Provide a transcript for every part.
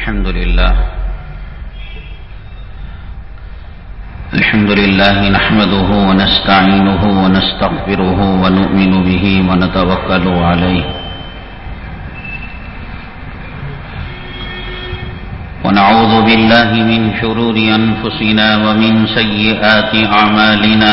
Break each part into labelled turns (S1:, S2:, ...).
S1: الحمد لله الحمد لله نحمده ونستعينه ونستغفره ونؤمن به ونتوكل عليه ونعوذ بالله من شرور أنفسنا ومن سيئات أعمالنا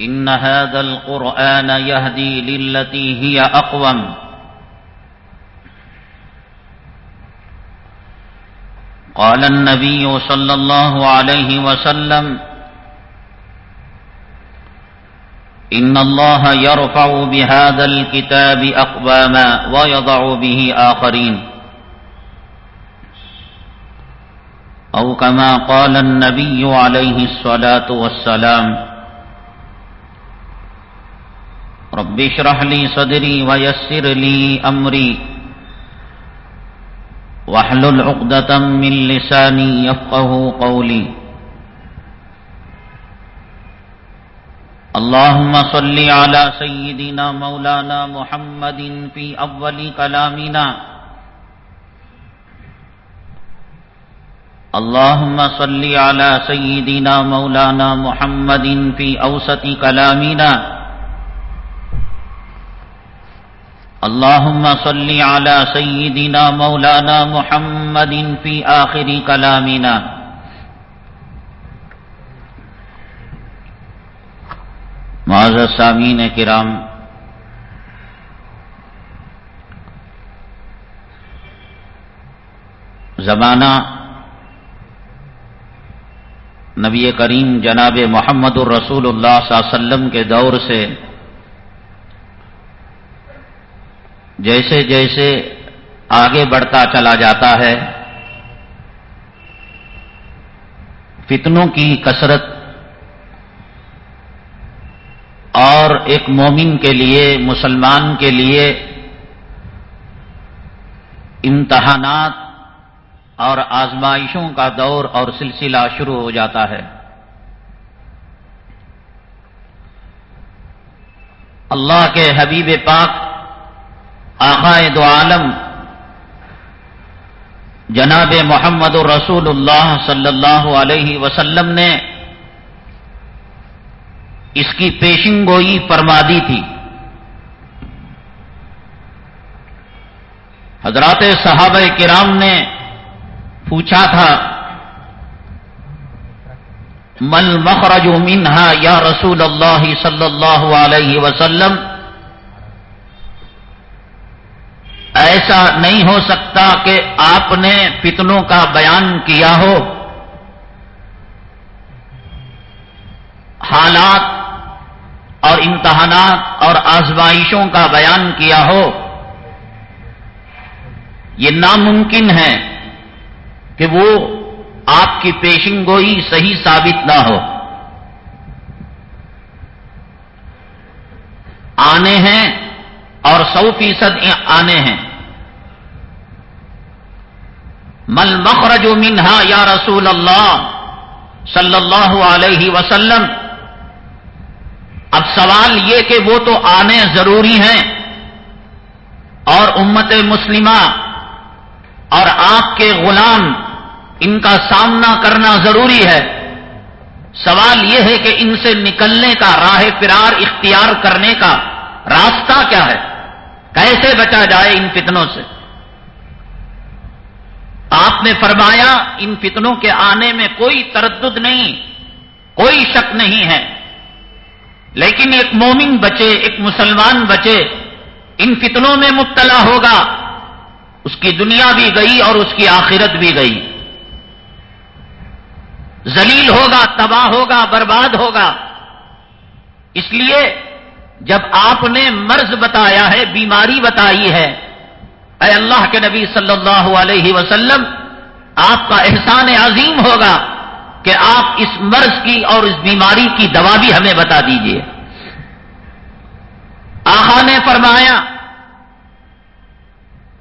S1: إن هذا القرآن يهدي للتي هي أقوم. قال النبي صلى الله عليه وسلم إن الله يرفع بهذا الكتاب أقواما ويضع به آخرين. أو كما قال النبي عليه الصلاة والسلام رب اشرح لي صدري ويسر لي أمري. واحلل عقدة من لساني يفقه قولي. اللهم صل على سيدنا مولانا محمد في أول كلامنا. اللهم صل على سيدنا مولانا محمد في أوسط كلامنا. اللهم صل على سيدنا مولانا محمد في آخر كلامنا. معذر سامین کرام، زمانہ نبی کریم جناب محمد الرسول اللہ صلی اللہ علیہ وسلم کے دور سے جیسے جیسے آگے بڑھتا چلا جاتا ہے، فتنوں کی کثرت اور ایک مومن کے لیے، مسلمان کے لیے امتحانات اور آزمائشوں کا دور اور سلسلہ شروع ہو جاتا ہے۔ اللہ کے حبیب پاک آقائے دو عالم، جناب محمد الرسول اللہ صلی اللہ علیہ وسلم نے اس کی پیشن گوئی فرما دی تھی۔ حضرات صحابہ کرام نے پوچھا تھا، مل مخرج منہا یا رسول اللہ صلی اللہ علیہ وسلم؟ ایسا نہیں ہو سکتا کہ آپ نے فتنوں کا بیان کیا ہو۔ حالات اور امتحانات اور آزمائشوں کا بیان کیا ہو۔ یہ ناممکن ہے کہ وہ آپ کی پیشن گوئی صحیح ثابت نہ ہو۔ آنے ہیں اور سو فیصد آنے ہیں۔ مل مخرج منہا یا رسول اللہ صلی اللہ علیہ وسلم۔ اب سوال یہ کہ وہ تو آنے ضروری ہیں اور امت مسلمہ اور آپ کے غلام ان کا سامنا کرنا ضروری ہے۔ سوال یہ ہے کہ ان سے نکلنے کا راہ فرار اختیار کرنے کا راستہ کیا ہے؟ کیسے بچا جائے ان فتنوں سے؟ آپ نے فرمایا ان فتنوں کے آنے میں کوئی تردد نہیں، کوئی شک نہیں ہے۔ لیکن ایک مومن بچے، ایک مسلمان بچے ان فتنوں میں مبتلا ہوگا، اس کی دنیا بھی گئی اور اس کی آخرت بھی گئی۔ زلیل ہوگا، تباہ ہوگا، برباد ہوگا۔ اس لیے جب آپ نے مرض بتایا ہے، بیماری بتائی ہے اے اللہ کے نبی صلی اللہ علیہ وسلم، آپ کا احسان عظیم ہوگا کہ آپ اس مرض کی اور اس بیماری کی دوا بھی ہمیں بتا دیجیے۔ آخا نے فرمایا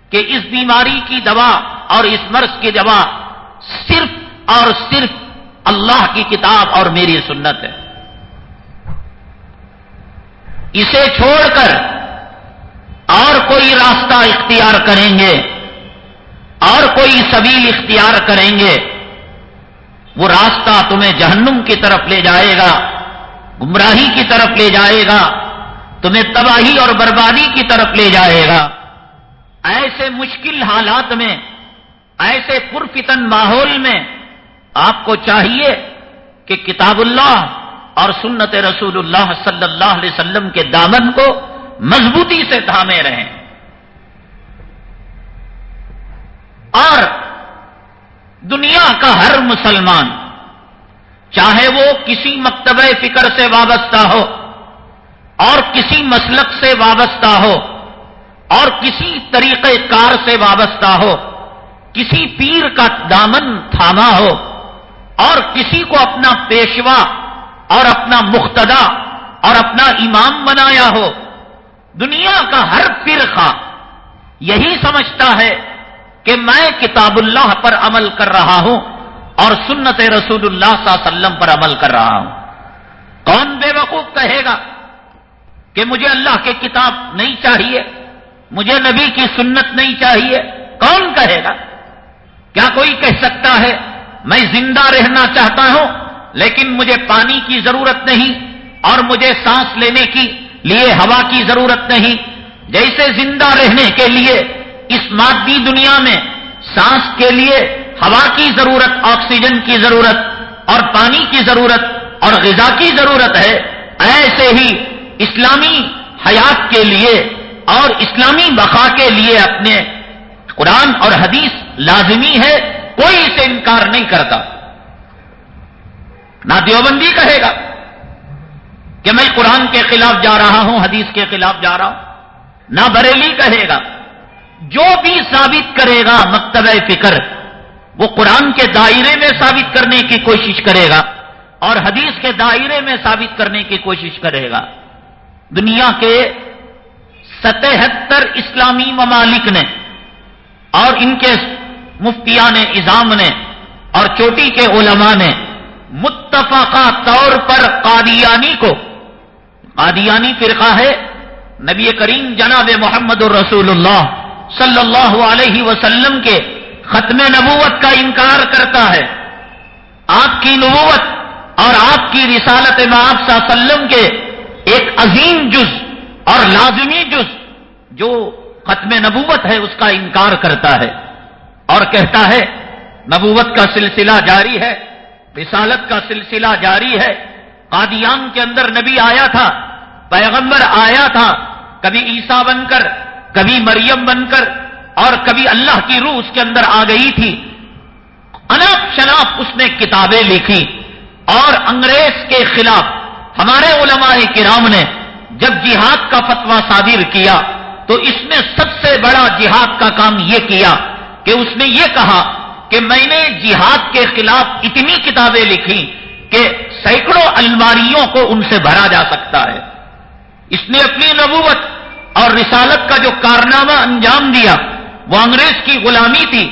S1: کہ اس بیماری کی دوا اور اس مرض کی دوا صرف اور صرف اللہ کی کتاب اور میری سنت ہے۔ اسے چھوڑ کر کوئی راستہ اختیار کریں گے اور کوئی سبیل اختیار کریں گے، وہ راستہ تمہیں جہنم کی طرف لے جائے گا، گمراہی کی طرف لے جائے گا، تمہیں تباہی اور بربادی کی طرف لے جائے گا۔ ایسے مشکل حالات میں، ایسے پرفتن ماحول میں آپ کو چاہیے کہ کتاب اللہ اور سنت رسول اللہ صلی اللہ علیہ وسلم کے دامن کو مضبوطی سے تھامے رہیں۔ اور دنیا کا ہر مسلمان چاہے وہ کسی مکتبہ فکر سے وابستہ ہو اور کسی مسلک سے وابستہ ہو اور کسی طریقہ کار سے وابستہ ہو، کسی پیر کا دامن تھاما ہو اور کسی کو اپنا پیشوا اور اپنا مختدا اور اپنا امام بنایا ہو، دنیا کا ہر فرقہ یہی سمجھتا ہے کہ میں کتاب اللہ پر عمل کر رہا ہوں اور سنت رسول اللہ صلی اللہ علیہ وسلم پر عمل کر رہا ہوں۔ کون بے وقوف کہے گا کہ مجھے اللہ کی کتاب نہیں چاہیے، مجھے نبی کی سنت نہیں چاہیے؟ کون کہے گا؟ کیا کوئی کہہ سکتا ہے میں زندہ رہنا چاہتا ہوں لیکن مجھے پانی کی ضرورت نہیں اور مجھے سانس لینے کی، لیے ہوا کی ضرورت نہیں؟ جیسے زندہ رہنے کے لیے اس مادی دنیا میں سانس کے لیے ہوا کی ضرورت، آکسیجن کی ضرورت اور پانی کی ضرورت اور غذا کی ضرورت ہے، ایسے ہی اسلامی حیات کے لیے اور اسلامی بقا کے لیے اپنے قرآن اور حدیث لازمی ہے، کوئی اسے انکار نہیں کرتا۔ نہ دیوبندی کہے گا کہ میں قرآن کے خلاف جا رہا ہوں، حدیث کے خلاف جا رہا ہوں، نہ بریلی کہے گا۔ جو بھی ثابت کرے گا مکتب فکر، وہ قرآن کے دائرے میں ثابت کرنے کی کوشش کرے گا اور حدیث کے دائرے میں ثابت کرنے کی کوشش کرے گا۔ دنیا کے ستہتر اسلامی ممالک نے اور ان کے مفتیان اظام نے اور چوٹی کے علماء نے متفقہ طور پر قادیانی کو، قادیانی فرقہ ہے، نبی کریم جناب محمد الرسول اللہ صلی اللہ علیہ وسلم کے ختم نبوت کا انکار کرتا ہے۔ آپ کی نبوت اور آپ کی رسالت معاف صلی اللہ علیہ وسلم کے ایک عظیم جز اور لازمی جز جو ختم نبوت ہے، اس کا انکار کرتا ہے۔ اور کہتا ہے، نبوت کا سلسلہ جاری ہے، رسالت کا سلسلہ جاری ہے۔ قادیان کے اندر نبی آیا تھا، پیغمبر آیا تھا، کبھی عیسا بن کر کبھی مریم بن کر اور کبھی اللہ کی روح اس کے اندر آ گئی تھی۔ اناپ شناپ اس نے کتابیں لکھی اور انگریز کے خلاف ہمارے علماء کرام نے جب جہاد کا فتوا صادر کیا تو اس نے سب سے بڑا جہاد کا کام یہ کیا کہ اس نے یہ کہا کہ میں نے جہاد کے خلاف اتنی کتابیں لکھی کہ سینکڑوں الماریوں کو ان سے بھرا جا سکتا ہے۔ اس نے اپنی نبوت اور رسالت کا جو کارنامہ انجام دیا، وہ انگریز کی غلامی تھی،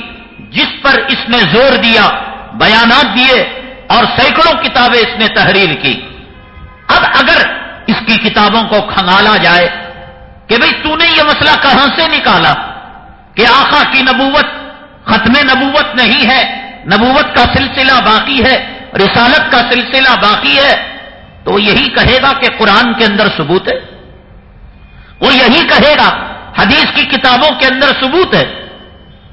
S1: جس پر اس نے زور دیا، بیانات دیے اور سینکڑوں کتابیں اس نے تحریر کی۔ اب اگر اس کی کتابوں کو کھنگالا جائے کہ بھئی تو نے یہ مسئلہ کہاں سے نکالا کہ آخا کی نبوت ختم نبوت نہیں ہے، نبوت کا سلسلہ باقی ہے، رسالت کا سلسلہ باقی ہے، تو یہی کہے گا کہ قرآن کے اندر ثبوت ہے۔ وہ یہی کہے گا، حدیث کی کتابوں کے اندر ثبوت ہے۔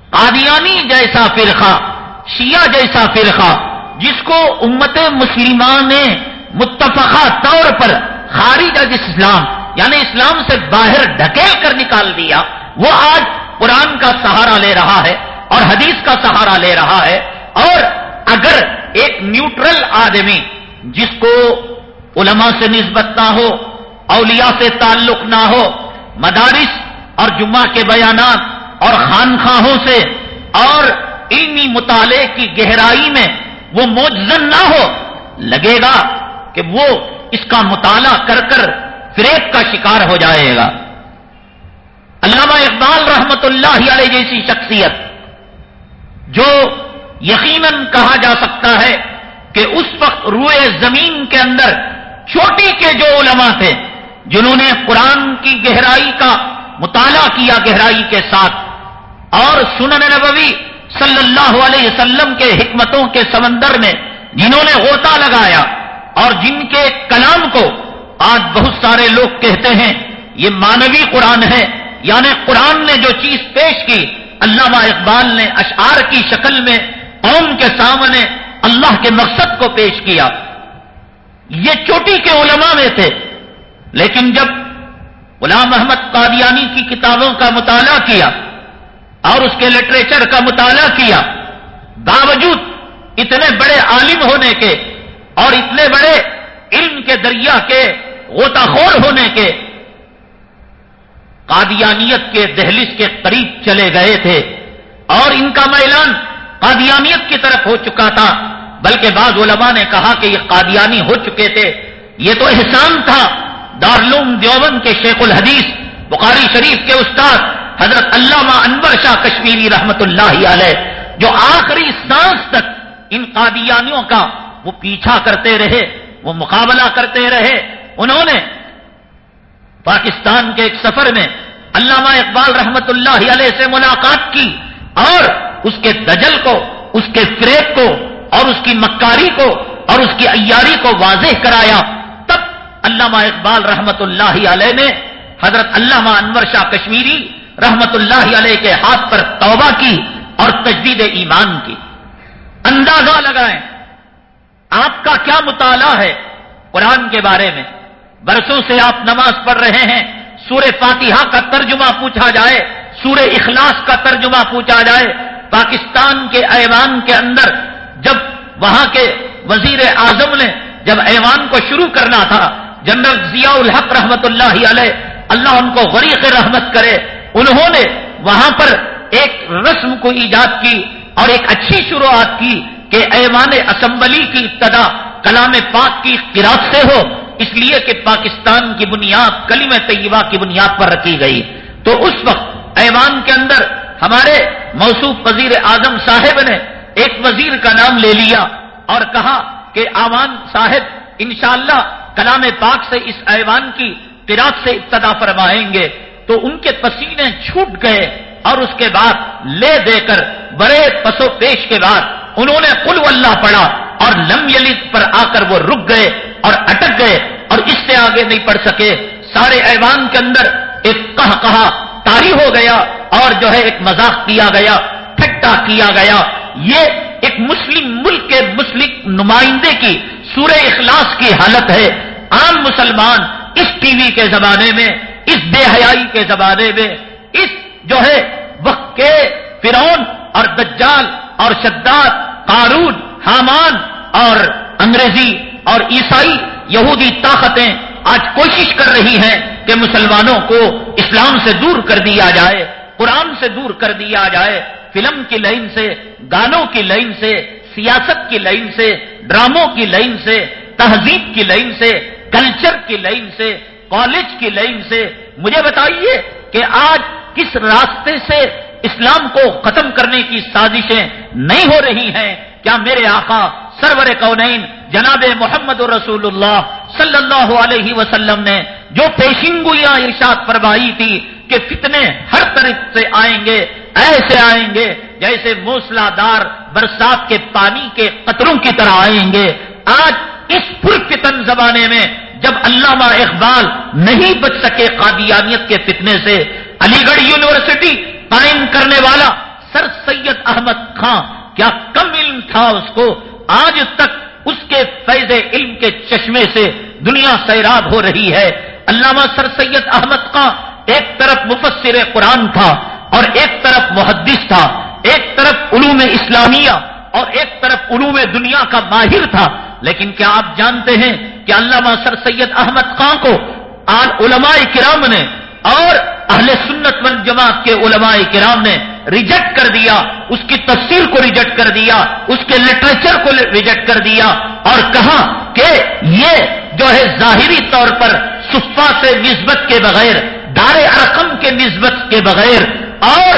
S1: قادیانی جیسا فرقہ، شیعہ جیسا فرقہ، جس کو امت مسلمان نے متفقہ طور پر خارج از اسلام یعنی اسلام سے باہر ڈھکیل کر نکال دیا، وہ آج قرآن کا سہارا لے رہا ہے اور حدیث کا سہارا لے رہا ہے۔ اور اگر ایک نیوٹرل آدمی، جس کو علماء سے نسبت نہ ہو اولیاء سے تعلق نہ ہو، مدارس اور جمعہ کے بیانات اور خانخواہوں سے، اور علمی مطالعے کی گہرائی میں وہ موجزن نہ ہو، لگے گا کہ وہ اس کا مطالعہ کر کر فریب کا شکار ہو جائے گا۔ علامہ اقبال رحمت اللہ علیہ جیسی شخصیت، جو یقیناً کہا جا سکتا ہے کہ اس وقت روئے زمین کے اندر چوٹی کے جو علماء تھے جنہوں نے قرآن کی گہرائی کا مطالعہ کیا گہرائی کے ساتھ اور سنن نبوی صلی اللہ علیہ وسلم کے حکمتوں کے سمندر میں جنہوں نے غوطہ لگایا اور جن کے کلام کو آج بہت سارے لوگ کہتے ہیں، یہ مانوی قرآن ہے۔ یعنی قرآن نے جو چیز پیش کی، علامہ اقبال نے اشعار کی شکل میں قوم کے سامنے اللہ کے مقصد کو پیش کیا۔ یہ چوٹی کے علماء میں تھے۔ لیکن جب غلام محمد قادیانی کی کتابوں کا مطالعہ کیا اور اس کے لٹریچر کا مطالعہ کیا، باوجود اتنے بڑے عالم ہونے کے اور اتنے بڑے علم کے دریا کے غوطہ خور ہونے کے قادیانیت کے دہلس کے قریب چلے گئے تھے اور ان کا میلان قادیانیت کی طرف ہو چکا تھا، بلکہ بعض علماء نے کہا کہ یہ قادیانی ہو چکے تھے، یہ تو احسان تھا۔ دارلوم دیوبند کے شیخ الحدیث بخاری شریف کے استاد حضرت علامہ انور شاہ کشمیری رحمت اللہ علیہ، جو آخری سانس تک ان قادیانیوں کا وہ پیچھا کرتے رہے، وہ مقابلہ کرتے رہے۔ انہوں نے پاکستان کے ایک سفر میں علامہ اقبال رحمت اللہ علیہ سے ملاقات کی اور اس کے دجل کو، اس کے فریب کو اور اس کی مکاری کو اور اس کی ایاری کو واضح کرایا۔ علامہ اقبال رحمت اللہ علیہ نے حضرت علامہ انور شاہ کشمیری رحمت اللہ علیہ کے ہاتھ پر توبہ کی اور تجدید ایمان کی۔ اندازہ لگائیں، آپ کا کیا مطالعہ ہے قرآن کے بارے میں؟ برسوں سے آپ نماز پڑھ رہے ہیں، سورہ فاتحہ کا ترجمہ پوچھا جائے، سورہ اخلاص کا ترجمہ پوچھا جائے، پاکستان کے ایوان کے اندر جب وہاں کے وزیر اعظم نے جب ایوان کو شروع کرنا تھا جنرل ضیاء الحق رحمت اللہ علیہ، اللہ ان کو غریق رحمت کرے۔ انہوں نے وہاں پر ایک رسم کو ایجاد کی اور ایک اچھی شروعات کی کہ ایوان اسمبلی کی ابتدا کلام پاک کی قرآت سے ہو، اس لیے کہ پاکستان کی بنیاد کلیم طیبہ کی بنیاد پر رکھی گئی۔ تو اس وقت ایوان کے اندر ہمارے موصوف وزیر اعظم صاحب نے ایک وزیر کا نام لے لیا اور کہا کہ آوان صاحب، انشاءاللہ کلام پاک سے اس ایوان کی قرآت سے ابتدا فرمائیں گے تو ان کے پسینے چھوٹ گئے اور اس کے بعد لے دے کر بڑے پسو پیش کے بعد انہوں نے کل اللہ پڑھا اور لم یلد پر آ کر وہ رک گئے اور اٹک گئے اور اس سے آگے نہیں پڑھ سکے۔ سارے ایوان کے اندر ایک کہا کہا تاری ہو گیا اور جو ہے ایک مذاق کیا گیا ٹھٹا کیا گیا۔ یہ ایک مسلم ملک کے مسلم نمائندے کی سورہ اخلاص کی حالت ہے۔ عام مسلمان اس ٹی وی کے زمانے میں، اس بے حیائی کے زمانے میں، اس جو ہے وقت کے فرون اور دجال اور شداد، قارون، حامان اور انگریزی اور عیسائی یہودی طاقتیں آج کوشش کر رہی ہیں کہ مسلمانوں کو اسلام سے دور کر دیا جائے، قرآن سے دور کر دیا جائے، فلم کی لائن سے، گانوں کی لائن سے، سیاست کی لائن سے ڈراموں کی لائن سے، تہذیب کی لائن سے، کلچر کی لائن سے، کالج کی لائن سے، مجھے بتائیے کہ آج کس راستے سے اسلام کو ختم کرنے کی سازشیں نہیں ہو رہی ہیں؟ کیا میرے آقا سرور کونین جناب محمد رسول اللہ صلی اللہ علیہ وسلم نے جو پیشنگویاں ارشاد فرمائی تھی کہ فتنے ہر طرح سے آئیں گے، ایسے آئیں گے جیسے موسلا دار برسات کے پانی کے قطروں کی طرح آئیں گے۔ آج اس پرفتن زمانے میں جب علامہ اقبال نہیں بچ سکے قادیانیت کے فتنے سے، علی گڑھ یونیورسٹی قائم کرنے والا سر سید احمد خان کیا کم علم تھا اس کو؟ آج تک اس کے فیض علم کے چشمے سے دنیا سیراب ہو رہی ہے۔ علامہ سر سید احمد خان ایک طرف مفسر قرآن تھا اور ایک طرف محدث تھا۔ ایک طرف علوم اسلامیہ اور ایک طرف علوم دنیا کا ماہر تھا، لیکن کیا آپ جانتے ہیں کہ علامہ سر سید احمد خان کو آل علماء کرام نے اور اہل سنت و جماعت کے علماء کرام نے ریجیکٹ کر دیا، اس کی تفسیر کو ریجیکٹ کر دیا، اس کے لٹریچر کو ریجیکٹ کر دیا اور کہا کہ یہ جو ہے ظاہری طور پر صفا سے نسبت کے بغیر، دار ارقم کے نسبت کے بغیر اور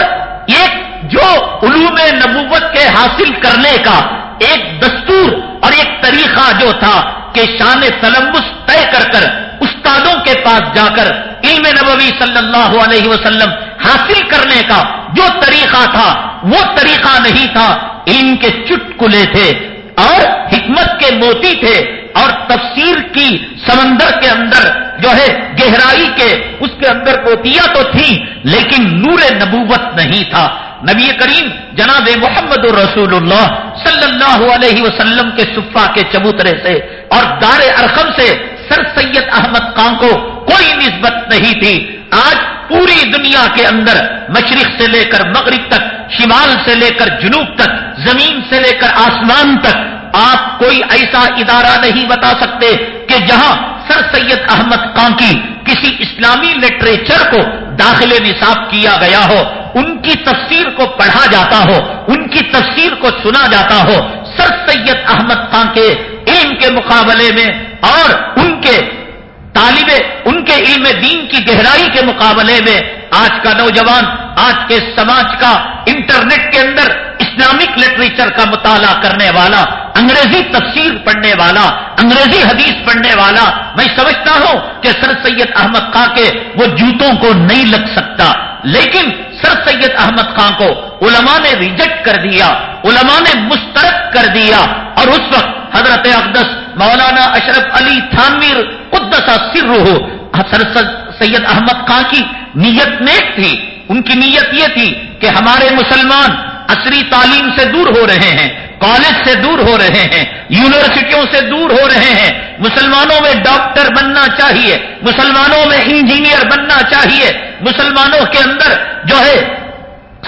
S1: ایک جو علوم نبوت کے حاصل کرنے کا ایک دستور اور ایک طریقہ جو تھا کہ شان تلمس طے کر کر استادوں کے پاس جا کر علم نبوی صلی اللہ علیہ وسلم حاصل کرنے کا جو طریقہ تھا، وہ طریقہ نہیں تھا۔ علم کے چٹکلے تھے اور حکمت کے موتی تھے اور تفسیر کی سمندر کے اندر جو ہے، گہرائی کے، اس کے اندر موتیاں تو تھی لیکن نور نبوت نہیں تھا۔ نبی کریم جناب محمد الرسول اللہ صلی اللہ علیہ وسلم کے صفا کے چبوترے سے اور دار ارخم سے سر سید احمد خان کو کوئی نسبت نہیں تھی۔ آج پوری دنیا کے اندر مشرق سے لے کر مغرب تک، شمال سے لے کر جنوب تک، زمین سے لے کر آسمان تک آپ کوئی ایسا ادارہ نہیں بتا سکتے کہ جہاں سر سید احمد خان کی کسی اسلامی لٹریچر کو داخل نصاب کیا گیا ہو، ان کی تفسیر کو پڑھا جاتا ہو، ان کی تفسیر کو سنا جاتا ہو، سر سید احمد خان کے علم کے مقابلے میں اور ان کے طالب، ان کے علم دین کی گہرائی کے مقابلے میں آج کا نوجوان، آج کے سماج کا انٹرنیٹ کے اندر اسلامک لٹریچر کا مطالعہ کرنے والا، انگریزی تفسیر پڑھنے والا، انگریزی حدیث پڑھنے والا، میں سمجھتا ہوں کہ سر سید احمد خان کے وہ جوتوں کو نہیں لگ سکتا۔ لیکن سر سید احمد خان کو علماء نے ریجیکٹ کر دیا، علماء نے مسترد کر دیا۔ اور اس وقت حضرت اقدس مولانا اشرف علی تھانویر قدسا سر ہو سر سید احمد خان کی نیت نیک تھی۔ ان کی نیت یہ تھی کہ ہمارے مسلمان عصری تعلیم سے دور ہو رہے ہیں، کالج سے دور ہو رہے ہیں، یونیورسٹیوں سے دور ہو رہے ہیں۔ مسلمانوں میں ڈاکٹر بننا چاہیے، مسلمانوں میں انجینئر بننا چاہیے، مسلمانوں کے اندر جو ہے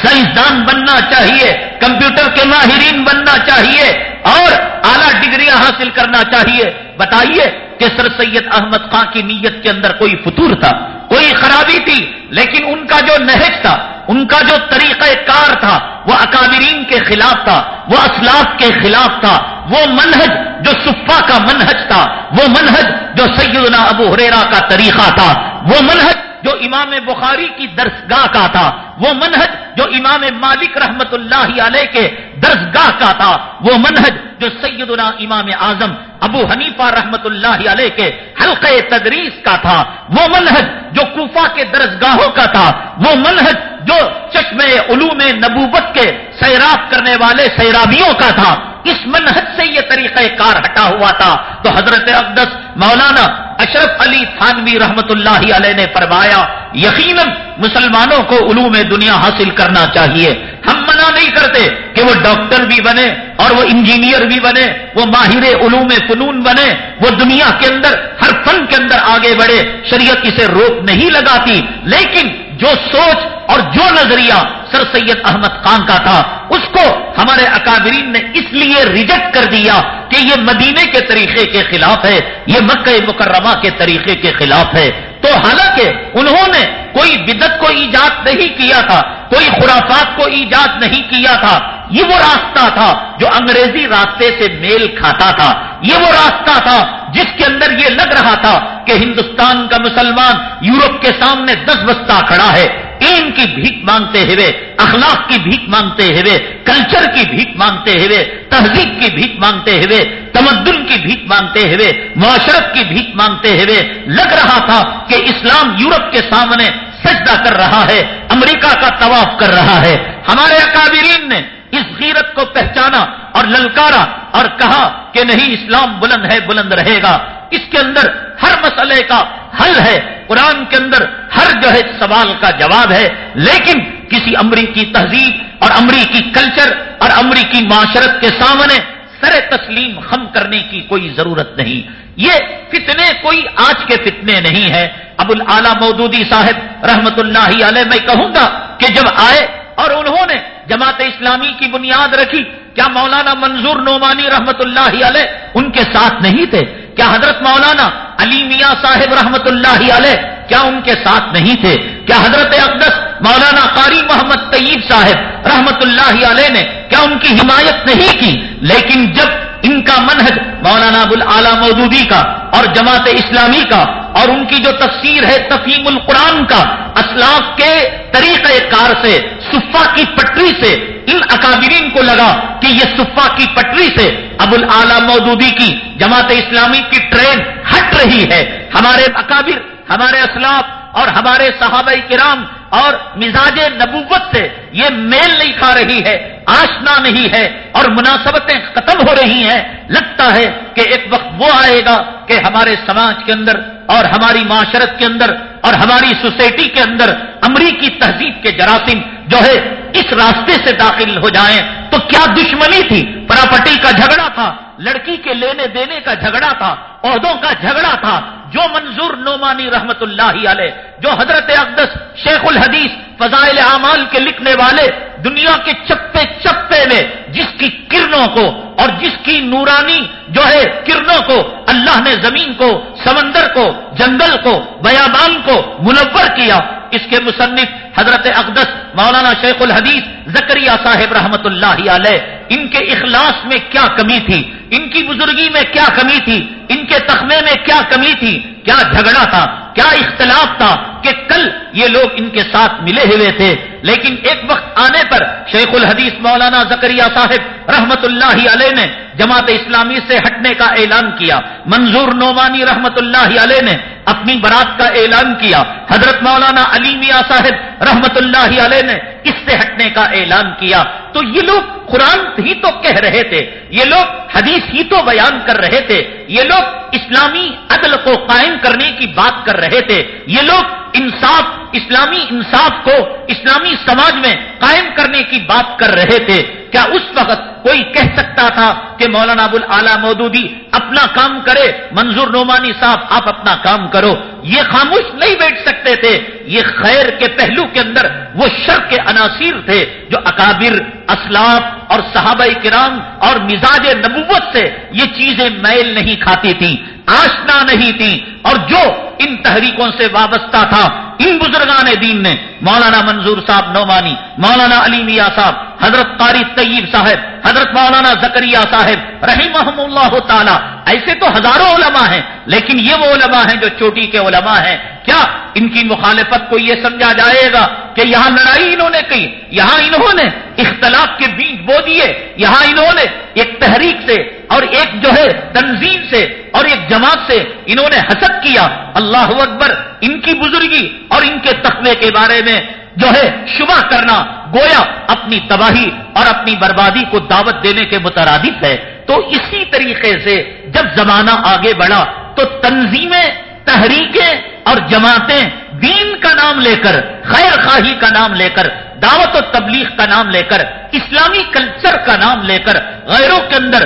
S1: سائنسدان بننا چاہیے، کمپیوٹر کے ماہرین بننا چاہیے اور اعلی ڈگریاں حاصل کرنا چاہیے۔ بتائیے کہ سر سید احمد خان کی نیت کے اندر کوئی فطور تھا، کوئی خرابی تھی، لیکن ان کا جو نہج تھا، ان کا جو طریقہ کار تھا وہ اکابرین کے خلاف تھا، وہ اسلاف کے خلاف تھا، وہ منہج جو صفا کا منہج تھا، وہ منہج جو سیدنا ابو حریرا کا طریقہ تھا، وہ منہج جو امام بخاری کی درسگاہ کا تھا، وہ منہج جو امام مالک رحمت اللہ علیہ کے درسگاہ کا تھا، وہ منہج جو سیدنا امام اعظم ابو حنیفہ رحمت اللہ علیہ کے حلقہ تدریس کا تھا، وہ منہج جو کوفہ کے درسگاہوں کا تھا، وہ منہج جو چشمے علوم نبوت کے سیراب کرنے والے سیرابیوں کا تھا، اس منحج سے یہ طریقہ کار ہٹا ہوا تھا۔ تو حضرت اقدس مولانا اشرف علی تھانوی رحمت اللہ علیہ نے فرمایا، یقیناً مسلمانوں کو علوم دنیا حاصل کرنا چاہیے۔ ہم منع نہیں کرتے کہ وہ ڈاکٹر بھی بنے اور وہ انجینئر بھی بنے، وہ ماہر علوم فنون بنے، وہ دنیا کے اندر، ہر فن کے اندر آگے بڑھے، شریعت اسے روک نہیں لگاتی۔ لیکن جو سوچ اور جو نظریہ سر سید احمد خان کا تھا، اس کو ہمارے اکابرین نے اس لیے ریجیکٹ کر دیا کہ یہ مدینے کے طریقے کے خلاف ہے، یہ مکہ مکرمہ کے طریقے کے خلاف ہے۔ تو حالانکہ انہوں نے کوئی بدت کو ایجاد نہیں کیا تھا، کوئی خرافات کو ایجاد نہیں کیا تھا۔ یہ وہ راستہ تھا جو انگریزی راستے سے میل کھاتا تھا۔ یہ وہ راستہ تھا جس کے اندر یہ لگ رہا تھا کہ ہندوستان کا مسلمان یورپ کے سامنے دس بستہ کھڑا ہے، علم کی بھیک مانگتے ہوئے، اخلاق کی بھیک مانگتے ہوئے، کلچر کی بھیک مانگتے ہوئے، تہذیب کی بھیک مانگتے ہوئے، تمدن کی بھیک مانگتے ہوئے، معاشرت کی بھیک مانگتے ہوئے لگ رہا تھا کہ اسلام یورپ کے سامنے سجدہ کر رہا ہے، امریکہ کا طواف کر رہا ہے۔ ہمارے اکابرین نے اس غیرت کو پہچانا اور للکارا اور کہا کہ نہیں، اسلام بلند ہے، بلند رہے گا۔ اس کے اندر ہر مسئلے کا حل ہے۔ قرآن کے اندر ہر جو ہے سوال کا جواب ہے۔ لیکن کسی امریکی تہذیب اور امریکی کلچر اور امریکی معاشرت کے سامنے سر تسلیم خم کرنے کی کوئی ضرورت نہیں۔ یہ فتنے کوئی آج کے فتنے نہیں ہے ابو العلا مودودی صاحب رحمت اللہ علیہ، میں کہوں گا کہ جب آئے اور انہوں نے جماعت اسلامی کی بنیاد رکھی۔ کیا مولانا منظور نعمانی رحمت اللہ علیہ ان کے ساتھ نہیں تھے؟ کیا حضرت مولانا علی میاں صاحب رحمت اللہ علیہ کیا ان کے ساتھ نہیں تھے؟ کیا حضرت اقدس مولانا قاری محمد طیب صاحب رحمت اللہ علیہ نے کیا ان کی حمایت نہیں کی؟ لیکن جب ان کا منہج مولانا ابو العلا مودودی کا اور جماعت اسلامی کا اور ان کی جو تفسیر ہے تفیم القرآن کا اسلاف کے طریقہ کار سے صفا کی پٹری سے ان اکابرین کو لگا کہ یہ صفا کی پٹری سے ابو العلا مودودی کی جماعت اسلامی کی ٹرین ہٹ رہی ہے۔ ہمارے اکابر، ہمارے اسلاف اور ہمارے صحابہ کرام اور مزاج نبوت سے یہ میل نہیں کھا رہی ہے، آشنا نہیں ہے اور مناسبتیں ختم ہو رہی ہیں۔ لگتا ہے کہ ایک وقت وہ آئے گا کہ ہمارے سماج کے اندر اور ہماری معاشرت کے اندر اور ہماری سوسائٹی کے اندر امریکی تہذیب کے جراثیم جو ہے اس راستے سے داخل ہو جائیں تو کیا دشمنی تھی؟ پراپرٹی کا جھگڑا تھا، لڑکی کے لینے دینے کا جھگڑا تھا، عہدوں کا جھگڑا تھا جو منظور نعمانی رحمت اللہ علیہ، جو حضرت اقدس شیخ الحدیث فضائل اعمال کے لکھنے والے دنیا کے چپے چپے میں، جس کی کرنوں کو اور جس کی نورانی جو ہے کرنوں کو، اللہ نے زمین کو، سمندر کو، جنگل کو، بیابان کو منور کیا۔ اس کے مصنف حضرت اقدس مولانا شیخ الحدیث زکریہ صاحب رحمت اللہ علیہ۔ ان کے اخلاص میں کیا کمی تھی؟ ان کی بزرگی میں کیا کمی تھی؟ ان کے تخمے میں کیا کمی تھی؟ کیا جھگڑا تھا، کیا اختلاف تھا کہ کل یہ لوگ ان کے ساتھ ملے ہوئے تھے۔ لیکن ایک وقت آنے پر شیخ الحدیث مولانا زکریہ صاحب رحمت اللہ علیہ نے جماعت اسلامی سے ہٹنے کا اعلان کیا۔ منظور نعمانی رحمت اللہ علیہ نے اپنی برات کا اعلان کیا۔ حضرت مولانا علی میاں صاحب رحمت اللہ علیہ نے اس سے ہٹنے کا اعلان کیا۔ تو یہ لوگ قرآن ہی تو کہہ رہے تھے، یہ لوگ حدیث ہی تو بیان کر رہے تھے۔ یہ لوگ اسلامی عدل کو قائم کرنے کی بات کر رہے تھے۔ یہ لوگ انصاف، اسلامی انصاف کو اسلامی سماج میں قائم کرنے کی بات کر رہے تھے۔ کیا اس وقت کوئی کہہ سکتا تھا کہ مولانا ابو العلا مودودی اپنا کام کرے؟ منظور نعمانی صاحب، آپ اپنا کام کرو۔ یہ خاموش نہیں بیٹھ سکتے تھے۔ یہ خیر کے پہلو کے اندر وہ شر کے عناصر تھے جو اکابر، اسلاف اور صحابہ کرام اور مزاج نبوت سے یہ چیزیں میل نہیں کھاتی تھیں۔ آشنا نہیں تھی اور جو ان تحریکوں سے وابستہ تھا، ان بزرگان دین نے، مولانا منظور صاحب نعمانی، مولانا علی میاں صاحب حضرت قاری طیب صاحب، حضرت مولانا زکریہ صاحب رحیم اللہ تعالی، ایسے تو ہزاروں علماء ہیں، لیکن یہ وہ علماء ہیں جو چوٹی کے علماء ہیں۔ کیا ان کی مخالفت کو یہ سمجھا جائے گا کہ یہاں لڑائی انہوں نے کی؟ یہاں انہوں نے اختلاف کے بیچ بو دیے، یہاں انہوں نے ایک تحریک سے اور ایک جو ہے تنظیم سے اور ایک جماعت سے انہوں نے حسد کیا۔ اللہ اکبر، ان کی بزرگی اور ان کے تخوے کے بارے میں جو ہے شبہ کرنا، گویا اپنی تباہی اور اپنی بربادی کو دعوت دینے کے مترادف ہے۔ تو اسی طریقے سے جب زمانہ آگے بڑھا، تو تنظیمیں، تحریکیں اور جماعتیں دین کا نام لے کر، خیر خواہی کا نام لے کر، دعوت و تبلیغ کا نام لے کر، اسلامی کلچر کا نام لے کر، غیروں کے اندر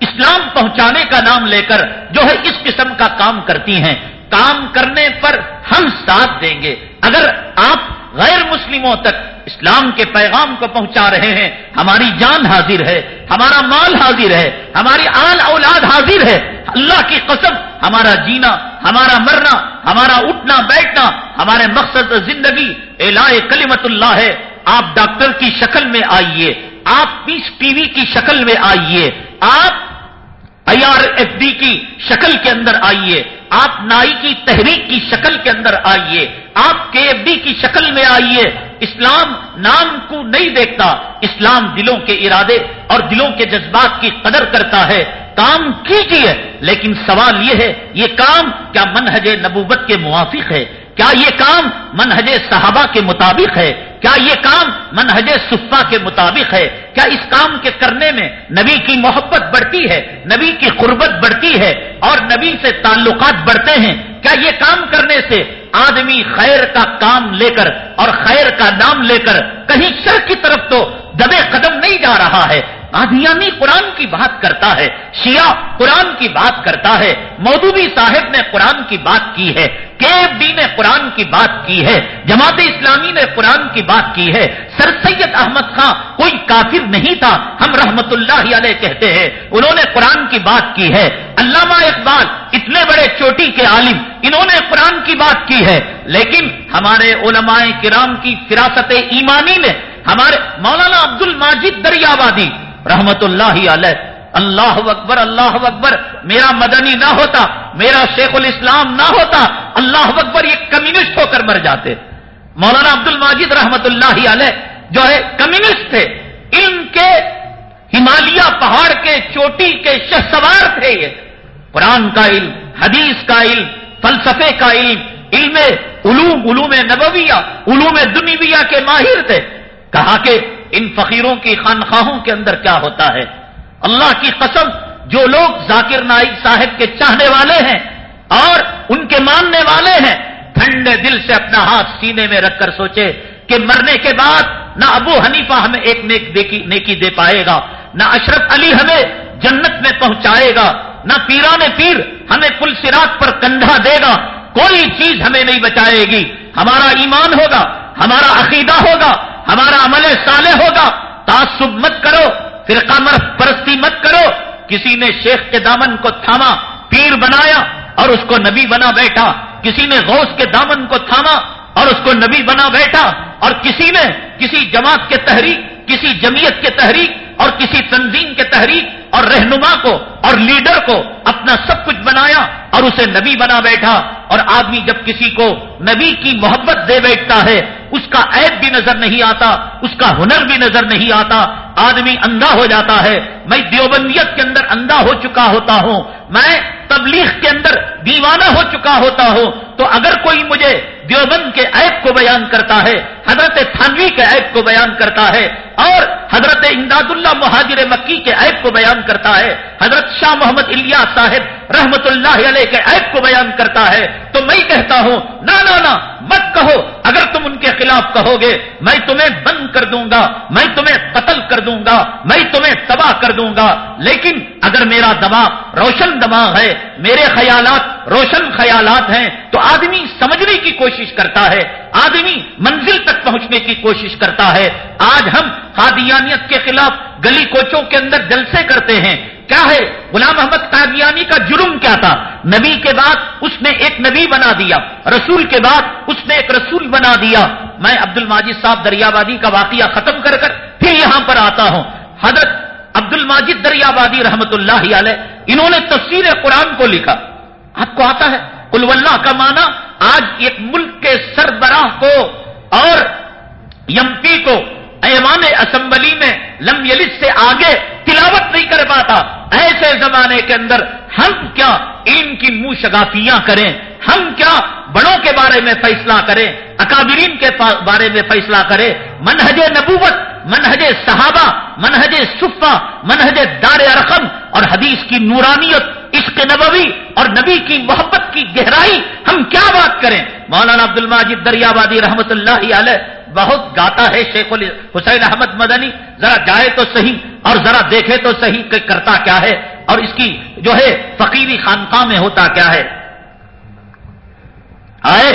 S1: اسلام پہنچانے کا نام لے کر جو ہے اس قسم کا کام کرتی ہیں۔ کام کرنے پر ہم ساتھ دیں گے۔ اگر آپ غیر مسلموں تک اسلام کے پیغام کو پہنچا رہے ہیں، ہماری جان حاضر ہے، ہمارا مال حاضر ہے، ہماری آل اولاد حاضر ہے۔ اللہ کی قسم، ہمارا جینا، ہمارا مرنا، ہمارا اٹھنا، بیٹھنا، ہمارے مقصد زندگی اے کلیمت اللہ ہے۔ آپ ڈاکٹر کی شکل میں آئیے، آپ پیس ٹی وی کی شکل میں آئیے۔ آپ آئی آر ایف ڈی کی شکل کے اندر آئیے، آپ نائی کی تحریک کی شکل کے اندر آئیے، آپ کے ایف ڈی کی شکل میں آئیے۔ اسلام نام کو نہیں دیکھتا، اسلام دلوں کے ارادے اور دلوں کے جذبات کی قدر کرتا ہے۔ کام کیجیے لیکن سوال یہ ہے، یہ کام کیا منہج نبوت کے موافق ہے؟ کیا یہ کام منہج صحابہ کے مطابق ہے؟ کیا یہ کام منہج صفا کے مطابق ہے؟ کیا اس کام کے کرنے میں نبی کی محبت بڑھتی ہے؟ نبی کی قربت بڑھتی ہے اور نبی سے تعلقات بڑھتے ہیں؟ کیا یہ کام کرنے سے آدمی خیر کا کام لے کر اور خیر کا نام لے کر کہیں شر کی طرف تو دبے قدم نہیں جا رہا ہے؟ قادیانی قرآن کی بات کرتا ہے، شیعہ قرآن کی بات کرتا ہے، مودودی صاحب نے قرآن کی بات کی ہے، کیب ڈی نے قرآن کی بات کی ہے، جماعت اسلامی نے قرآن کی بات کی ہے۔ سر سید احمد خان کوئی کافر نہیں تھا، ہم رحمت اللہ علیہ کہتے ہیں، انہوں نے قرآن کی بات کی ہے۔ علامہ اقبال اتنے بڑے چوٹی کے عالم، انہوں نے قرآن کی بات کی ہے۔ لیکن ہمارے علماء کرام کی فراست ایمانی نے ہمارے مولانا عبد الماجد دریابادی رحمت اللہ علیہ. اللہ اکبر اللہ اکبر. میرا مدنی نہ ہوتا، میرا شیخ الاسلام نہ ہوتا، اللہ اکبر یہ کمیونسٹ ہو کر مر جاتے. مولانا عبد الماجد رحمت اللہ علیہ جو ہے کمیونسٹ تھے، ان کے ہمالیہ پہاڑ کے، چوٹی کے شہ سوار تھے یہ. قرآن کا علم، حدیث کا علم، فلسفے کا علم علم علوم علوم نبویہ، علوم دنیویہ کے ماہر تھے. کہا کہ ان فقیروں کی خانخواہوں کے اندر کیا ہوتا ہے؟ اللہ کی قسم، جو لوگ ذاکر نائک صاحب کے چاہنے والے ہیں اور ان کے ماننے والے ہیں، ٹھنڈے دل سے اپنا ہاتھ سینے میں رکھ کر سوچے کہ مرنے کے بعد نہ ابو حنیفہ ہمیں ایک نیک نیکی دے پائے گا، نہ اشرف علی ہمیں جنت میں پہنچائے گا، نہ پیران پیر ہمیں پل سراط پر کندھا دے گا۔ کوئی چیز ہمیں نہیں بچائے گی۔ ہمارا ایمان ہوگا، ہمارا عقیدہ ہوگا۔ ہمارا عمل صالح ہوگا، تعصب مت کرو، فرقہ مرف پرستی مت کرو۔ کسی نے شیخ کے دامن کو تھاما، پیر بنایا اور اس کو نبی بنا بیٹھا۔ کسی نے غوث کے دامن کو تھاما اور اس کو نبی بنا بیٹھا۔ اور کسی نے کسی جماعت کے تحریک، کسی جمعیت کے تحریک اور کسی تنظیم کے تحریک اور رہنما کو اور لیڈر کو اپنا سب کچھ بنایا اور اسے نبی بنا بیٹھا۔ اور آدمی جب کسی کو نبی کی محبت دے بیٹھتا ہے اس کا عیب بھی نظر نہیں آتا، اس کا ہنر بھی نظر نہیں آتا۔ آدمی اندھا ہو جاتا ہے، میں دیوبندیت کے اندر اندھا ہو چکا ہوتا ہوں۔ میں تبلیغ کے اندر دیوانہ ہو چکا ہوتا ہوں تو اگر کوئی مجھے دیوبند کے عیب کو بیان کرتا ہے، حضرت تھانوی کے عیب کو بیان کرتا ہے، اور حضرت امداد اللہ مہاجر مکی کے عیب کو بیان کرتا ہے، حضرت شاہ محمد الیا صاحب رحمت اللہ علیہ کے عیب کو بیان کرتا ہے، تو میں کہتا ہوں نہ مت کہو، اگر تم ان کے خلاف کہو گے، میں تمہیں بند کر دوں گا، میں تمہیں قتل کر دوں گا، میں تمہیں تباہ کر دوں گا، لیکن اگر میرا دماغ روشن دماغ ہے میرے خیالات روشن خیالات ہیں تو آدمی سمجھنے کی کوشش کرتا ہے، آدمی منزل تک پہنچنے کی کوشش کرتا ہے۔ آج ہم قادیانیت کے خلاف گلی کوچوں کے اندر جلسے کرتے ہیں۔ کیا ہے؟ غلام محمد قادیانی کا جرم کیا تھا؟ نبی کے بعد اس نے ایک نبی بنا دیا، رسول کے بعد اس نے ایک رسول بنا دیا۔ میں عبد الماجد صاحب دریابادی کا واقعہ ختم کر کر پھر یہاں پر آتا ہوں۔ حضرت عبد الماجد دریابادی رحمت اللہ علیہ، انہوں نے تفسیر قرآن کو لکھا۔ آپ کو آتا ہے؟ کل اللہ کا معنی، آج ایک ملک کے سربراہ کو اور یم پی کو، ایوان اسمبلی میں لم یلد سے آگے تلاوت نہیں کر پاتا۔ ایسے زمانے کے اندر ہم کیا ان کی منہ شگافیاں کریں؟ ہم کیا بڑوں کے بارے میں فیصلہ کریں؟ اکابرین کے بارے میں فیصلہ کریں؟ منہج نبوت منہج صحابہ، منہج صفا منہج دار ارقم اور حدیث کی نورانیت، عشق نبوی اور نبی کی محبت کی گہرائی ہم کیا بات کریں؟ مولانا عبد الماجد دریابادی رحمت اللہ علیہ بہت گاتا ہے شیخ حسین احمد مدنی۔ ذرا جائے تو صحیح اور ذرا دیکھے تو صحیح کہ کرتا کیا ہے اور اس کی جو ہے فقیری خانقاہ میں ہوتا کیا ہے۔ آئے،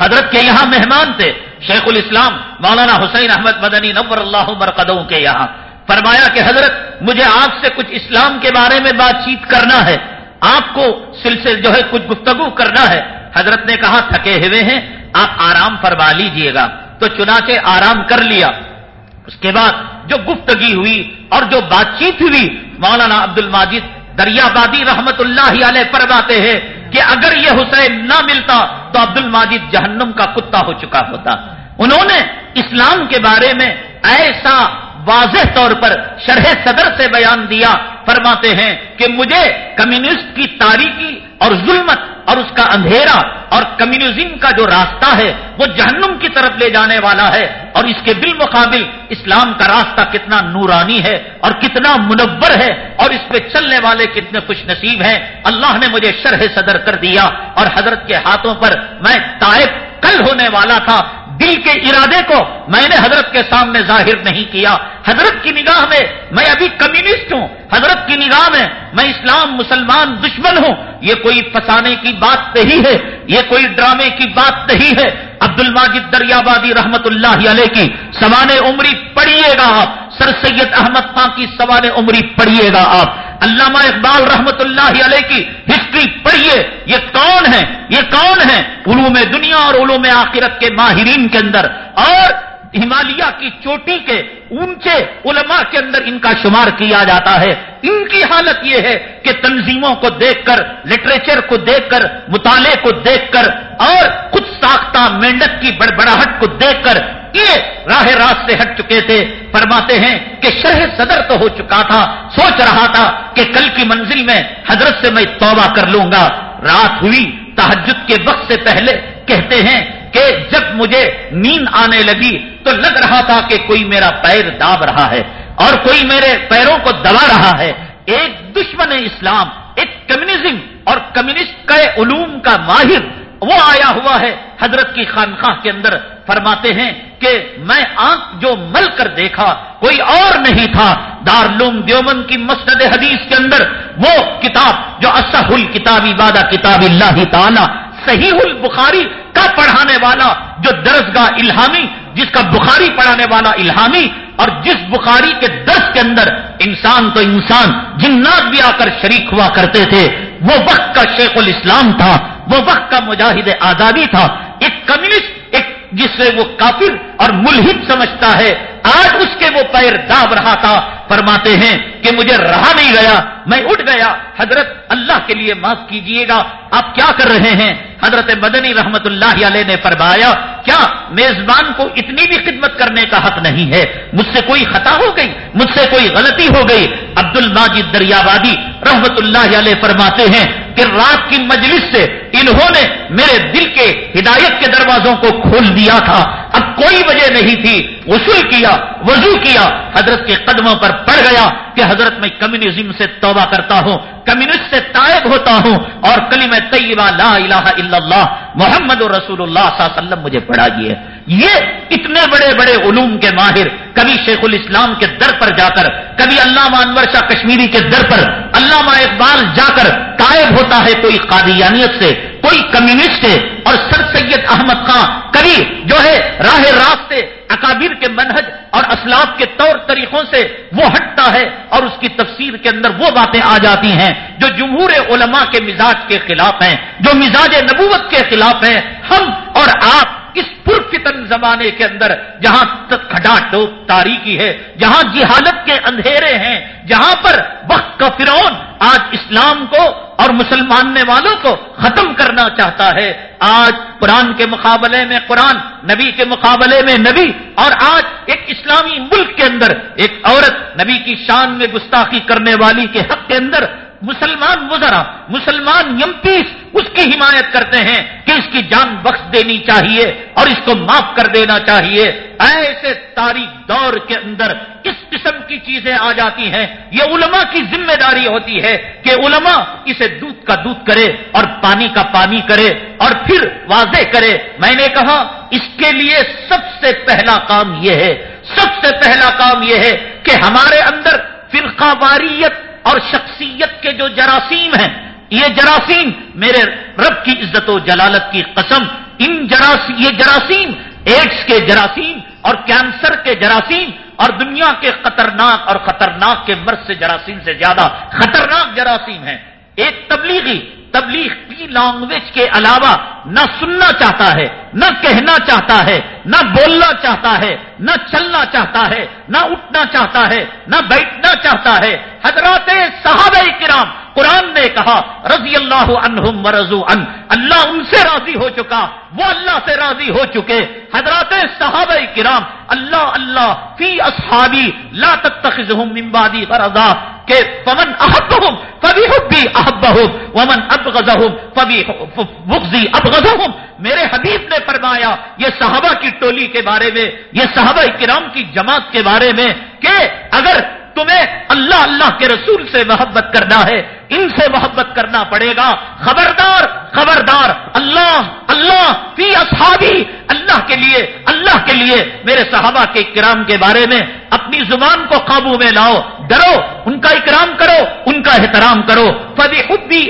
S1: حضرت کے یہاں مہمان تھے۔ شیخ الاسلام مولانا حسین احمد مدنی نور اللہ مرقدوں کے یہاں فرمایا کہ حضرت، مجھے آپ سے کچھ اسلام کے بارے میں بات چیت کرنا ہے، آپ کو سلسلے جو ہے کچھ گفتگو کرنا ہے۔ حضرت نے کہا، تھکے ہوئے ہیں، آپ آرام فرما لیجیے گا۔ تو چنانچہ آرام کر لیا۔ اس کے بعد جو گفتگی ہوئی اور جو بات چیت ہوئی، مولانا عبد الماجد دریا بادی رحمت اللہ علیہ فرماتے ہیں کہ اگر یہ حسین نہ ملتا تو عبد الماجد جہنم کا کتا ہو چکا ہوتا۔ انہوں نے اسلام کے بارے میں ایسا واضح طور پر شرح صدر سے بیان دیا، فرماتے ہیں کہ مجھے کمیونسٹ کی تاریخی اور ظلمت اور اس کا اندھیرا اور کمیونزم کا جو راستہ ہے، وہ جہنم کی طرف لے جانے والا ہے۔ اور اس کے بالمقابل اسلام کا راستہ کتنا نورانی ہے اور کتنا منور ہے اور اس پہ چلنے والے کتنے خوش نصیب ہیں۔ اللہ نے مجھے شرح صدر کر دیا اور حضرت کے ہاتھوں پر میں طائب کل ہونے والا تھا۔ دل کے ارادے کو میں نے حضرت کے سامنے ظاہر نہیں کیا۔ حضرت کی نگاہ میں میں ابھی کمیونسٹ ہوں۔ حضرت کی نگاہ میں میں اسلام مسلمان دشمن ہوں۔ یہ کوئی فسانے کی بات نہیں ہے، یہ کوئی ڈرامے کی بات نہیں ہے۔ عبد الماجد دریابادی رحمت اللہ علیہ کی سوان عمری پڑھیے گا آپ۔ سر سید احمد خان کی سوان عمری پڑھیے گا آپ۔ علامہ اقبال رحمت اللہ علیہ کی ہسٹری پڑھیے۔ یہ کون ہے؟ یہ کون ہے؟ علوم دنیا اور علوم آخرت کے ماہرین کے اندر۔ اور ہمالیہ کی چوٹی کے اونچے علماء کے اندر ان کا شمار کیا جاتا ہے۔ ان کی حالت یہ ہے کہ تنظیموں کو دیکھ کر لٹریچر کو دیکھ کر، مطالعے کو دیکھ کر، اور خود ساختہ مینڈک کی بڑبڑاہٹ کو دیکھ کر یہ راہ راست سے ہٹ چکے تھے۔ فرماتے ہیں کہ شرح صدر تو ہو چکا تھا۔ سوچ رہا تھا کہ کل کی منزل میں حضرت سے میں توبہ کر لوں گا۔ رات ہوئی تحجد کے وقت سے پہلے کہتے ہیں کہ جب مجھے نیند آنے لگی تو لگ رہا تھا کہ کوئی میرا پیر داب رہا ہے اور کوئی میرے پیروں کو دبا رہا ہے۔ ایک دشمن اسلام، ایک کمیونزم اور کمیونسٹ کا علوم کا ماہر وہ آیا ہوا ہے حضرت کی خانخواہ کے اندر۔ فرماتے ہیں کہ میں آنکھ جو مل کر دیکھا کوئی اور نہیں تھا۔ دارلوم دیومن کی مسند حدیث کے اندر وہ کتاب جو اسح الکتاب عبادہ کتاب اللہ تعالی صحیح البخاری کا پڑھانے والا جو درسگاہ الہامی، جس کا بخاری پڑھانے والا الہامی، اور جس بخاری کے درس کے اندر انسان تو انسان، جنات بھی آ کر شریک ہوا کرتے تھے، وہ وقت کا شیخ الاسلام تھا، وہ وقت کا مجاہد آزادی تھا۔ ایک کمیونسٹ، ایک جس سے وہ کافر اور ملحد سمجھتا ہے، آج اس کے وہ پیر داب رہا تھا، فرماتے ہیں کہ مجھے رہا نہیں گیا میں اٹھ گیا، حضرت اللہ کے لیے معاف کیجیے گا، آپ کیا کر رہے ہیں؟ حضرت مدنی رحمت اللہ علیہ نے فرمایا کیا میزبان کو اتنی بھی خدمت کرنے کا حق نہیں ہے؟ مجھ سے کوئی خطا ہو گئی؟ مجھ سے کوئی غلطی ہو گئی؟ عبد الماجد دریابادی رحمت اللہ علیہ فرماتے ہیں کہ رات کی مجلس سے انہوں نے میرے دل کے ہدایت کے دروازوں کو کھول دیا تھا۔ اب کوئی وجہ نہیں تھی۔ غسل کیا، وضو کیا۔ حضرت کے قدموں پر پڑ گیا کہ حضرت میں کمیونزم سے توبہ کرتا ہوں، کمیونسٹ سے تائب ہوتا ہوں اور کلی میں طیبہ لا الہ الا اللہ محمد رسول اللہ صلی اللہ علیہ وسلم مجھے پڑھا گیا یہ اتنے بڑے بڑے علوم کے ماہر، کبھی شیخ الاسلام کے در پر جا کر، کبھی علامہ انور شاہ کشمیری کے در پر علامہ اقبال جا کر قائب ہوتا ہے کوئی قادیانیت سے، کوئی کمیونسٹ ہے اور سر سید احمد خان کبھی جو ہے راہ راستے اکابر کے منہج اور اسلاف کے طور طریقوں سے وہ ہٹتا ہے۔ کی تفسیر کے اندر وہ باتیں آ جاتی ہیں جو جمہور علماء کے مزاج کے خلاف ہیں، جو مزاج نبوت کے خلاف ہیں۔ ہم اور آپ اس پرفتن زمانے کے اندر جہاں کھڈا ٹوپ تاریخی ہے، جہاں جہالت کے اندھیرے ہیں، جہاں پر وقت کا فرون آج اسلام کو اور مسلماننے والوں کو ختم کرنا چاہتا ہے۔ آج قرآن کے مقابلے میں قرآن، نبی کے مقابلے میں نبی اور آج ایک اسلامی ملک کے اندر ایک عورت نبی کی شان میں گستاخی کرنے والی کے حق کے اندر مسلمان وزرا مسلمان یم پیس اس کی حمایت کرتے ہیں کہ اس کی جان بخش دینی چاہیے اور اس کو معاف کر دینا چاہیے۔ ایسے تاریخ دور کے اندر کس قسم کی چیزیں آ جاتی ہیں۔ یہ علماء کی ذمہ داری ہوتی ہے کہ علماء اسے دودھ کا دودھ کرے اور پانی کا پانی کرے اور پھر واضح کرے۔ میں نے کہا، اس کے لیے سب سے پہلا کام یہ ہے، سب سے پہلا کام یہ ہے کہ ہمارے اندر فرقہ واریت اور شخصیت کے جو جراثیم ہیں، یہ جراثیم میرے رب کی عزت و جلالت کی قسم، ان جراثیم یہ جراثیم ایڈس کے جراثیم اور کینسر کے جراثیم اور دنیا کے خطرناک اور خطرناک کے مرض سے جراثیم سے زیادہ خطرناک جراثیم ہیں۔ ایک تبلیغی، تبلیغ کی لینگویج کے علاوہ نہ سننا چاہتا ہے، نہ کہنا چاہتا ہے، نہ بولنا چاہتا ہے، نہ چلنا چاہتا ہے، نہ اٹھنا چاہتا ہے، نہ بیٹھنا چاہتا ہے۔ حضرات صحابہ کرام قرآن نے کہا، رضی اللہ عنہم ورضو ان اللہ ان سے راضی ہو چکا، وہ اللہ سے راضی ہو چکے۔ حضرات صحابہ کرام، اللہ اللہ، فی اصحابی، لا تتخذہم من بعدی غرضا، کہ پون احب ہوں کبھی بھی احب ہوں ومن اب غذا ہوں کبھی میرے حبیب نے فرمایا، یہ صحابہ کی ٹولی کے بارے میں، یہ صحابہ کرام کی جماعت کے بارے میں، کہ اگر تمہیں اللہ اللہ کے رسول سے محبت کرنا ہے، ان سے محبت کرنا پڑے گا۔ خبردار خبردار، اللہ اللہ، فی اصحابی، اللہ کے لیے، اللہ کے لیے۔ میرے صحابہ کے کرام کے بارے میں اپنی زبان کو قابو میں لاؤ۔ ڈرو، ان کا اکرام کرو، ان کا احترام کرو۔ فبی حبی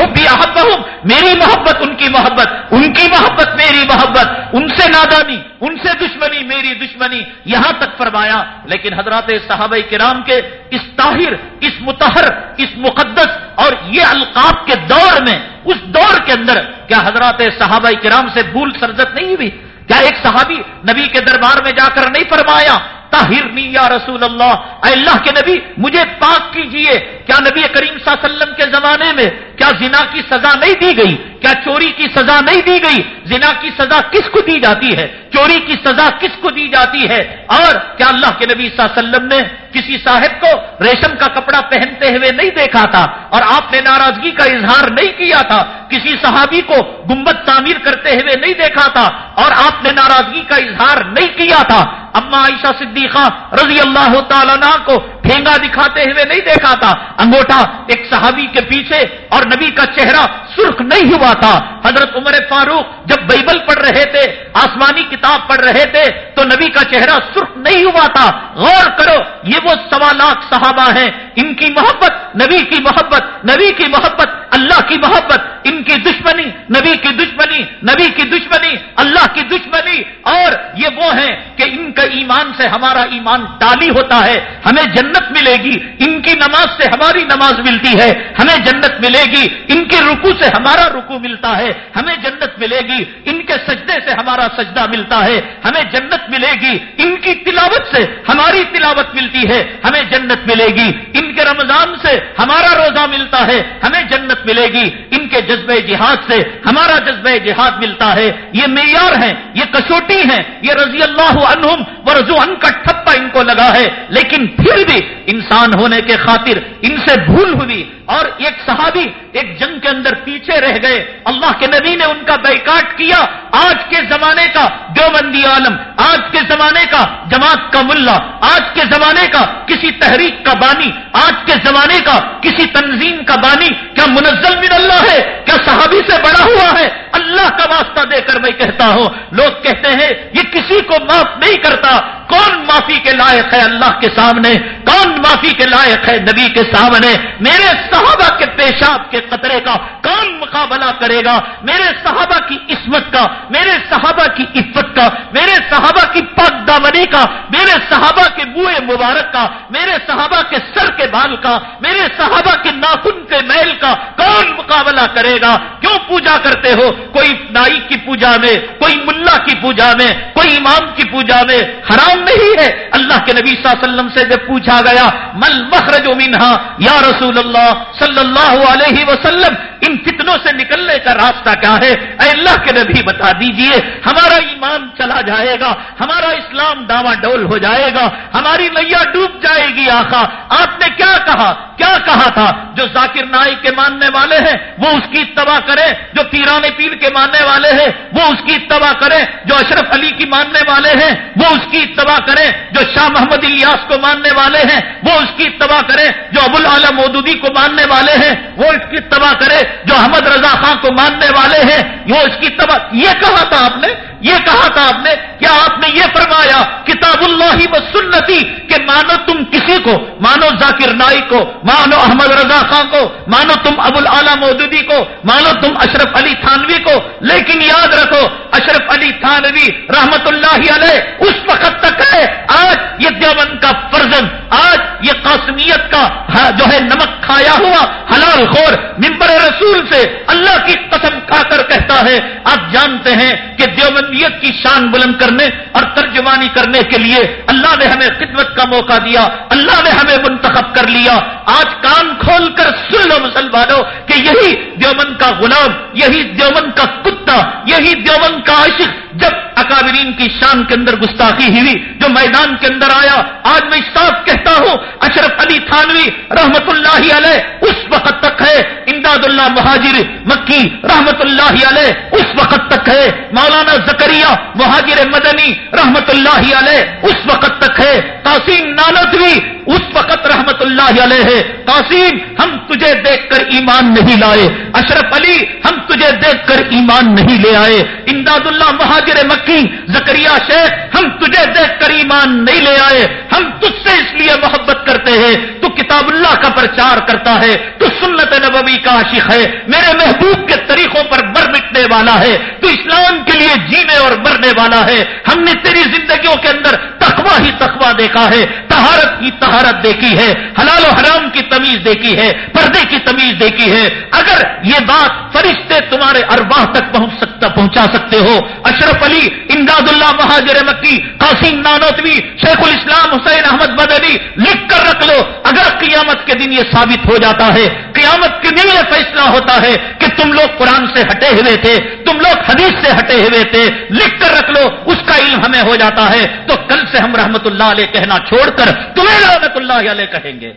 S1: حبی احب میری محبت، ان کی محبت، ان کی محبت، میری محبت، ان سے نادانی، ان سے دشمنی، میری دشمنی۔ یہاں تک فرمایا، لیکن حضرات صحابہ کرام کے اس طاہر، اس متحر اس مقدس اور یہ القاب کے دور میں، اس دور کے اندر کیا حضرات صحابہ کرام سے بھول سرزت نہیں ہوئی؟ کیا ایک صحابی نبی کے دربار میں جا کر نہیں فرمایا طاہر یا رسول اللہ، اے اللہ کے نبی، مجھے پاک کیجیے۔ کیا نبی کریم صلی اللہ علیہ وسلم کے زمانے میں کیا زنا کی سزا نہیں دی گئی؟ کیا چوری کی سزا نہیں دی گئی؟ زنا کی سزا کس کو دی جاتی ہے؟ چوری کی سزا کس کو دی جاتی ہے اور کیا اللہ کے نبی صلی اللہ علیہ وسلم نے کسی صاحب کو ریشم کا کپڑا پہنتے ہوئے نہیں دیکھا تھا اور آپ نے ناراضگی کا اظہار نہیں کیا تھا کسی صحابی کو گمبت تعمیر کرتے ہوئے نہیں دیکھا تھا اور آپ نے ناراضگی کا اظہار نہیں کیا تھا اما عائشہ صدیقہ رضی اللہ تعالیٰ کو ٹھینگا دکھاتے ہوئے نہیں دیکھا تھا۔ انگوٹا ایک صحابی کے پیچھے اور نبی کا چہرہ سرخ نہیں ہوا تھا۔ حضرت عمر فاروق جب بائبل پڑھ رہے تھے، آسمانی کتاب پڑھ رہے تھے، تو نبی کا چہرہ سرخ نہیں ہوا تھا۔ غور کرو، یہ وہ سوا لاکھ صحابہ ہیں۔ ان کی محبت، نبی کی محبت، نبی کی محبت اللہ کی محبت، ان کی دشمنی، نبی کی دشمنی، نبی کی دشمنی، اللہ کی دشمنی۔ اور یہ وہ ہیں کہ ان کا ایمان سے ہمارا ایمان ٹالی ہوتا ہے، ہمیں جنت ملے گی۔ ان کی نماز سے ہماری نماز ملتی ہے، ہمیں جنت ملے گی۔ ان کے رکو سے ہمارا رکو ملتا ہے، ہمیں جنت ملے گی۔ ان کے سجدے سے ہمارا سجدہ ملتا ہے، ہمیں جنت ملے گی۔ ان کی تلاوت سے ہماری تلاوت ملتی ہے، ہمیں جنت ملے گی۔ ان کے رمضان سے ہمارا روزہ ملتا ہے، ہمیں جنت ملے گی، ان کے جذبہ جہاد سے ہمارا جذبہ جہاد ملتا ہے۔ یہ معیار ہے یہ کسوٹی ہے یہ رضی اللہ عنہم ورضو ان کا ٹھپا ان کو لگا ہے۔ لیکن پھر بھی انسان ہونے کے خاطر ان سے بھول ہوئی اور ایک صحابی ایک جنگ کے اندر پیچھے رہ گئے۔ اللہ کے نبی نے ان کا بیکاٹ کیا۔ آج کے زمانے کا دیوبندی عالم، آج کے زمانے کا جماعت کا ملا، آج کے زمانے کا کسی تحریک کا بانی، آج کے زمانے کا کسی تنظیم کا بانی۔ کیا منزل من اللہ ہے؟ کیا صحابی سے بڑا ہوا ہے؟ اللہ کا واسطہ دے کر میں کہتا ہوں۔ لوگ کہتے ہیں، یہ کسی کو معاف نہیں کرتا۔ کون معافی کے لائق ہے اللہ کے سامنے؟ کون معافی کے لائق ہے نبی کے سامنے؟ میرے صحابہ کے پیشاب کے قطرے کا کون مقابلہ کرے گا؟ میرے صحابہ کی عصمت کا، میرے صحابہ کی عفت کا، میرے صحابہ کی پاک دامنی کا، میرے صحابہ کے بوئے مبارک کا، میرے صحابہ کے سر کے بال کا، میرے صحابہ کے ناخن کے محل کا کون مقابلہ کرے گا؟ کیوں پوجا کرتے ہو؟ کوئی نائی کی پوجا میں، کوئی ملا کی پوجا میں، کوئی امام کی پوجا میں حرام نہیں ہے۔ اللہ کے نبی صلی اللہ علیہ وسلم سے جب پوچھا گیا مل مخرج منہا؟ یا رسول اللہ صلی اللہ علیہ وسلم ان فتنوں سے نکلنے کا راستہ کیا ہے؟ اے اللہ کے نبی، بتا دیجیے، ہمارا ایمان چلا جائے گا، ہمارا اسلام ڈاوا ڈول ہو جائے گا، ہماری نیا ڈوب جائے گی آخا آپ نے کیا کہا؟ کیا کہا تھا؟ جو ذاکر نائک کے ماننے والے ہیں، وہ اس کی اتباع کرے جو پیران پیر کے ماننے والے ہیں، وہ اس کی اتباع کرے جو اشرف علی کی ماننے والے ہیں، وہ اس کی اتباع کرے جو شاہ محمد الیاس کو ماننے والے ہیں، وہ اس کی اتباع کرے جو ابو العالم مودودی کو ماننے والے ہیں، وہ اس کی اتباع کرے جو احمد رضا خان کو ماننے والے ہیں وہ اس کی اتباع یہ کہا تھا آپ نے، یہ کہا تھا آپ نے کیا آپ نے یہ فرمایا، کتاب اللہ و سنتی، کہ مانو تم کسی کو، مانو ذاکر نائی کو، مانو احمد رضا خان کو، مانو تم ابو العلا مودودی کو، مانو تم اشرف علی تھانوی کو، لیکن یاد رکھو، اشرف علی تھانوی رحمت اللہ علیہ اس وقت تک ہے، آج یہ دیوبند کا فرزن آج یہ قاسمیت کا جو ہے نمک کھایا ہوا حلال خور ممبر رسول سے اللہ کی قسم کھا کر کہتا ہے، آپ جانتے ہیں کہ دیوبندیت کی شان بلند کر کرنے اور ترجمانی کرنے کے لیے اللہ نے ہمیں خدمت کا موقع دیا، اللہ نے ہمیں منتخب کر لیا۔ آج کان کھول کر سن لو مسلمانوں کہ یہی دیومن کا غلام، یہی دیومن کا کتا، یہی دیومن کا عاشق۔ جب اکابرین کی شان کے اندر گستاخی ہوئی، جو میدان کے اندر آیا، آج میں صاف کہتا ہوں، اشرف علی تھانوی رحمت اللہ علیہ اس وقت تک ہے، امداد اللہ مہاجر مکی رحمت اللہ علیہ اس وقت تک ہے، مولانا زکریہ مہاجر مدنی رحمت اللہ علیہ اس وقت تک ہے۔ قاسم بھی اس وقت رحمت اللہ علیہ، قاسم، ہم تجھے دیکھ کر ایمان نہیں لائے۔ اشرف علی، ہم تجھے دیکھ کر ایمان نہیں لے آئے۔ امداد اللہ، مہاجر مکی زکریہ شیخ، ہم تجھے دیکھ کر ایمان نہیں لے آئے۔ ہم تجھ سے اس لیے محبت کرتے ہیں۔ تو کتاب اللہ کا پرچار کرتا ہے۔ تو سنت نبوی کا عاشق ہے۔ میرے محبوب کے طریقوں پر مر مٹنے والا ہے۔ تو اسلام کے لیے جینے اور مرنے والا ہے۔ ہم نے تیری زندگیوں کے اندر تخوا ہی تخوا دیکھا ہے۔ تہارت ہی طہارت دیکھی ہے، حلال و حرام کی تمیز دیکھی ہے، پردے کی تمیز دیکھی ہے۔ اگر یہ بات فرشتے تمہارے ارواح تک پہنچ سکتا پہنچا سکتے ہو۔ اشرف علی، امداد اللہ، مہاجر مکی، قاسم نانوتوی، شیخ الاسلام حسین احمد بدنی لکھ کر رکھ لو۔ اگر قیامت کے دن یہ ثابت ہو جاتا ہے، قیامت کے دن یہ فیصلہ ہوتا ہے کہ تم لوگ قرآن سے ہٹے ہوئے تھے، تم لوگ حدیث سے ہٹے ہوئے تھے، لکھ کر رکھ لو، اس کا علم ہمیں ہو جاتا ہے۔ تو کل سے ہم رحمت اللہ علیہ کہنا چھوڑ کر تمہیں رحمت اللہ علیہ کہیں گے۔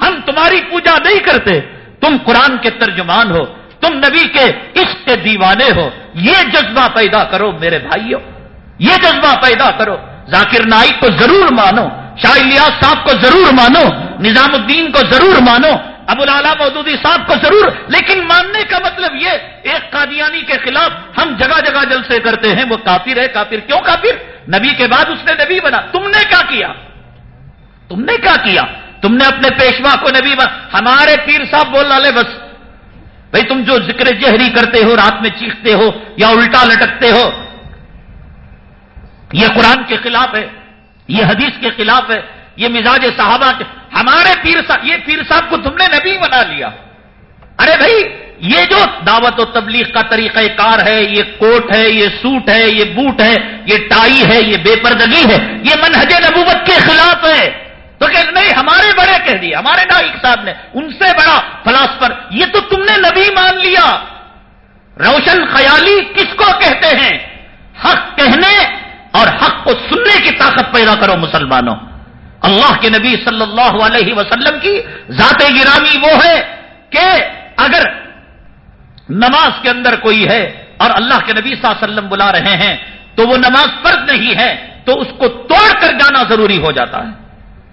S1: ہم تمہاری پوجا نہیں کرتے، تم قرآن کے ترجمان ہو۔ تم نبی کے عشق کے دیوانے ہو، یہ جذبہ پیدا کرو میرے بھائیوں، یہ جذبہ پیدا کرو۔ ذاکر نائک کو ضرور مانو، شاہ الیاس صاحب کو ضرور مانو، نظام الدین کو ضرور مانو، ابو العلا مودودی صاحب کو ضرور۔ لیکن ماننے کا مطلب یہ، ایک قادیانی کے خلاف ہم جگہ جگہ جلسے کرتے ہیں، وہ کافر ہے، کافر کیوں کافر؟ نبی کے بعد اس نے نبی بنا، تم نے کیا کیا؟ تم نے کیا کیا؟ تم نے اپنے پیشوا کو نبی بنا۔ ہمارے پیر صاحب بول ڈالے بس بھائی تم جو ذکر جہری کرتے ہو، رات میں چیختے ہو یا الٹا لٹکتے ہو، یہ قرآن کے خلاف ہے، یہ حدیث کے خلاف ہے، یہ مزاج صحابہ کے، ہمارے پیر صاحب، یہ پیر صاحب کو تم نے نبی بنا لیا۔ ارے بھائی، یہ جو دعوت و تبلیغ کا طریقہ کار ہے، یہ کوٹ ہے، یہ سوٹ ہے، یہ بوٹ ہے، یہ ٹائی ہے، یہ بے پردگی ہے، یہ منہج نبوت کے خلاف ہے۔ تو کہ نہیں، ہمارے بڑے کہہ دیے، ہمارے نائک صاحب نے، ان سے بڑا فلاسفر، یہ تو تم نے نبی مان لیا۔ روشن خیالی کس کو کہتے ہیں؟ حق کہنے اور حق کو سننے کی طاقت پیدا کرو مسلمانوں۔ اللہ کے نبی صلی اللہ علیہ وسلم کی ذات گرامی وہ ہے کہ اگر نماز کے اندر کوئی ہے اور اللہ کے نبی صلی اللہ علیہ وسلم بلا رہے ہیں، تو وہ نماز فرض نہیں ہے، تو اس کو توڑ کر جانا ضروری ہو جاتا ہے۔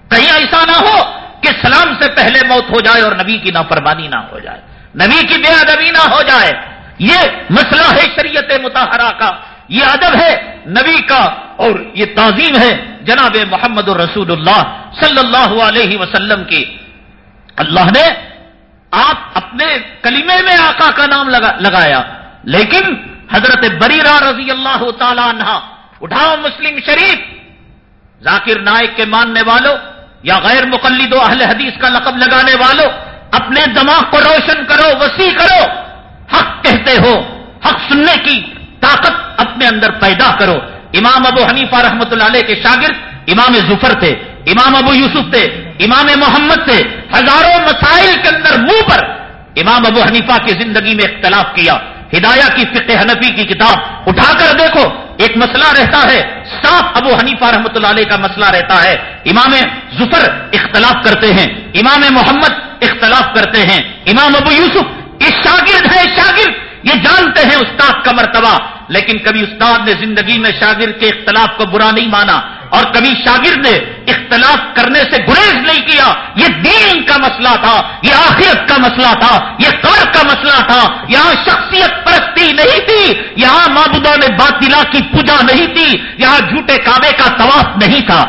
S1: کہیں ایسا نہ ہو کہ سلام سے پہلے موت ہو جائے اور نبی کی نافرمانی نہ ہو جائے۔ نبی کی بے ادبی نہ ہو جائے۔ یہ مسئلہ ہے شریعت متحرہ کا۔ یہ ادب ہے نبی کا اور یہ تعظیم ہے جناب محمد الرسول اللہ صلی اللہ علیہ وسلم کی۔ اللہ نے آپ اپنے کلیمے میں آقا کا نام لگا لگایا۔ لیکن حضرت بریرہ رضی اللہ تعالی عنہ، اٹھاؤ مسلم شریف، ذاکر نائک کے ماننے والوں یا غیر مقلد و اہل حدیث کا لقب لگانے والوں اپنے دماغ کو روشن کرو، وسیع کرو۔ حق کہتے ہو، حق سننے کی طاقت اپنے اندر پیدا کرو۔ امام ابو حنیفہ رحمۃ اللہ علیہ کے شاگرد امام ظفر تھے، امام ابو یوسف تھے، امام محمد تھے۔ ہزاروں مسائل کے اندر منہ پر امام ابو حنیفہ کی زندگی میں اختلاف کیا۔ ہدایہ کی فقہ حنفی کی کتاب، اٹھا کر دیکھو۔ ایک مسئلہ رہتا ہے صاف ابو حنیفہ رحمۃ اللہ علیہ کا مسئلہ رہتا ہے۔ امام ظفر اختلاف کرتے ہیں، امام محمد اختلاف کرتے ہیں۔ امام ابو یوسف یہ شاگرد ہے شاگرد۔ یہ جانتے ہیں، استاد کا مرتبہ۔ لیکن کبھی استاد نے زندگی میں شاگرد کے اختلاف کو برا نہیں مانا۔ اور کبھی شاگرد نے اختلاف کرنے سے گریز نہیں کیا، یہ دین کا مسئلہ تھا، یہ آخرت کا مسئلہ تھا، یہ کار کا مسئلہ تھا، یہاں شخصیت پرستی نہیں تھی، یہاں مابودہ نے باطلا کی پوجا نہیں تھی، یہاں جھوٹے کعبے کا طواف نہیں تھا۔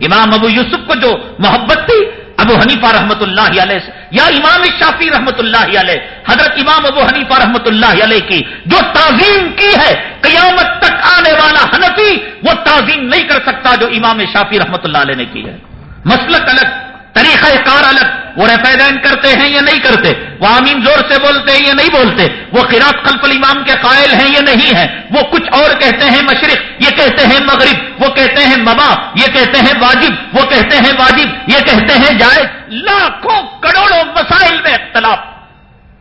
S1: امام ابو یوسف کو جو محبت تھی ابو حنیفہ رحمت اللہ علیہ سے یا امام شافی رحمۃ اللہ علیہ حضرت امام ابو حنیفہ رحمت اللہ علیہ کی جو تعظیم کی ہے، قیامت تک آنے والا حنفی، وہ تعظیم نہیں کر سکتا جو امام شافی رحمت اللہ علیہ نے کی ہے۔ مسلک الگ۔ طریقہ کار الگ، وہ ریفیدین کرتے ہیں یا نہیں کرتے؟ وہ آمین زور سے بولتے ہیں یا نہیں بولتے؟ وہ خراط خلف الامام کے قائل ہیں یا نہیں ہیں؟ وہ کچھ اور کہتے ہیں مشرق، یہ کہتے ہیں مغرب، وہ کہتے ہیں مبا یہ کہتے ہیں واجب، وہ کہتے ہیں واجب، یہ کہتے ہیں جائز۔ لاکھوں کروڑوں مسائل میں اختلاف۔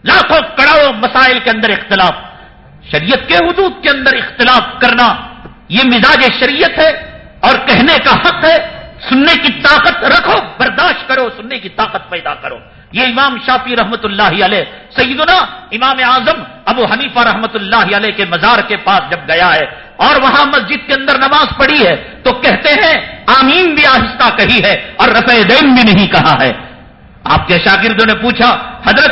S1: لاکھوں کروڑوں مسائل کے اندر اختلاف۔ شریعت کے حدود کے اندر اختلاف کرنا، یہ مزاج شریعت ہے اور کہنے کا حق ہے۔ سننے کی طاقت رکھو، برداشت کرو، سننے کی طاقت پیدا کرو۔ یہ امام شافی رحمت اللہ علیہ، سیدنا امام اعظم ابو حنیفہ رحمت اللہ علیہ کے مزار کے پاس جب گیا ہے اور وہاں مسجد کے اندر نماز پڑھی ہے تو کہتے ہیں، آمین بھی آہستہ کہی ہے اور رفع دین بھی نہیں کہا ہے۔ آپ کے شاگردوں نے پوچھا، حضرت،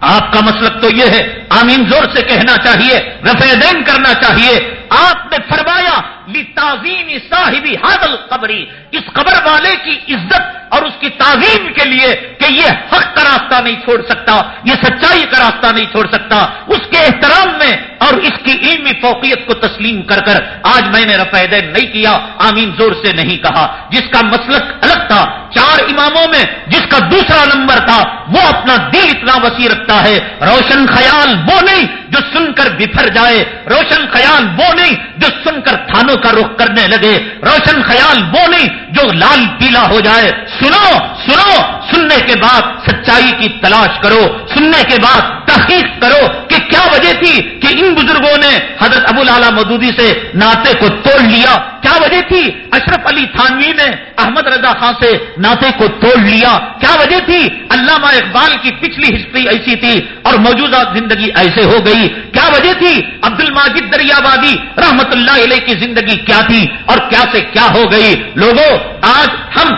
S1: آپ کا مسلک تو یہ ہے، آمین زور سے کہنا چاہیے، رفع دین کرنا چاہیے۔ آپ نے فرمایا لی تعظیم صاحبی حادل قبری اس قبر والے کی عزت اور اس کی تعظیم کے لیے کہ یہ حق کا راستہ نہیں چھوڑ سکتا، یہ سچائی کا راستہ نہیں چھوڑ سکتا، اس کے احترام میں اور اس کی علمی فوقیت کو تسلیم کر کر آج میں نے رفع دین نہیں کیا، آمین زور سے نہیں کہا۔ جس کا مسلک الگ تھا، چار اماموں میں جس کا دوسرا نمبر تھا، وہ اپنا دل اتنا وسیع رکھتا ہے۔ روشن خیال وہ نہیں جو سن کر بفر جائے، روشن خیال وہ نہیں جو سن کر تھانوں کا رخ کرنے لگے۔ روشن خیال وہ نہیں جو لال پیلا ہو جائے۔ سنو سنو سننے کے بعد سچائی کی تلاش کرو، سننے کے بعد تحقیق کرو کہ کیا وجہ تھی کہ ان بزرگوں نے حضرت ابو لالا مودودی سے ناطے کو توڑ لیا۔ کیا وجہ تھی؟ اشرف علی تھانوی نے احمد رضا خان سے ناطے کو توڑ لیا۔ کیا وجہ تھی؟ علامہ اقبال کی پچھلی ہسٹری ایسی تھی اور موجودہ زندگی ایسے ہو گئی۔ کیا وجہ تھی؟ عبد الماجد دریابادی رحمت اللہ علیہ کی زندگی کیا تھی اور کیا سے کیا ہو گئی؟ لوگوں، آج ہم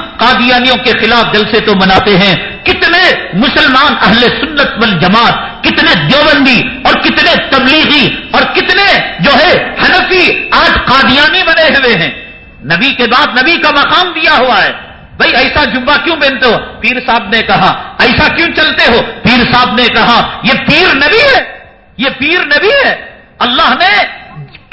S1: قادیانیوں کے خلاف جلسے تو مناتے ہیں، کتنے مسلمان اہل سنت والجماعت، کتنے دیوبندی اور کتنے تبلیغی اور کتنے جو ہے حنفی، آج قادیانی بنے ہوئے ہیں۔ نبی کے بعد نبی کا مقام دیا ہوا ہے۔ بھائی ایسا جمعہ کیوں پہنتے ہو؟ پیر صاحب نے کہا۔ ایسا کیوں چلتے ہو؟ پیر صاحب نے کہا، یہ پیر نبی ہے۔ یہ پیر نبی ہے۔ اللہ نے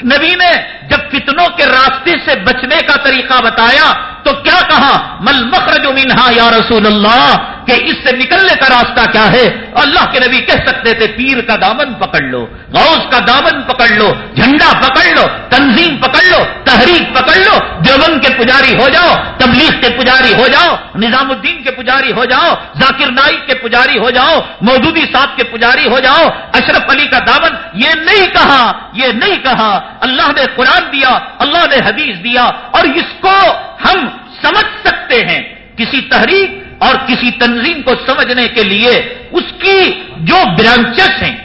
S1: نبی نے جب فتنوں کے راستے سے بچنے کا طریقہ بتایا تو کیا کہا؟ مل مخرج منہا یا رسول اللہ کہ اس سے نکلنے کا راستہ کیا ہے؟ اللہ کے نبی کہہ سکتے تھے، پیر کا دامن پکڑ لو، غوث کا دامن پکڑ لو، جھنڈا پکڑ لو، تنظیم پکڑ لو، تحریک پکڑ لو، دیوبند کے پجاری ہو جاؤ، تبلیغ کے پجاری ہو جاؤ نظام الدین کے پجاری ہو جاؤ، ذاکر نائک کے پجاری ہو جاؤ، مودودی صاحب کے پجاری ہو جاؤ، اشرف علی کا دامن، یہ نہیں کہا، یہ نہیں کہا۔ اللہ نے قرآن دیا، اللہ نے حدیث دیا، اور اس کو ہم سمجھ سکتے ہیں۔ کسی تحریک اور کسی تنظیم کو سمجھنے کے لیے اس کی جو برانچس ہیں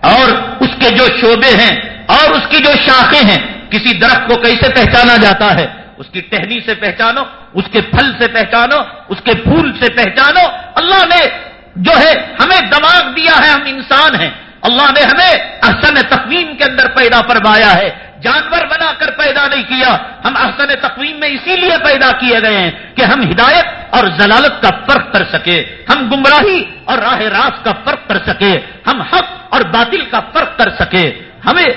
S1: اور اس کے جو شعبے ہیں اور اس کی جو شاخیں ہیں، کسی درخت کو کیسے پہچانا جاتا ہے؟ اس کی ٹہنی سے پہچانو، اس کے پھل سے پہچانو، اس کے پھول سے پہچانو۔ اللہ نے جو ہے ہمیں دماغ دیا ہے، ہم انسان ہیں۔ اللہ نے ہمیں احسن تقویم کے اندر پیدا فرمایا ہے۔ جانور بنا کر پیدا نہیں کیا، ہم احسن تقویم میں اسی لیے پیدا کیے گئے ہیں کہ ہم ہدایت اور ضلالت کا فرق کر سکے، ہم گمراہی اور راہ راست کا فرق کر سکے، ہم حق اور باطل کا فرق کر سکے۔ ہمیں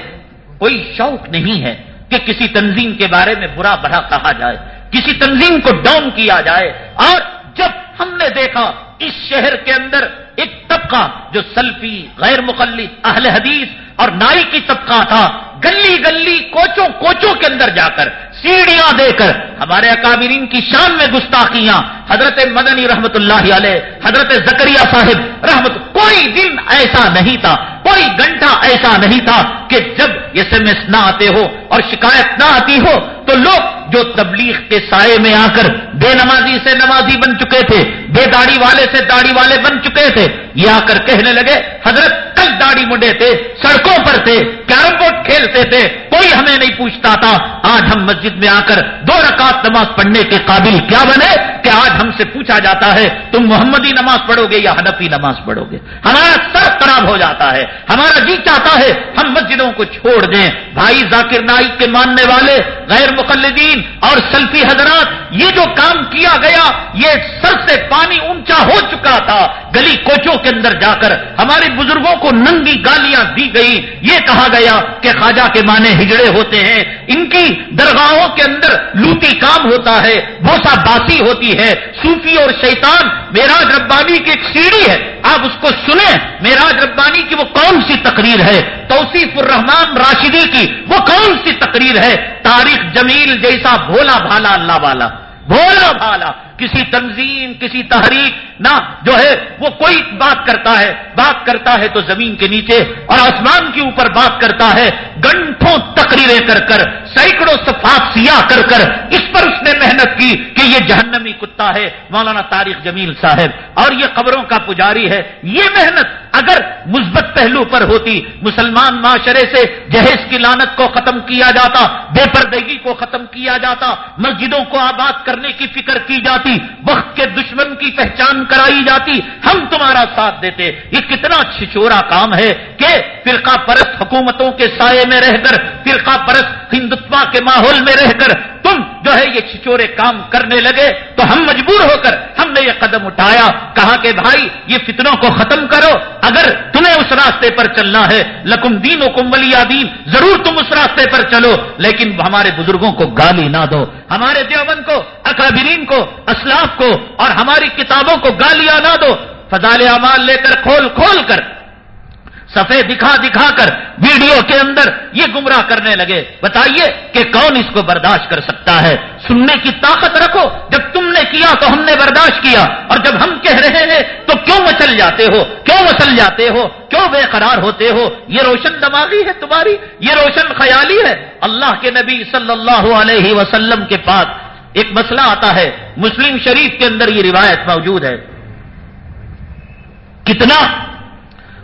S1: کوئی شوق نہیں ہے کہ کسی تنظیم کے بارے میں برا بڑا کہا جائے، کسی تنظیم کو ڈاؤن کیا جائے۔ اور جب ہم نے دیکھا اس شہر کے اندر ایک طبقہ جو سلفی، غیر مقلد، اہل حدیث اور نائی کی طبقہ تھا گلی گلی کوچوں کوچوں کے اندر جا کر سیڑھیاں دے کر ہمارے اکابرین کی شان میں گستاخیاں، حضرت مدنی رحمت اللہ علیہ، حضرت زکریہ صاحب، رحمت، کوئی دن ایسا نہیں تھا، کوئی گھنٹہ ایسا نہیں تھا کہ جب ایس ایم ایس نہ آتے ہو اور شکایت نہ آتی ہو تو لوگ جو تبلیغ کے سائے میں آ کر بے نمازی سے نمازی بن چکے تھے، بے داڑھی والے سے داڑھی والے بن چکے تھے، یہ آ کر کہنے لگے، حضرت کل داڑھی منڈے تھے، سڑکوں پر تھے، کیرم بورڈ کھیلتے تھے، کوئی ہمیں نہیں پوچھتا تھا، آج ہم مسجد میں آ کر دو رکعت نماز پڑھنے کے قابل کیا بنے؟ کہ آج ہم سے پوچھا جاتا ہے، تم محمدی نماز پڑھو گے یا ہنفی نماز پڑھو گے؟ ہمارا سر خراب ہو جاتا ہے، ہمارا جی چاہتا ہے، ہم مسجدوں کو چھوڑ دیں۔ بھائی ذاکر نائک کے ماننے والے، غیر مقلدین اور سلفی حضرات، یہ جو کام کیا گیا، یہ سر سے پانی اونچا ہو چکا تھا۔ گلی کوچوں کے اندر جا کر ہمارے بزرگوں کو ننگی گالیاں دی گئی یہ کہا گیا کہ خواجہ کے معنی ہجڑے ہوتے ہیں۔ ان کی درگاہوں کے اندر لوٹی کام ہوتا ہے، بھوسا باسی ہوتی ہے۔ صوفی اور شیطان، میراج ربانی کی ایک سیڑھی ہے۔ آپ اس کو سنیں، میراج ربانی کی وہ کون سی تقریر ہے؟ توصیف الرحمان راشدی کی وہ کون سی تقریر ہے؟ تاریخ جمیل جیسا بھولا بھالا اللہ والا بھولا بھالا۔ کسی تنظیم، کسی تحریک، نہ، جو ہے، وہ کوئی بات کرتا ہے، بات کرتا ہے تو زمین کے نیچے اور آسمان کے اوپر بات کرتا ہے گنٹوں تقریریں کر کر، سینکڑوں صفات سیاہ کر کر، اس پر اس نے محنت کی کہ یہ جہنمی کتا ہے، مولانا تاریخ جمیل صاحب۔ اور یہ قبروں کا پجاری ہے۔ یہ محنت اگر مثبت پہلو پر ہوتی، مسلمان معاشرے سے جہیز کی لانت کو ختم کیا جاتا، بے پردگی کو ختم کیا جاتا، مسجدوں کو آباد کرنے کی فکر کی جاتی وقت کے دشمن کی پہچان کرائی جاتی، ہم تمہارا ساتھ دیتے۔ یہ کتنا چھچورا کام ہے کہ فرقہ پرست حکومتوں کے سائے میں رہ کر، فرقہ پرست ہندوتوا کے ماحول میں رہ کر، تم جو ہے یہ چھچورے کام کرنے لگے تو ہم مجبور ہو کر ہم نے یہ قدم اٹھایا۔ کہا کہ بھائی، یہ فتنوں کو ختم کرو۔ اگر تمہیں اس راستے پر چلنا ہے، لکم دین و کم دین، ضرور تم اس راستے پر چلو، لیکن ہمارے بزرگوں کو گالی نہ دو، ہمارے دیوبند کو، اکابرین کو اسلاف کو اور ہماری کتابوں کو گالیاں نہ دو فضال اعمال لے کر کھول کھول کر سفید دکھا دکھا کر ویڈیو کے اندر یہ گمراہ کرنے لگے۔ بتائیے کہ کون اس کو برداشت کر سکتا ہے؟ سننے کی طاقت رکھو، جب تم نے کیا تو ہم نے برداشت کیا، اور جب ہم کہہ رہے ہیں تو کیوں مچل جاتے ہو؟ کیوں مچل جاتے ہو؟ کیوں بے قرار ہوتے ہو؟ یہ روشن دماغی ہے تمہاری، یہ روشن خیالی ہے۔ اللہ کے نبی صلی اللہ علیہ وسلم کے پاس ایک مسئلہ آتا ہے، مسلم شریف کے اندر یہ روایت موجود ہے۔ کتنا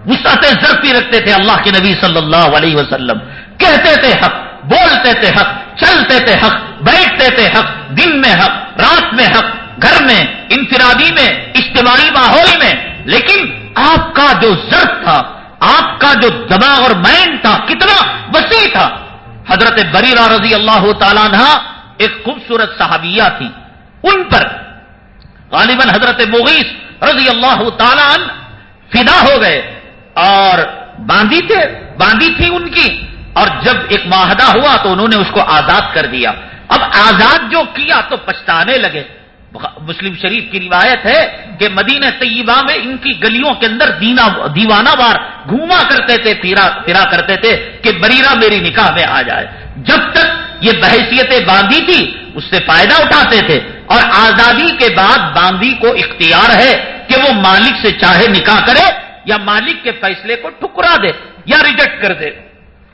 S1: وسعت ضرفی رکھتے تھے اللہ کے نبی صلی اللہ علیہ وسلم۔ کہتے تھے حق، بولتے تھے حق، چلتے تھے حق، بیٹھتے تھے حق، دن میں حق، رات میں حق، گھر میں، انفرادی میں، اجتماعی ماحول میں۔ لیکن آپ کا جو ضرف تھا، آپ کا جو دماغ اور مائنڈ تھا، کتنا وسیع تھا۔ حضرت بریرہ رضی اللہ تعالیٰ نے ایک خوبصورت صحابیہ تھی۔ ان پر غالباً حضرت مغیث رضی اللہ تعالیٰ فدا ہو گئے اور باندھی تھے، باندھی تھی ان کی۔ اور جب ایک معاہدہ ہوا تو انہوں نے اس کو آزاد کر دیا۔ اب آزاد جو کیا تو پچھتانے لگے۔ مسلم شریف کی روایت ہے کہ مدینہ طیبہ میں ان کی گلیوں کے اندر دیوانہ بار گھوما کرتے تھے پھرا کرتے تھے کہ بریرا میری نکاح میں آ جائے۔ جب تک یہ بحثیتیں باندھی تھی، اس سے فائدہ اٹھاتے تھے۔ اور آزادی کے بعد باندھی کو اختیار ہے کہ وہ مالک سے چاہے نکاح کرے یا مالک کے فیصلے کو ٹکرا دے یا ریجیکٹ کر دے۔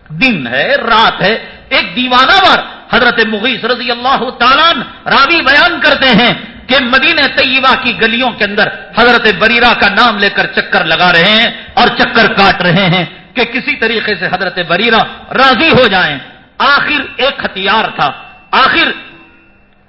S1: دن ہے، رات ہے۔ ایک دیوانہ بار حضرت مغیث رضی اللہ تعالیٰ راوی بیان کرتے ہیں کہ مدینہ طیبہ کی گلیوں کے اندر حضرت بریرہ کا نام لے کر چکر لگا رہے ہیں اور چکر کاٹ رہے ہیں کہ کسی طریقے سے حضرت بریرہ راضی ہو جائیں۔ آخر ایک ہتھیار تھا، آخر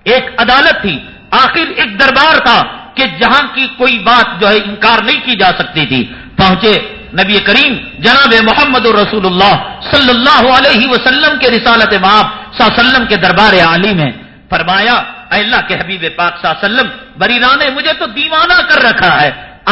S1: ایک عدالت تھی، آخر ایک دربار تھا کہ جہاں کی کوئی بات جو ہے انکار نہیں کی جا سکتی تھی۔ پہنچے نبی کریم جناب محمد الرسول اللہ صلی اللہ علیہ وسلم کے رسالت ماپ صلی اللہ علیہ وسلم کے دربار عالی میں فرمایا، اے اللہ کے حبیب پاک صلی اللہ علیہ وسلم بریرا نے مجھے تو دیوانہ کر رکھا ہے۔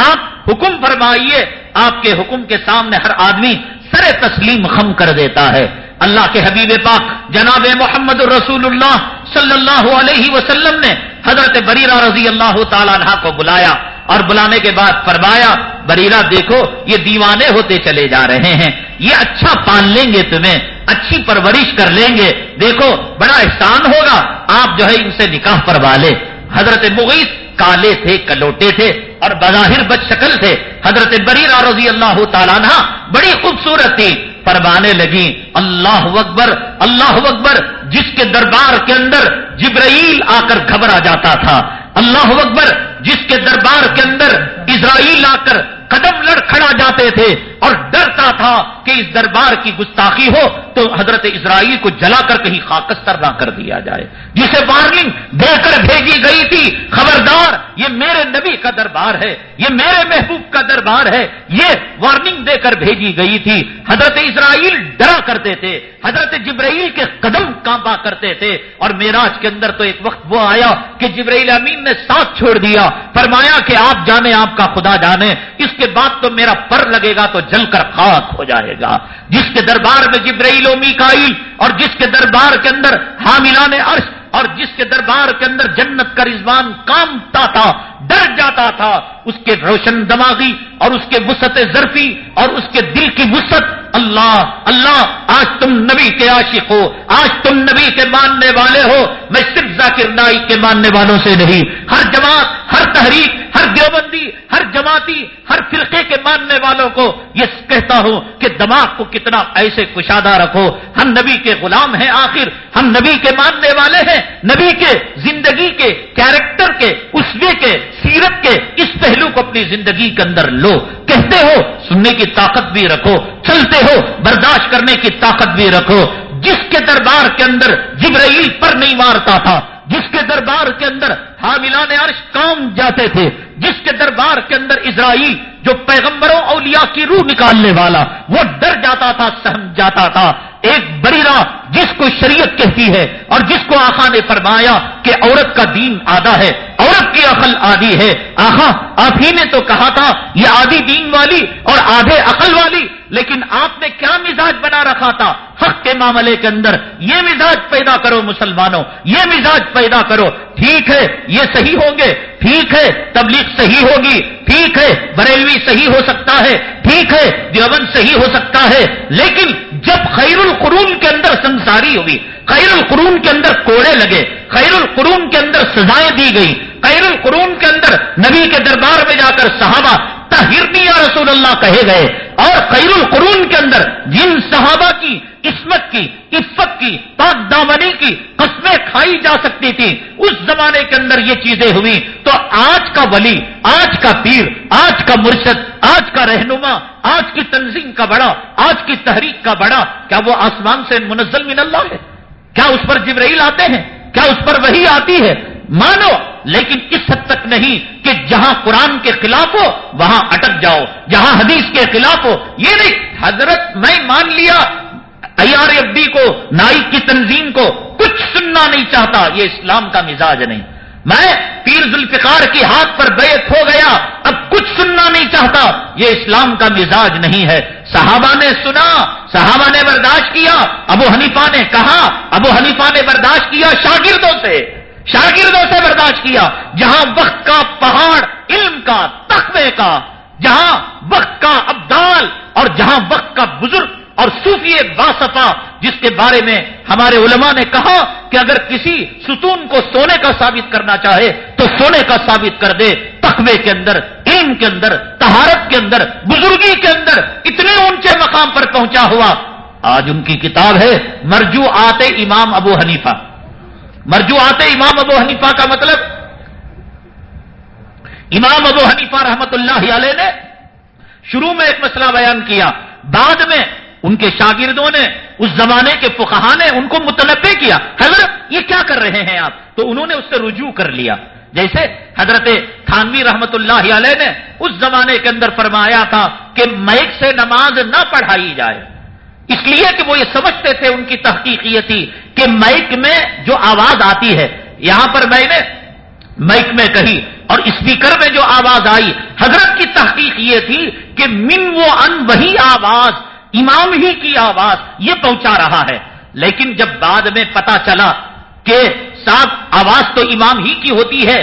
S1: آپ حکم فرمائیے، آپ کے حکم کے سامنے ہر آدمی سر تسلیم خم کر دیتا ہے۔ اللہ کے حبیب پاک جناب محمد الرسول اللہ صلی اللہ علیہ وسلم نے حضرت بریرہ رضی اللہ تعالیٰ عنہ کو بلایا اور بلانے کے بعد فرمایا، بریرہ دیکھو، یہ دیوانے ہوتے چلے جا رہے ہیں، یہ اچھا پال لیں گے تمہیں، اچھی پرورش کر لیں گے۔ دیکھو، بڑا احسان ہوگا، آپ جو ہے ان سے نکاح پروا لے۔ حضرت مغیث کالے تھے، کلوٹے تھے اور بظاہر بد شکل تھے۔ حضرت بریرہ رضی اللہ تعالیٰ عنہ بڑی خوبصورت تھی پروانے لگی اللہ اکبر اللہ اکبر۔ جس کے دربار کے اندر جبرائیل آ کر گھبرا جاتا تھا۔ اللہ اکبر، جس کے دربار کے اندر اسرائیل آ کر قدم لڑ کھڑا جاتے تھے اور ڈرتا تھا کہ اس دربار کی گستاخی ہو تو حضرت اسرائیل کو جلا کر کہیں خاکستر نہ کر دیا جائے۔ جسے وارننگ دے کر بھیجی گئی تھی، خبردار، یہ میرے نبی کا دربار ہے، یہ میرے محبوب کا دربار ہے، یہ وارننگ دے کر بھیجی گئی تھی۔ حضرت اسرائیل ڈر کرتے تھے، حضرت جبرائیل کے قدم کانپا کرتے تھے، اور میراج کے اندر تو ایک وقت وہ آیا کہ جبرائیل امین نے ساتھ چھوڑ دیا، فرمایا کہ آپ جانے، آپ کا خدا جانے، اس کے بعد تو میرا پر لگے گا تو جل کر خاک ہو جائے گا۔ جس کے دربار میں جبرائیل و میکائیل، اور جس کے دربار کے اندر حاملان عرش، اور جس کے دربار کے اندر جنت کا رضوان کامتا تھا، ڈر جاتا تھا، اس کے روشن دماغی، اور اس کے وسط ظرفی اور اس کے دل کی وسط اللہ اللہ، آج تم نبی کے عاشق ہو، آج تم نبی کے ماننے والے ہو، میں صرف ذاکر نائک کے ماننے والوں سے نہیں، ہر جماعت، ہر تحریک، ہر دیوبندی، ہر جماعتی، ہر فرقے کے ماننے والوں کو یہ کہتا ہوں کہ دماغ کو کتنا ایسے کشادہ رکھو، ہم نبی کے غلام ہیں آخر، ہم نبی کے ماننے والے ہیں، نبی کے زندگی کے، کیریکٹر کے، اسوے کے، سیرت کے، اس پہلو کو اپنی زندگی کے اندر لو، کہتے ہو، سننے کی طاقت بھی رکھو، چلتے ہو برداشت کرنے کی طاقت بھی رکھو۔ جس کے دربار کے اندر جبرائیل پر نہیں مارتا تھا، جس کے دربار کے اندر حاملان عرش کام جاتے تھے، جس کے دربار کے اندر اسرائیل جو پیغمبروں اولیاء کی روح نکالنے والا، وہ ڈر جاتا تھا، سہم جاتا تھا۔ ایک بڑی راہ جس کو شریعت کہتی ہے اور جس کو آخا نے فرمایا کہ عورت کا دین آدھا ہے، عورت کی عقل آدھی ہے۔ آخا آپ ہی نے تو کہا تھا، یہ آدھی دین والی اور آدھے عقل والی، لیکن آپ نے کیا مزاج بنا رکھا تھا؟ حق کے معاملے کے اندر یہ مزاج پیدا کرو مسلمانوں، یہ مزاج پیدا کرو۔ ٹھیک ہے، یہ صحیح ہوں گے ٹھیک ہے، تبلیغ صحیح ہوگی، ٹھیک ہے، بریلوی صحیح ہو سکتا ہے، ٹھیک ہے، دیوبند صحیح ہو سکتا ہے، لیکن جب خیر القرون کے اندر سنساری ہوئی خیر القرون کے اندر کوڑے لگے خیر القرون کے اندر سزائیں دی گئی خیر القرون کے اندر نبی کے دربار میں جا کر صحابہ تہرنی یا رسول اللہ کہے گئے، اور خیر القرون کے اندر جن صحابہ کی عصمت کی، عفت کی، پاک دامنی کی قسمیں کھائی جا سکتی تھی اس زمانے کے اندر یہ چیزیں ہوئی تو آج کا ولی، آج کا پیر، آج کا مرشد، آج کا رہنما، آج کی تنظیم کا بڑا، آج کی تحریک کا بڑا، کیا وہ آسمان سے منزل من اللہ ہے؟ کیا اس پر جبرائیل آتے ہیں؟ کیا اس پر وہی آتی ہے؟ مانو، لیکن اس حد تک نہیں کہ جہاں قرآن کے خلاف ہو، وہاں اٹک جاؤ، جہاں حدیث کے خلاف ہو۔ یہ نہیں، حضرت میں مان لیا، ایار ابی کو، نائی کی تنظیم کو۔ کچھ سننا نہیں چاہتا، یہ اسلام کا مزاج نہیں۔ میں پیر ذوالفقار کی ہاتھ پر بیت ہو گیا، اب کچھ سننا نہیں چاہتا، یہ اسلام کا مزاج نہیں ہے۔ صحابہ نے سنا، صحابہ نے برداشت کیا، ابو حنیفہ نے کہا، ابو حنیفہ نے برداشت کیا شاگردوں سے۔ شاگردوں سے برداشت کیا، جہاں وقت کا پہاڑ، علم کا تخبے کا، جہاں وقت کا ابدال اور جہاں وقت کا بزرگ اور صوفی باصفا جس کے بارے میں ہمارے علماء نے کہا کہ اگر کسی ستون کو سونے کا ثابت کرنا چاہے، تو سونے کا ثابت کر دے تخبے کے اندر، علم کے اندر تہارت کے اندر، بزرگی کے اندر اتنے اونچے مقام پر پہنچا ہوا۔ آج ان کی کتاب ہے مرجو آتے امام ابو حنیفہ۔ مرجو آتے امام ابو حنیفہ کا مطلب؟ امام ابو حنیفہ رحمت اللہ علیہ نے شروع میں ایک مسئلہ بیان کیا، بعد میں ان کے شاگردوں نے، اس زمانے کے فقہ نے ان کو متنبع کیا۔ حضرت، یہ کیا کر رہے ہیں آپ؟ تو انہوں نے اس سے رجوع کر لیا۔ جیسے حضرت تھانوی رحمت اللہ علیہ نے اس زمانے کے اندر فرمایا تھا کہ میک سے نماز نہ پڑھائی جائے۔ اس لیے کہ وہ یہ سمجھتے تھے ان کی تحقیق یہ تھی کہ مائک میں جو آواز آتی ہے، یہاں پر میں نے مائک میں کہی اور اسپیکر میں جو آواز آئی، حضرت کی تحقیق یہ تھی کہ من وہ ان وہی آواز، امام ہی کی آواز، یہ پہنچا رہا ہے۔ لیکن جب بعد میں پتا چلا کہ صاحب، آواز تو امام ہی کی ہوتی ہے،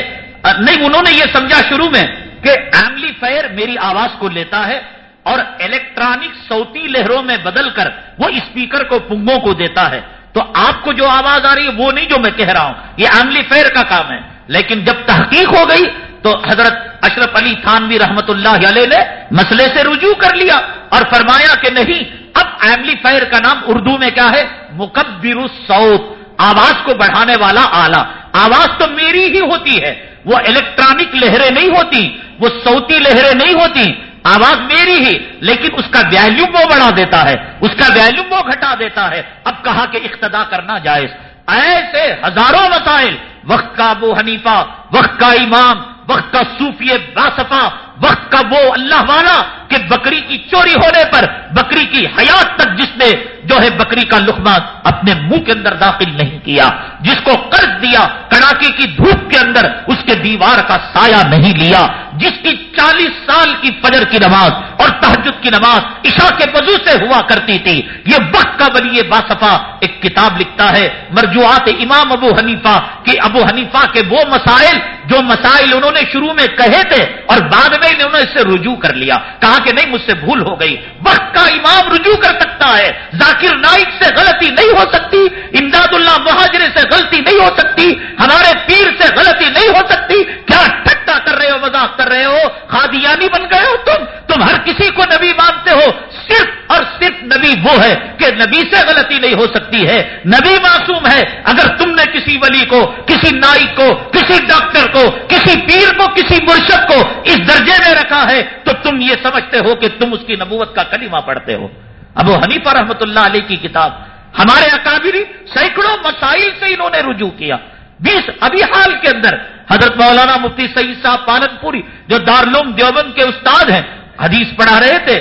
S1: نہیں، انہوں نے یہ سمجھا شروع میں کہ ایملی فائر میری آواز کو لیتا ہے اور الیکٹرانک سوتی لہروں میں بدل کر وہ اسپیکر کو پنگوں کو دیتا ہے۔ تو آپ کو جو آواز آ رہی ہے وہ نہیں جو میں کہہ رہا ہوں۔ یہ ایملی فیئر کا کام ہے۔ لیکن جب تحقیق ہو گئی تو حضرت اشرف علی تھانوی رحمت اللہ علیہ نے مسئلے سے رجوع کر لیا اور فرمایا کہ نہیں، اب ایملی فائر کا نام اردو میں کیا ہے؟ مکبر الصوت، آواز کو بڑھانے والا آلہ۔ آواز تو میری ہی ہوتی ہے۔ وہ الیکٹرانک لہریں نہیں ہوتی، وہ سوتی لہریں نہیں ہوتی۔ آواز میری ہی، لیکن اس کا ویلو وہ بڑھا دیتا ہے، اس کا ویلو وہ گھٹا دیتا ہے۔ اب کہا کہ اقتدا کرنا جائز۔ ایسے ہزاروں مسائل، وقت کا وہ حنیفہ، وقت کا امام، وقت کا صوفی باصفا وقت کا وہ اللہ والا کہ بکری کی چوری ہونے پر بکری کی حیات تک جس نے جو ہے بکری کا لقمہ اپنے منہ کے اندر داخل نہیں کیا، جس کو قرض دیا، کڑاکے کی دھوپ کے اندر اس کے دیوار کا سایہ نہیں لیا، جس کی چالیس سال کی فجر کی نماز اور تحجد کی نماز عشاء کے وضو سے ہوا کرتی تھی۔ یہ وقت کا بلی باصفا ایک کتاب لکھتا ہے، مرجوعات امام ابو حنیفہ کہ ابو حنیفہ کے وہ مسائل جو مسائل انہوں نے شروع میں کہے تھے اور بعد میں انہوں نے اس سے رجوع کر لیا۔ کہا کہ نہیں مجھ سے بھول ہو گئی۔ وقت کا امام رجوع کر سکتا ہے۔ ذاکر نائک سے غلطی نہیں ہو سکتی۔ امداد اللہ مہاجرے سے غلطی نہیں ہو سکتی۔ ہمارے پیر سے غلطی نہیں ہو سکتی۔ کیا ٹھٹا کر رہے ہو، مذاق کر رہے ہو؟ خادیانی بن گئے ہو تم۔ تم ہر کسی کو نبی مانتے ہو۔ صرف اور صرف نبی وہ ہے کہ نبی سے غلطی نہیں ہو سکتی ہے۔ نبی معصوم ہے۔ اگر تم نے کسی ولی کو، کسی نائک کو، کسی ڈاکٹر کو، کسی پیر کو، کسی مرشد کو اس درجے میں رکھا ہے تو تم یہ سمجھ سمجھتے ہو کہ تم اس کی نبوت کا کلمہ پڑھتے ہو۔ ابو حنیفہ رحمۃ اللہ علیہ کی کتاب، ہمارے اکابری سینکڑوں مسائل سے انہوں نے رجوع کیا۔ بیس ابھی حال کے اندر حضرت مولانا مفتی سعید صاحب پالن پوری جو دارلوم دیوبند کے استاد ہیں، حدیث پڑھا رہے تھے۔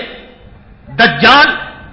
S1: دجال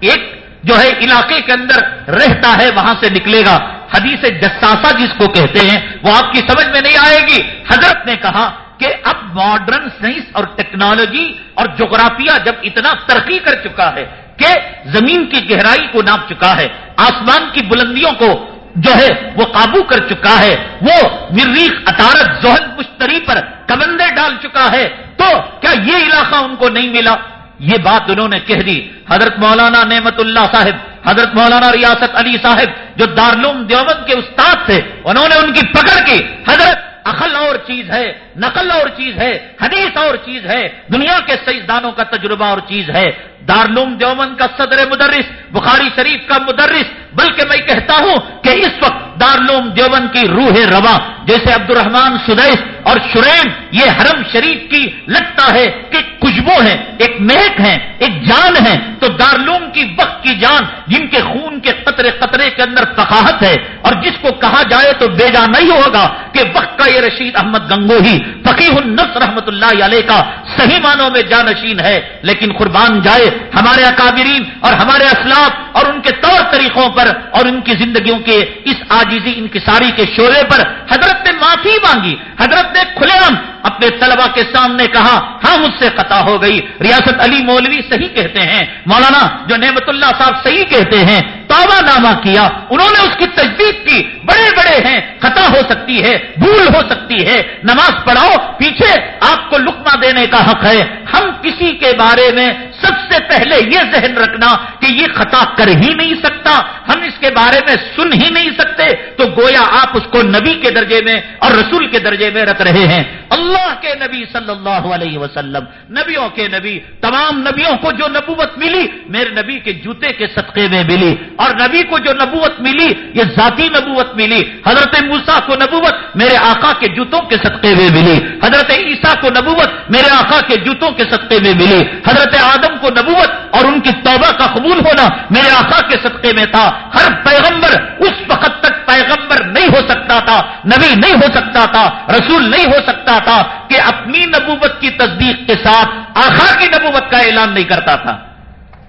S1: ایک جو ہے علاقے کے اندر رہتا ہے، وہاں سے نکلے گا۔ حدیث جساسا جس کو کہتے ہیں، وہ آپ کی سمجھ میں نہیں آئے گی۔ حضرت نے کہا کہ اب ماڈرن سائنس اور ٹیکنالوجی اور جغرافیہ جب اتنا ترقی کر چکا ہے کہ زمین کی گہرائی کو ناپ چکا ہے، آسمان کی بلندیوں کو جو ہے وہ قابو کر چکا ہے، وہ مریخ اطارت زہل مشتری پر کمندے ڈال چکا ہے، تو کیا یہ علاقہ ان کو نہیں ملا؟ یہ بات انہوں نے کہہ دی۔ حضرت مولانا نعمت اللہ صاحب، حضرت مولانا ریاست علی صاحب جو دارلوم دیوبند کے استاد تھے، انہوں نے ان کی پکڑ کی۔ حضرت عقل اور چیز ہے، نقل اور چیز ہے، حدیث اور چیز ہے، دنیا کے سائنسدانوں کا تجربہ اور چیز ہے۔ دارلوم دیوبند کا صدر مدرس، بخاری شریف کا مدرس، بلکہ میں کہتا ہوں کہ اس وقت دارلوم دیوبند کی روح رواں جیسے عبد الرحمان سدیش اور شرین یہ حرم شریف کی لگتا ہے کہ خوشبو ہے ایک مہک ہے ایک جان ہے تو دارلوم کی وقت کی جان، جن کے خون کے قطرے قطرے کے اندر فقاہت ہے، اور جس کو کہا جائے تو بے جان نہیں ہوگا کہ وقت کا یہ رشید احمد گنگو ہی فقیح النص رحمت اللہ علیہ کا صحیح معنوں میں جانشین ہے، لیکن قربان جائے ہمارے اکابرین اور ہمارے اسلاف اور ان کے طور طریقوں پر اور ان کی زندگیوں کے اس آجیزی انکساری کے شعبے پر حضرت نے معافی مانگی۔ حضرت نے کھلے عام اپنے طلبا کے سامنے کہا ہاں مجھ سے قطع ہو گئی۔ ریاست علی مولوی صحیح کہتے ہیں۔ مولانا جو نعمت اللہ صاحب صحیح کہتے ہیں، توبہ نامہ کیا۔ انہوں نے اس کی تجدید کی۔ بڑے بڑے ہیں خطا ہو سکتی ہے، بھول ہو سکتی ہے۔ نماز پڑھاؤ، پیچھے آپ کو لکما دینے کا حق ہے۔ ہم کسی کے بارے میں سب سے پہلے یہ ذہن رکھنا کہ یہ خطا کر ہی نہیں سکتا، ہم اس کے بارے میں سن ہی نہیں سکتے، تو گویا آپ اس کو نبی کے درجے میں اور رسول کے درجے میں رکھ رہے ہیں۔ اللہ کے نبی صلی اللہ علیہ وسلم، نبیوں کے نبی، تمام نبیوں کو جو نبوت ملی، میرے نبی کے جوتے کے صدقے میں ملی۔ اور نبی کو جو نبوت ملی، یہ ذاتی نبوت ملی۔ حضرت موسا کو نبوت میرے آقا کے جوتوں کے صدقے میں ملی۔ حضرت عیسیٰ کو نبوت میرے آقا کے جوتوں کے صدقے میں ملی۔ حضرت آدم کو نبوت اور ان کی توبہ کا قبول ہونا میرے آقا کے صدقے میں تھا۔ ہر پیغمبر اس وقت تک پیغمبر نہیں ہو سکتا تھا، نبی نہیں ہو سکتا تھا، رسول نہیں ہو سکتا تھا کہ اپنی نبوت کی تصدیق کے ساتھ آخا کی نبوت کا اعلان نہیں کرتا تھا۔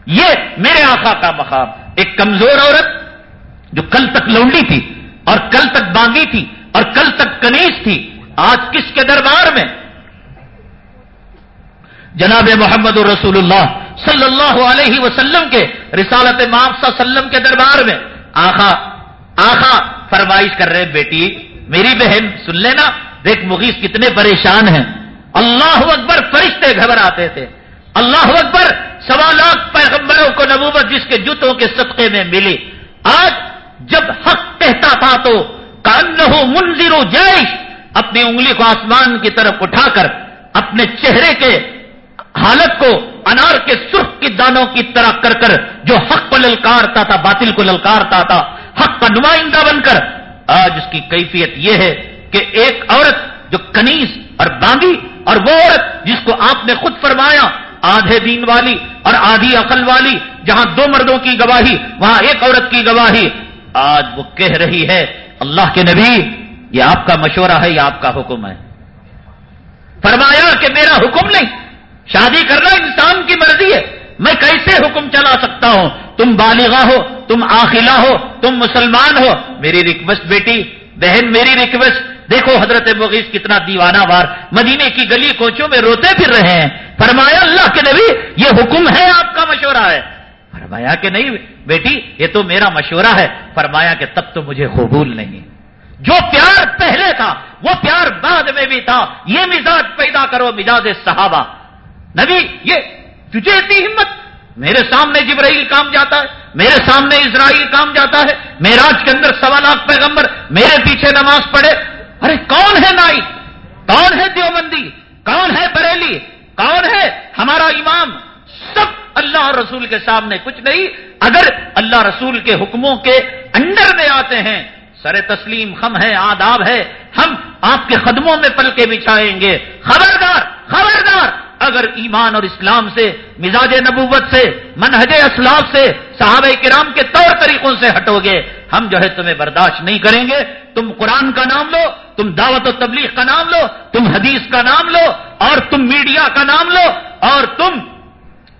S1: یہ میرے آخا کا مقام۔ ایک کمزور عورت جو کل تک لونڈی تھی اور کل تک بانگی تھی اور کل تک کنیز تھی، آج کس کے دربار میں؟ جناب محمد رسول اللہ صلی اللہ علیہ وسلم کے رسالت معافہ وسلم کے دربار میں آخا آخا فرمائش کر رہے بیٹی، میری بہن، سن لینا، دیکھ مغیث کتنے پریشان ہیں۔ اللہ اکبر فرشتے گھبراتے تھے۔ اللہ اکبر سوا لاکھ پیغمبروں کو نبوت جس کے جوتوں کے صدقے میں ملی۔ آج جب حق کہتا تھا تو کان منظر و جیش، اپنی انگلی کو آسمان کی طرف اٹھا کر، اپنے چہرے کے حالت کو انار کے سرخ کی دانوں کی طرح کر کر جو حق کو للکارتا تھا، باطل کو للکارتا تھا، حق کا نمائندہ بن کر، آج اس کی کیفیت یہ ہے کہ ایک عورت جو کنیز اور باندھی اور وہ عورت جس کو آپ نے خود فرمایا، آدھے دین والی اور آدھی عقل والی، جہاں دو مردوں کی گواہی، وہاں ایک عورت کی گواہی۔ آج وہ کہہ رہی ہے، اللہ کے نبی، یہ آپ کا مشورہ ہے، یہ آپ کا حکم ہے۔ فرمایا کہ میرا حکم نہیں۔ شادی کرنا انسان کی مرضی ہے۔ میں کیسے حکم چلا سکتا ہوں؟ تم بالغا ہو، تم آخلا ہو، تم مسلمان ہو۔ میری ریکویسٹ بیٹی، بہن میری ریکویسٹ دیکھو حضرت مغیث کتنا دیوانہ بار مدینے کی گلی کوچوں میں روتے پھر رہے ہیں۔ فرمایا، اللہ کے نبی، یہ حکم ہے آپ کا مشورہ ہے۔ فرمایا کہ نہیں، بیٹی، یہ تو میرا مشورہ ہے۔ فرمایا کہ تب تو مجھے قبول نہیں۔ جو پیار پہلے تھا، وہ پیار بعد میں بھی تھا۔ یہ مزاج پیدا کرو، مزاج صحابہ۔ نبی، یہ تجھے اتنی ہمت؟ میرے سامنے جبرائیل کام جاتا ہے، میرے سامنے اسرائیل کام جاتا ہے میراج کے اندر سوا لاکھ پیغمبر میرے پیچھے نماز پڑھے۔ ارے، کون ہے نائی؟ کون ہے دیوبندی؟ کون ہے بریلی؟ کون ہے ہمارا امام؟ سب اللہ اور رسول کے سامنے، کچھ نہیں۔ اگر اللہ رسول کے حکموں کے انڈر میں آتے ہیں، سر تسلیم خم ہے، آداب ہے، ہم آپ کے قدموں میں پل کے بچھائیں گے۔ خبردار خبردار! اگر ایمان اور اسلام سے، مزاج نبوت سے، منہج اسلاف سے، صحابہ کرام کے طور طریقوں سے ہٹو گے، ہم جو ہے تمہیں برداشت نہیں کریں گے۔ تم قرآن کا نام لو، تم دعوت و تبلیغ کا نام لو، تم حدیث کا نام لو، اور تم میڈیا کا نام لو، اور تم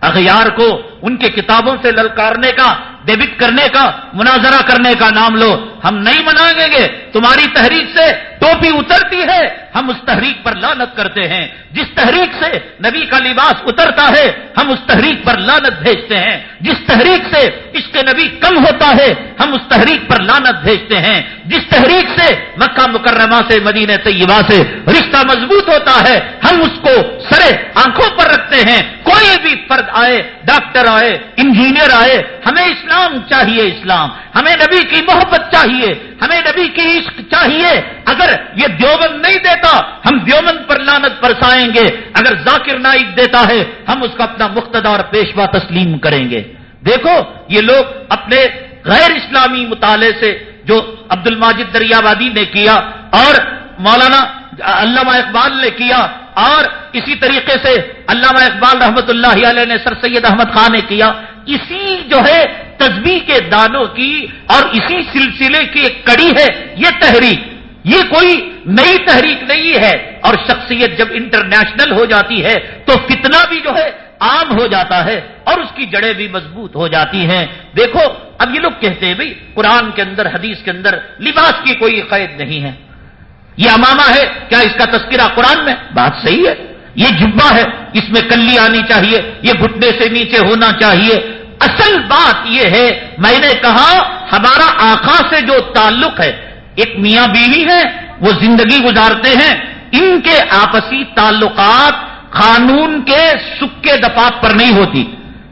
S1: اغیار کو ان کے کتابوں سے للکارنے کا ڈیبٹ کرنے کا، مناظرہ کرنے کا نام لو۔ ہم نہیں منائیں گے، تمہاری تحریک سے ٹوپی اترتی ہے، ہم اس تحریک پر لانت کرتے ہیں۔ جس تحریک سے نبی کا لباس اترتا ہے، ہم اس تحریک پر لانت بھیجتے ہیں۔ جس تحریک سے اس کے نبی کم ہوتا ہے، ہم اس تحریک پر لانت بھیجتے ہیں۔ جس تحریک سے مکہ مکرمہ سے، مدینہ طیبہ سے رشتہ مضبوط ہوتا ہے، ہم اس کو سرے آنکھوں پر رکھتے ہیں۔ کوئی بھی فرد آئے، ڈاکٹر آئے، انجینئر آئے، ہمیں اسلام چاہیے اسلام۔ ہمیں نبی کی محبت چاہیے۔ ہمیں نبی کی عشق چاہیے۔ اگر یہ دیوبند نہیں دیتا، ہم دیوبند پر لانت برسائیں گے۔ اگر ذاکر نائک دیتا ہے، ہم اس کا اپنا مختدار پیشوا تسلیم کریں گے۔ دیکھو، یہ لوگ اپنے غیر اسلامی مطالعے سے جو عبد الماجد دریابادی نے کیا اور مولانا علامہ اقبال نے کیا اور اسی طریقے سے علامہ اقبال رحمت اللہ علیہ نے سر سید احمد خان نے کیا اسی جو ہے تسبیح کے دانوں کی اور اسی سلسلے کی ایک کڑی ہے، یہ تحریک۔ یہ کوئی نئی تحریک نہیں ہے۔ اور شخصیت جب انٹرنیشنل ہو جاتی ہے تو کتنا بھی جو ہے عام ہو جاتا ہے اور اس کی جڑیں بھی مضبوط ہو جاتی ہیں۔ دیکھو، اب یہ لوگ کہتے ہیں بھائی قرآن کے اندر، حدیث کے اندر لباس کی کوئی قید نہیں ہے۔ یہ امامہ ہے، کیا اس کا تذکرہ قرآن میں؟ بات صحیح ہے۔ یہ جبا ہے، اس میں کلی آنی چاہیے، یہ گھٹنے سے نیچے ہونا چاہیے۔ اصل بات یہ ہے، میں نے کہا ہمارا آخا سے جو تعلق ہے، ایک میاں بیوی ہے وہ زندگی گزارتے ہیں۔ ان کے آپسی تعلقات قانون کے سکے دفات پر نہیں ہوتی۔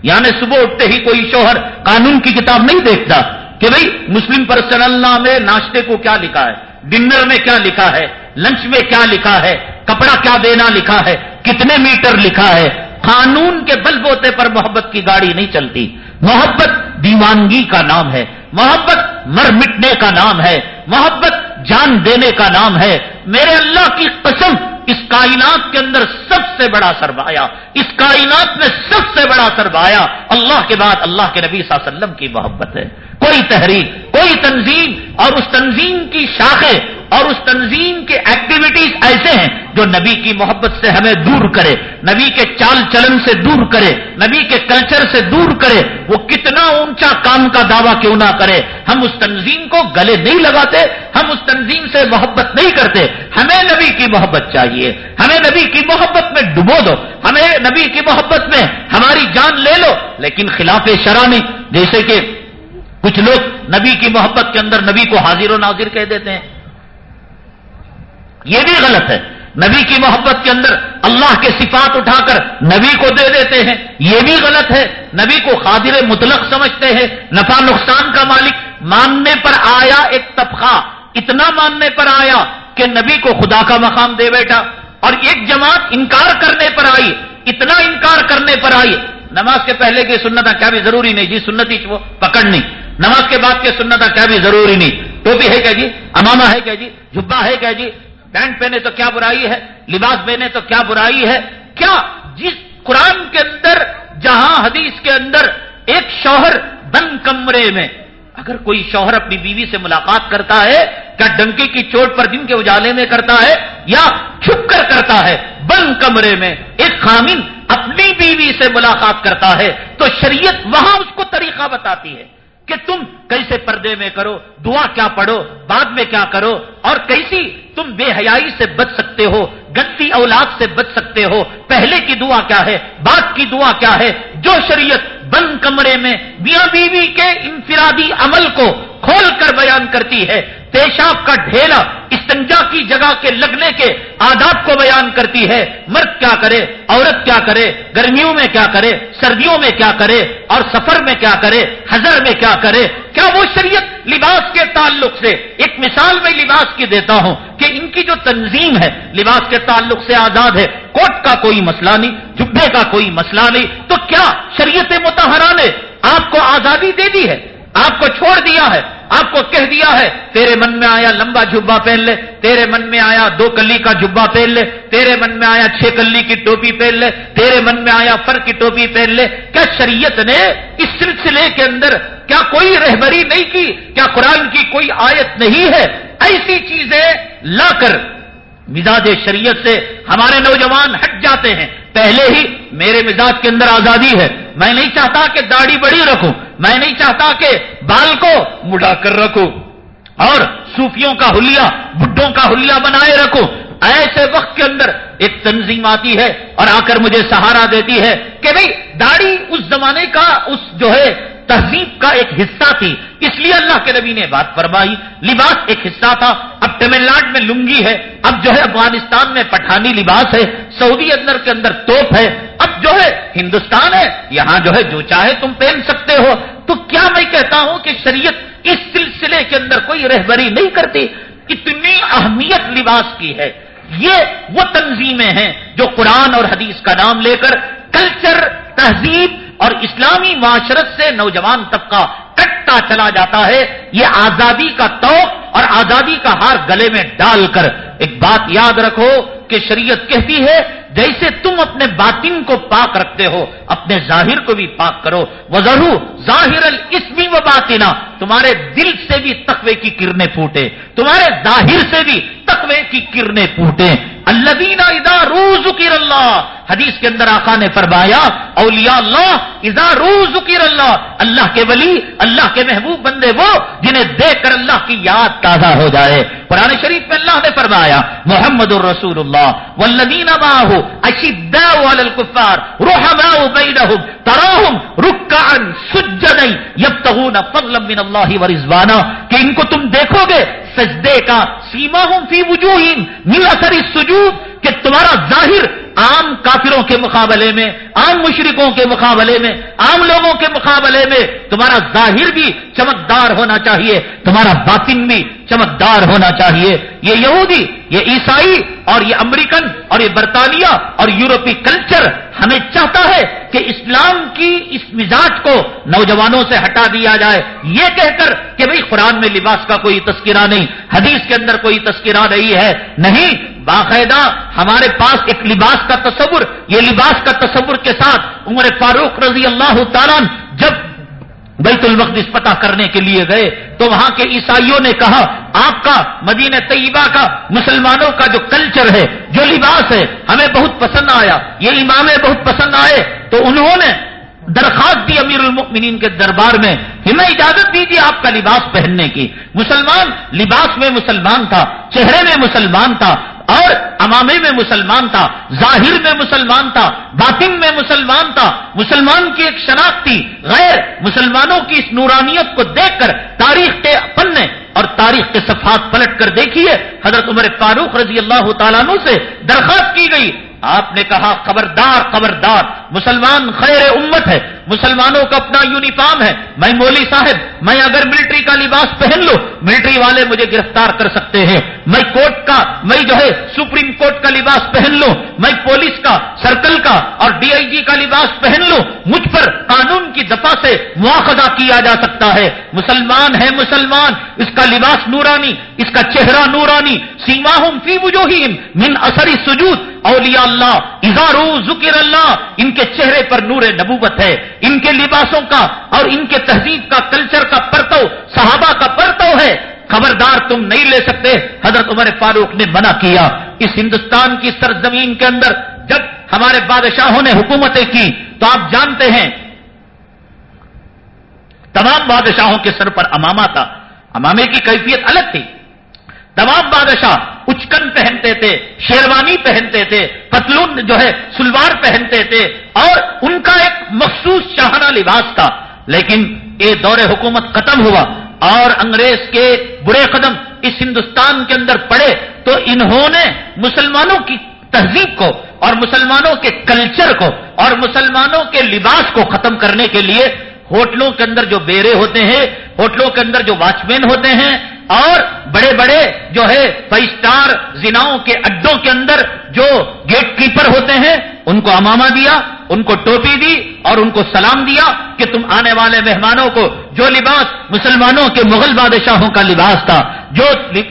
S1: یعنی صبح اٹھتے ہی کوئی شوہر قانون کی کتاب نہیں دیکھتا کہ بھئی مسلم پرسنل میں ناشتے کو کیا لکھا ہے، ڈنر میں کیا لکھا ہے، لنچ میں کیا لکھا ہے، کپڑا کیا دینا لکھا ہے، کتنے میٹر لکھا ہے۔ قانون کے بل بوتے پر محبت کی گاڑی نہیں چلتی۔ محبت دیوانگی کا نام ہے۔ محبت مر مٹنے کا نام ہے۔ محبت جان دینے کا نام ہے۔ میرے اللہ کی قسم، اس کائنات کے اندر سب سے بڑا سرمایہ، اس کائنات میں سب سے بڑا سرمایہ اللہ کے بعد اللہ کے نبی صلی اللہ علیہ وسلم کی محبت ہے۔ کوئی تحریک، کوئی تنظیم، اور اس تنظیم کی شاخیں اور اس تنظیم کے ایکٹیویٹیز ایسے ہیں جو نبی کی محبت سے ہمیں دور کرے، نبی کے چال چلن سے دور کرے، نبی کے کلچر سے دور کرے۔ وہ کتنا اونچا کام کا دعویٰ کیوں نہ کرے؟ ہم اس تنظیم کو گلے نہیں لگاتے، ہم اس تنظیم سے محبت نہیں کرتے۔ ہمیں نبی کی محبت چاہیے، ہمیں نبی کی محبت میں ڈبو دو، ہمیں نبی کی محبت میں ہماری جان لے لو، لیکن خلاف شرانی جیسے کہ کچھ لوگ نبی کی محبت کے اندر نبی کو حاضر و ناظر کہہ دیتے ہیں یہ بھی غلط ہے نبی کی محبت کے اندر اللہ کے صفات اٹھا کر نبی کو دے دیتے ہیں یہ بھی غلط ہے نبی کو خادر مطلق سمجھتے ہیں نفع نقصان کا مالک ماننے پر آیا ایک طبقہ اتنا ماننے پر آیا کہ نبی کو خدا کا مقام دے بیٹا اور ایک جماعت انکار کرنے پر آئی اتنا انکار کرنے پر آئی نماز کے پہلے کی سننا کیا بھی ضروری نہیں جی سنتی وہ پکڑنی نماز کے بعد کے سننا کیا بھی ضروری نہیں۔ ٹوپی ہے کیا جی؟ اماما ہے کیا جی؟ جبا ہے کیا جی؟ پینٹ پہنے تو کیا برائی ہے؟ لباس پہنے تو کیا برائی ہے؟ کیا جس قرآن کے اندر، جہاں حدیث کے اندر ایک شوہر بند کمرے میں اگر کوئی شوہر اپنی بیوی سے ملاقات کرتا ہے، کیا ڈنکی کی چوٹ پر دن کے اجالے میں کرتا ہے یا چھپ کر کرتا ہے بند کمرے میں ایک خامن اپنی بیوی سے ملاقات کرتا ہے تو شریعت وہاں اس کو طریقہ بتاتی ہے۔ کہ تم کیسے پردے میں کرو، دعا کیا پڑھو، بعد میں کیا کرو؟ اور کیسی تم بے حیائی سے بچ سکتے ہو، گندی اولاد سے بچ سکتے ہو؟ پہلے کی دعا کیا ہے؟ بعد کی دعا کیا ہے؟ جو شریعت بند کمرے میں میاں بیوی کے انفرادی عمل کو کھول کر بیان کرتی ہے۔ پیشاب کا ڈھیلا استنجا کی جگہ کے لگنے کے آداب کو بیان کرتی ہے۔ مرد کیا کرے؟ عورت کیا کرے؟ گرمیوں میں کیا کرے؟ سردیوں میں کیا کرے؟ اور سفر میں کیا کرے؟ ہزر میں کیا کرے؟ کیا وہ شریعت لباس کے تعلق سے ایک مثال میں لباس کی دیتا ہوں کہ ان کی جو تنظیم ہے، لباس کے تعلق سے آزاد ہے۔ کوٹ کا کوئی مسئلہ نہیں جبے کا کوئی مسئلہ نہیں۔ تو کیا شریعت مت متحرہ نے آپ کو آزادی دے دی ہے۔ آپ کو چھوڑ دیا ہے۔ آپ کو کہہ دیا ہے، تیرے من میں آیا لمبا جبا پہن لے، تیرے من میں آیا دو کلی کا جبا پہن لے، تیرے من میں آیا چھ کلی کی ٹوپی پہن لے، تیرے من میں آیا فر کی ٹوپی پہن لے۔ کیا شریعت نے اس سلسلے کے اندر کیا کوئی رہبری نہیں کی؟ کیا قرآن کی کوئی آیت نہیں ہے؟ ایسی چیزیں لا کر مزاج شریعت سے ہمارے نوجوان ہٹ جاتے ہیں۔ پہلے ہی میرے مزاج کے اندر آزادی ہے۔ میں نہیں چاہتا کہ داڑھی بڑی رکھوں، میں نہیں چاہتا کہ بال کو مڑا کر رکھوں۔ اور صوفیوں کا حلیہ، بڈھوں کا حلیہ بنائے رکھوں۔ ایسے وقت کے اندر ایک تنظیم آتی ہے اور آ کر مجھے سہارا دیتی ہے کہ بھئی داڑھی اس زمانے کا، اس جو ہے تہذیب کا ایک حصہ تھی۔ اس لیے اللہ کے نبی نے بات فرمائی، لباس ایک حصہ تھا۔ اب تمل ناڈ میں لنگی ہے، اب جو ہے افغانستان میں پٹھانی لباس ہے، سعودی اندر کے اندر توپ ہے۔ اب جو ہے ہندوستان ہے، یہاں جو ہے جو چاہے تم پہن سکتے ہو۔ تو کیا میں کہتا ہوں کہ شریعت اس سلسلے کے اندر کوئی رہبری نہیں کرتی؟ اتنی اہمیت لباس کی ہے۔ یہ وہ تنظیمیں ہیں جو قرآن اور حدیث کا نام لے کر کلچر، تہذیب اور اسلامی معاشرت سے نوجوان طبقہ کٹتا چلا جاتا ہے، یہ آزادی کا توق اور آزادی کا ہار گلے میں ڈال کر ایک بات یاد رکھو کہ شریعت کہتی ہے جیسے تم اپنے باطن کو پاک رکھتے ہو، اپنے ظاہر کو بھی پاک کرو۔ وہ ضرور ظاہر الاسمی و باطنا تمہارے دل سے بھی تقوی کی کرنیں پھوٹے۔ تمہارے ظاہر سے بھی تقوی کی کرنیں پھوٹے۔ اللہ دینا ادا روز اللہ حدیث کے اندر آقا نے فرمایا، اولیاء اللہ اذا روز ذکر اللہ اللہ کے ولی، اللہ کے محبوب بندے وہ جنہیں دیکھ کر اللہ کی یاد تازہ ہو جائے۔ قرآن شریف میں اللہ نے فرمایا، محمد الرسول اللہ والذین معه اشداء على الكفار. رحماء بينهم. تراهم ركعا سجدا يبتغون فضلا من الله ورضوانا. کہ ان کو تم دیکھو گے سجدے کا سیما ہوں فی وجوہم من اثر السجود، کہ تمہارا ظاہر عام کافروں کے مقابلے میں، عام مشرکوں کے مقابلے میں، عام لوگوں کے مقابلے میں تمہارا ظاہر بھی چمکدار ہونا چاہیے، تمہارا باطن بھی چمکدار ہونا چاہیے۔ یہ یہودی، یہ عیسائی اور یہ امریکن اور یہ برطانیہ اور یورپی کلچر ہمیں چاہتا ہے کہ اسلام کی اس مزاج کو نوجوانوں سے ہٹا دیا جائے۔ یہ کہہ کر کہ بھئی قرآن میں لباس کا کوئی تذکرہ نہیں، حدیث کے اندر کوئی تذکرہ نہیں ہے۔ نہیں، باقاعدہ ہمارے پاس ایک لباس کا تصور، یہ لباس کا تصور کے ساتھ عمر فاروق رضی اللہ تعالیٰ جب بیت المقدس پتہ کرنے کے لیے گئے تو وہاں کے عیسائیوں نے کہا، آپ کا مدینہ طیبہ کا مسلمانوں کا جو کلچر ہے، جو لباس ہے، ہمیں بہت پسند آیا، یہ امام بہت پسند آئے، تو انہوں نے درخواست دی امیر المؤمنین کے دربار میں، ہمیں اجازت دیجیے آپ کا لباس پہننے کی، مسلمان لباس میں مسلمان تھا، چہرے میں مسلمان تھا اور امامے میں مسلمان تھا، ظاہر میں مسلمان تھا، باطن میں مسلمان تھا، مسلمان کی ایک شناخت تھی۔ غیر مسلمانوں کی اس نورانیت کو دیکھ کر تاریخ کے پنے اور تاریخ کے صفحات پلٹ کر دیکھیے حضرت عمر فاروق رضی اللہ تعالیٰ سے درخواست کی گئی۔ آپ نے کہا، خبردار خبردار۔ مسلمان خیر امت ہے، مسلمانوں کا اپنا یونیفارم ہے۔ میں مولی صاحب، میں اگر ملٹری کا لباس پہن لوں، ملٹری والے مجھے گرفتار کر سکتے ہیں۔ میں کوٹ کا، میں جو ہے سپریم کورٹ کا لباس پہن لوں، میں پولیس کا، سرکل کا اور ڈی آئی جی کا لباس پہن لوں، مجھ پر قانون کی دفاع سے مواخذہ کیا جا سکتا ہے۔ مسلمان ہے مسلمان، اس کا لباس نورانی، اس کا چہرہ نورانی۔ سیما ہوں فی وجوہیم من اثری سجود، اولیاء اللہ اظہار ذکر اللہ، ان کے چہرے پر نور نبوت ہے۔ ان کے لباسوں کا اور ان کے تہذیب کا کلچر کا پرتو، صحابہ کا پرتو ہے۔ خبردار تم نہیں لے سکتے۔ حضرت عمر فاروق نے منع کیا۔ اس ہندوستان کی سرزمین کے اندر جب ہمارے بادشاہوں نے حکومتیں کی، تو آپ جانتے ہیں، تمام بادشاہوں کے سر پر امامہ تھا۔ امامے کی کیفیت الگ تھی۔ تمام بادشاہ اچکن پہنتے تھے، شیروانی پہنتے تھے، پتلون جو ہے سلوار پہنتے تھے، اور ان کا ایک مخصوص شاہانہ لباس تھا۔ لیکن یہ دور حکومت ختم ہوا اور انگریز کے برے قدم اس ہندوستان کے اندر پڑے تو انہوں نے مسلمانوں کی تہذیب کو اور مسلمانوں کے کلچر کو اور مسلمانوں کے لباس کو ختم کرنے کے لیے ہوٹلوں کے اندر جو بیرے ہوتے ہیں، ہوٹلوں کے اندر جو واچ مین ہوتے ہیں اور بڑے بڑے جو ہے فائیو اسٹار زناؤں کے اڈوں کے اندر جو گیٹ کیپر ہوتے ہیں ان کو اماما دیا، ان کو ٹوپی دی اور ان کو سلام دیا کہ تم آنے والے مہمانوں کو، جو لباس مسلمانوں کے مغل بادشاہوں کا لباس تھا، جو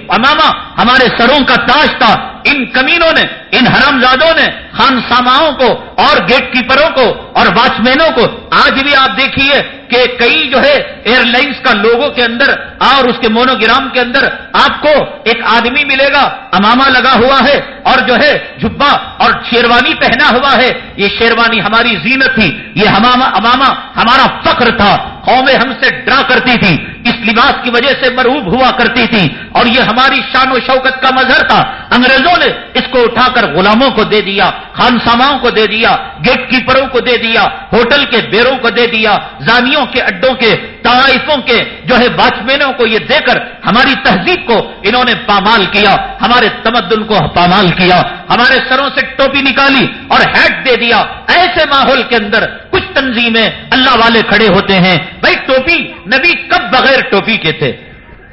S1: اماما ہمارے سروں کا تاج تھا، ان کمینوں نے، ان حرم زادوں نے، خان ساماؤں کو اور گیٹ کیپروں کو اور واچ مینوں کو، آج بھی آپ دیکھیے کہ کئی جو ہے ایئر لائنس کا لوگوں کے اندر اور اس کے مونوگرام کے اندر آپ کو ایک آدمی ملے گا اماما لگا ہوا ہے۔ اور جو ہے جبا اور شیروانی پہنا ہوا ہے، یہ شیروانی ہماری زینت تھی، یہ اماما ہمارا فخر تھا۔ قومیں ہم سے ڈرا کرتی تھی اس لباس کی وجہ سے مروب ہوا کرتی تھی اور یہ ہماری شان و شوکت کا مظہر تھا۔ انگریزوں نے اس کو اٹھا کر غلاموں کو دے دیا، خان ساماؤں کو دے دیا، گیٹ کیپروں کو دے دیا، ہوٹل کے بیروں کو دے دیا، زانیوں کے اڈوں کے طائفوں کے، جو ہے واچمینوں کو یہ دے کر ہماری تہذیب کو انہوں نے پامال کیا، ہمارے تمدن کو پامال کیا، ہمارے سروں سے ٹوپی نکالی اور ہیٹ دے دیا۔ ایسے ماحول کے اندر کچھ تنظیمیں اللہ والے کھڑے ہوتے ہیں۔ بھائی ٹوپی نبی کب بغیر ٹوپی کے تھے؟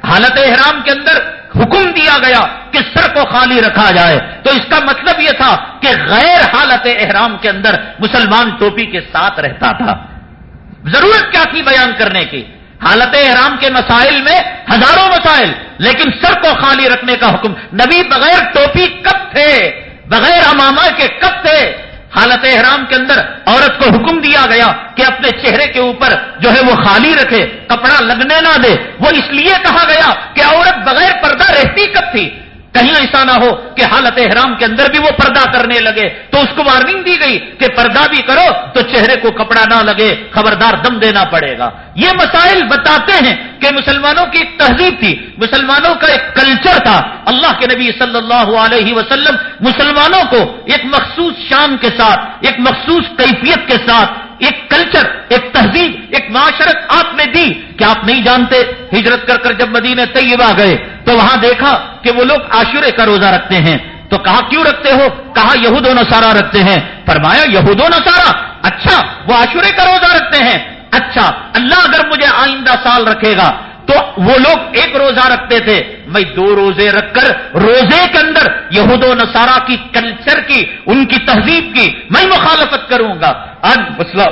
S1: حالت احرام کے اندر حکم دیا گیا کہ سر کو خالی رکھا جائے۔ تو اس کا مطلب یہ تھا کہ غیر حالت احرام کے اندر مسلمان ٹوپی کے ساتھ رہتا تھا۔ ضرورت کیا تھی بیان کرنے کی؟ حالت احرام کے مسائل میں ہزاروں مسائل، لیکن سر کو خالی رکھنے کا حکم۔ نبی بغیر ٹوپی کب تھے؟ بغیر اماما کے کب تھے؟ حالت احرام کے اندر عورت کو حکم دیا گیا کہ اپنے چہرے کے اوپر جو ہے وہ خالی رکھے، کپڑا لگنے نہ دے۔ وہ اس لیے کہا گیا کہ عورت بغیر پردہ رہتی کب تھی؟ کہیں ایسا نہ ہو کہ حالت احرام کے اندر بھی وہ پردہ کرنے لگے تو اس کو وارننگ دی گئی کہ پردہ بھی کرو تو چہرے کو کپڑا نہ لگے، خبردار دم دینا پڑے گا۔ یہ مسائل بتاتے ہیں کہ مسلمانوں کی ایک تہذیب تھی، مسلمانوں کا ایک کلچر تھا۔ اللہ کے نبی صلی اللہ علیہ وسلم مسلمانوں کو ایک مخصوص شان کے ساتھ، ایک مخصوص کیفیت کے ساتھ ایک کلچر، ایک تہذیب، ایک معاشرت آپ نے دی کہ آپ نہیں جانتے، ہجرت کر کر جب مدینہ طیبہ گئے تو وہاں دیکھا کہ وہ لوگ عاشورے کا روزہ رکھتے ہیں۔ تو کہا، کیوں رکھتے ہو؟ کہا، یہود و نصارہ رکھتے ہیں۔ فرمایا، یہود و نصارہ؟ اچھا وہ عاشورے کا روزہ رکھتے ہیں۔ اچھا اللہ اگر مجھے آئندہ سال رکھے گا تو وہ لوگ ایک روزہ رکھتے تھے۔ میں دو روزے رکھ کر روزے کے اندر یہود و نصارہ کی کلچر کی، ان کی تہذیب کی میں مخالفت کروں گا۔ آج مسئلہ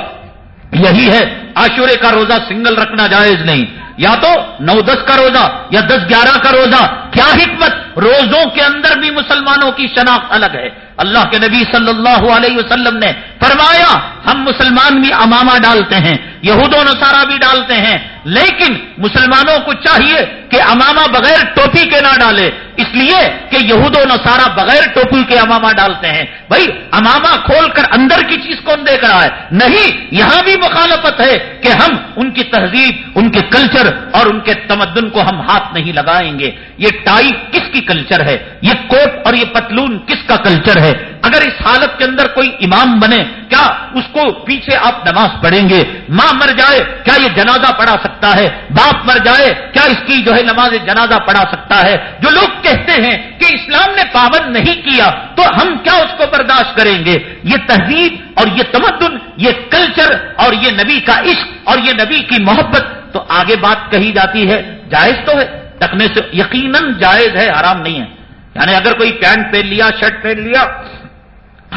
S1: یہی ہے آشورے کا روزہ سنگل رکھنا جائز نہیں۔ یا تو نو دس کا روزہ یا دس گیارہ کا روزہ کیا حکمت؟ روزوں کے اندر بھی مسلمانوں کی شناخت الگ ہے۔ اللہ کے نبی صلی اللہ علیہ وسلم نے فرمایا، ہم مسلمان بھی امامہ ڈالتے ہیں، یہود و نصارہ بھی ڈالتے ہیں، لیکن مسلمانوں کو چاہیے کہ امامہ بغیر ٹوپی کے نہ ڈالے۔ اس لیے کہ یہود و نصارہ بغیر ٹوپی کے امامہ ڈالتے ہیں۔ بھائی، امامہ کھول کر اندر کی چیز کون دیکھ رہا ہے؟ نہیں، یہاں بھی مخالفت ہے کہ ہم ان کی تہذیب، ان کے کلچر اور ان کے تمدن کو ہم ہاتھ نہیں لگائیں گے۔ یہ ٹائی کس کی کلچر ہے؟ یہ کوٹ اور یہ پتلون کس کا کلچر ہے؟ اگر اس حالت کے اندر کوئی امام بنے، کیا اس کو پیچھے آپ نماز پڑھیں گے؟ ماں مر جائے، کیا یہ جنازہ پڑھا سکتا ہے؟ باپ مر جائے، کیا اس کی جو ہے نماز جنازہ پڑھا سکتا ہے؟ جو لوگ کہتے ہیں کہ اسلام نے پابند نہیں کیا، تو ہم کیا اس کو برداشت کریں گے؟ یہ تہذیب اور یہ تمدن، یہ کلچر اور یہ نبی کا عشق اور یہ نبی کی محبت، تو آگے بات کہی جاتی ہے، جائز تو ہے۔ ٹکنے سے یقیناً جائز ہے، حرام نہیں ہے۔ یعنی اگر کوئی پینٹ پہن لیا، شرٹ پہن لیا،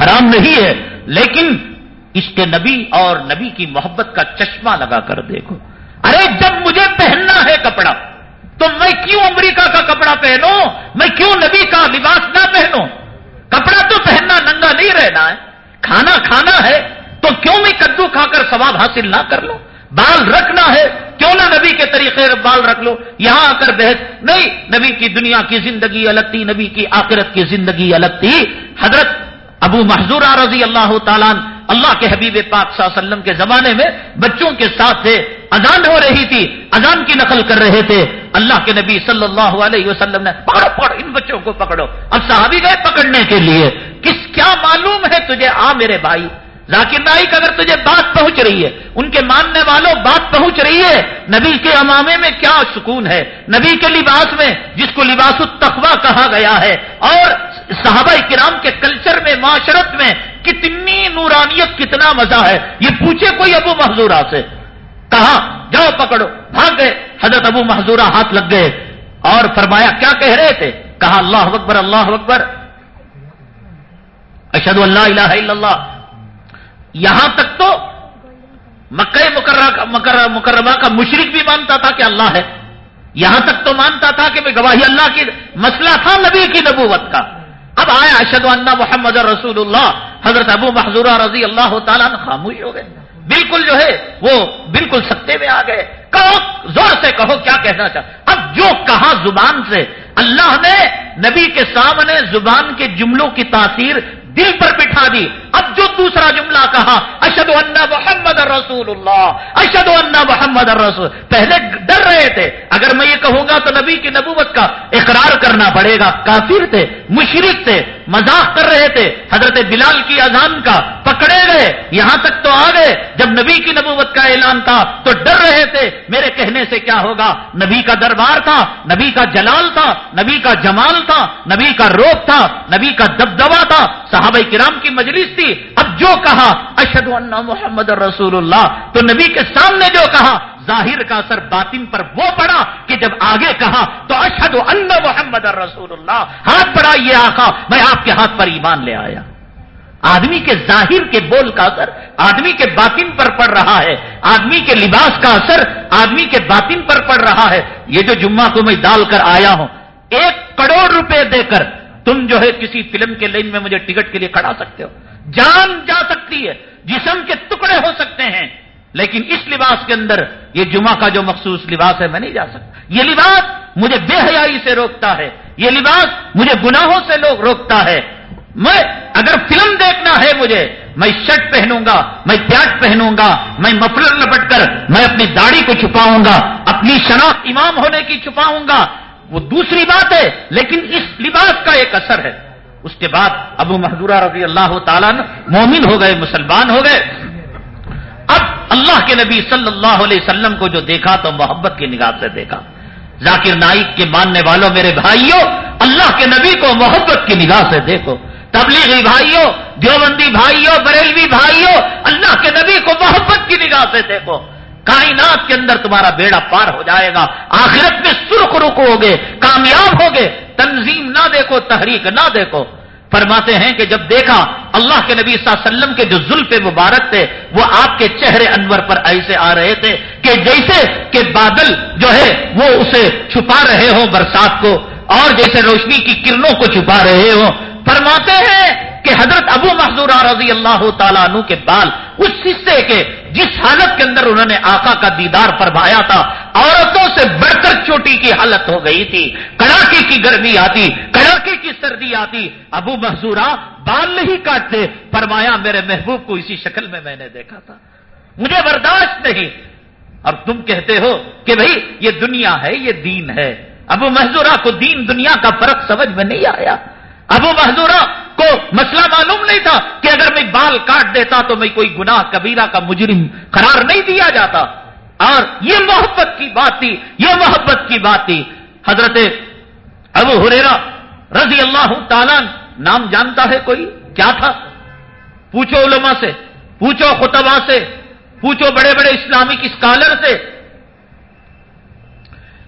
S1: حرام نہیں ہے، لیکن اس کے نبی اور نبی کی محبت کا چشمہ لگا کر دیکھو۔ ارے، جب مجھے پہننا ہے کپڑا، تو میں کیوں امریکہ کا کپڑا پہنوں؟ میں کیوں نبی کا لباس نہ پہنوں؟ کپڑا تو پہننا ننگا نہیں رہنا ہے۔ کھانا کھانا ہے، تو کیوں میں کدو کھا کر ثواب حاصل نہ کر لوں؟ بال رکھنا ہے، کیوں نہ نبی کے طریقے بال رکھ لو؟ یہاں آ کر بحث، نہیں، نبی کی دنیا کی زندگی الگ تھی، نبی کی آخرت کی زندگی الگ تھی۔ حضرت ابو محضور رضی اللہ تعالیٰ اللہ کے حبیب پاک صلی اللہ علیہ وسلم کے زمانے میں بچوں کے ساتھ تھے اذان ہو رہی تھی، اذان کی نقل کر رہے تھے۔ اللہ کے نبی صلی اللہ علیہ وسلم نے، پکڑو پکڑو، ان بچوں کو پکڑو۔ اب صحابی گئے پکڑنے کے لیے۔ کس، کیا معلوم ہے تجھے؟ آ میرے بھائی۔ ذاکر نائک اگر تجھے بات پہنچ رہی ہے، ان کے ماننے والوں بات پہنچ رہی ہے، نبی کے امامے میں کیا سکون ہے؟ نبی کے لباس میں، جس کو لباس التخوا کہا گیا ہے، اور صحابہ کرام کے کلچر میں، معاشرت میں کتنی نورانیت، کتنا مزہ ہے۔ یہ پوچھے کوئی ابو محضورہ سے۔ کہا، جاؤ پکڑو۔ بھاگ گئے۔ حضرت ابو محضورہ ہاتھ لگ گئے۔ اور فرمایا، کیا کہہ رہے تھے؟ کہا، اللہ اکبر اللہ اکبر۔ اشد اللہ الہ الا اللہ۔ یہاں تک تو مکہ مکرمہ کا مشرق بھی مانتا تھا کہ اللہ ہے۔ یہاں تک تو مانتا تھا کہ میں گواہی اللہ کی مسئلہ تھا نبی کی نبوت کا۔ اب آیا اشد اللہ محمد رسول اللہ حضرت ابو محضورہ رضی اللہ تعالیٰ خاموش ہو گئے۔ بالکل جو ہے وہ بالکل سکتے میں آ گئے۔ کہو، زور سے کہو کیا کہنا چاہ۔ اب جو کہا زبان سے، اللہ نے نبی کے سامنے زبان کے جملوں کی تاثیر دل پر بٹھا دی۔ اب جو دوسرا جملہ کہا اشد اللہ محمد رسول اللہ اشد اللہ محمد رسول پہلے ڈر رہے تھے۔ اگر میں یہ کہوں گا تو نبی کی نبوت کا اقرار کرنا پڑے گا۔ کافر تھے مشرق تھے۔ مذاق کر رہے تھے، حضرت بلال کی اذان کا پکڑے گئے، یہاں تک تو آ گئے۔ جب نبی کی نبوت کا اعلان تھا تو ڈر رہے تھے، میرے کہنے سے کیا ہوگا؟ نبی کا دربار تھا، نبی کا جلال تھا، نبی کا جمال تھا، نبی کا روپ تھا، نبی کا دبدبا تھا۔ صحابہ کرام کی مجلس تھی۔ اب جو کہا اشد اللہ محمد رسول اللہ، تو نبی کے سامنے جو کہا ظاہر کا اثر باطن پر وہ پڑا کہ جب آگے کہا تو اشد اللہ محمد رسول اللہ، ہاتھ پڑا یہ آخا میں آپ کے ہاتھ پر ایمان لے آیا۔ آدمی کے ظاہر کے بول کا اثر آدمی کے باطن پر پڑ رہا ہے، آدمی کے لباس کا اثر آدمی کے باطن پر پڑ رہا ہے۔ یہ جو جمعہ کو میں ڈال کر آیا ہوں، ایک کروڑ روپے دے کر تم جو ہے کسی فلم کے لائن میں مجھے ٹکٹ کے لیے کھڑا سکتے ہو۔ جان جا سکتی ہے، جسم کے ٹکڑے ہو سکتے ہیں۔ لیکن اس لباس کے اندر یہ جمعہ کا جو مخصوص لباس ہے میں نہیں جا سکتا۔ یہ لباس مجھے بے حیائی سے روکتا ہے۔ یہ لباس مجھے گناہوں سے لوگ روکتا ہے۔ میں اگر فلم دیکھنا ہے مجھے، میں شرٹ پہنوں گا، میں پیاٹ پہنوں گا، میں مفلر لپٹ کر میں اپنی داڑھی کو چھپاؤں گا، اپنی شناخت امام ہونے کی چھپاؤں گا، وہ دوسری بات ہے، لیکن اس لباس کا ایک اثر ہے۔ اس کے بعد ابو محدورہ رضی اللہ تعالیٰ مومن ہو گئے، مسلمان ہو گئے۔ اللہ کے نبی صلی اللہ علیہ وسلم کو جو دیکھا تو محبت کی نگاہ سے دیکھا۔ ذاکر نائک کے ماننے والوں میرے بھائیوں، اللہ کے نبی کو محبت کی نگاہ سے دیکھو۔ تبلیغی بھائیوں، دیوبندی بھائیوں، بریلوی بھائیوں، اللہ کے نبی کو محبت کی نگاہ سے دیکھو۔ کائنات کے اندر تمہارا بیڑا پار ہو جائے گا، آخرت میں سرخ رخ ہوگے، کامیاب ہوگے۔ تنظیم نہ دیکھو، تحریک نہ دیکھو۔ فرماتے ہیں کہ جب دیکھا اللہ کے نبی صلی اللہ علیہ وسلم کے جو زلف مبارک تھے، وہ آپ کے چہرے انور پر ایسے آ رہے تھے کہ جیسے کہ بادل جو ہے، وہ اسے چھپا رہے ہوں برسات کو اور جیسے روشنی کی کرنوں کو چھپا رہے ہوں۔ فرماتے ہیں کہ حضرت ابو محضور رضی اللہ تعالیٰ عنہ کے بال اس حصے کے جس حالت کے اندر انہوں نے آقا کا دیدار فرمایا تھا، عورتوں سے بڑھ کر چوٹی کی حالت ہو گئی تھی، کڑاکے کی گرمی آتی، کڑاکے کی سردی آتی۔ ابو محضورہ بال نہیں کاٹتے، فرمایا، میرے محبوب کو اسی شکل میں میں نے دیکھا تھا۔ مجھے برداشت نہیں۔ اور تم کہتے ہو کہ بھائی، یہ دنیا ہے، یہ دین ہے۔ ابو محضورہ کو دین دنیا کا فرق سمجھ میں نہیں آیا۔ ابو محضورہ کو مسئلہ معلوم نہیں تھا کہ اگر میں بال کاٹ دیتا تو میں کوئی گناہ کبیرہ کا مجرم قرار نہیں دیا جاتا۔ اور یہ محبت کی بات تھی، یہ محبت کی بات تھی۔ حضرت ابو ہریرا رضی اللہ تعالیٰ نام جانتا ہے کوئی؟ کیا تھا؟ پوچھو علماء سے، پوچھو خطبہ سے، پوچھو بڑے بڑے اسلامک اسکالر سے۔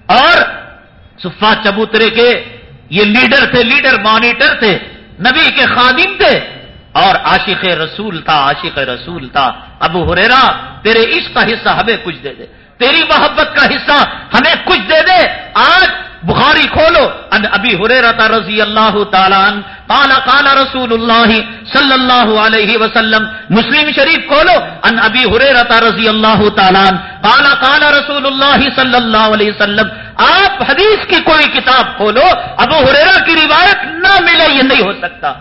S1: اور صفا چبوترے کے یہ لیڈر تھے، لیڈر مانیٹر تھے، نبی کے خادم تھے۔ اور عاشق رسول تھا، عاشق رسول تھا۔ ابو ہریرا تیرے عشق کا حصہ ہمیں کچھ دے دے۔ تیری محبت کا حصہ ہمیں کچھ دے دے۔ آج بخاری کھولو۔ ان ابھی ہرے رتا رضی اللہ تعالیٰ کالا کالا رسول اللہ صلی اللہ علیہ وسلم، مسلم شریف کھولو۔ ان ابھی ہرے رتا رضی اللہ تعالیٰ کالا کالا رسول اللہ صلی اللہ علیہ وسلم، آپ حدیث کی کوئی کتاب کھولو، ابو ہریرا کی روایت نہ ملے، یہ نہیں ہو سکتا۔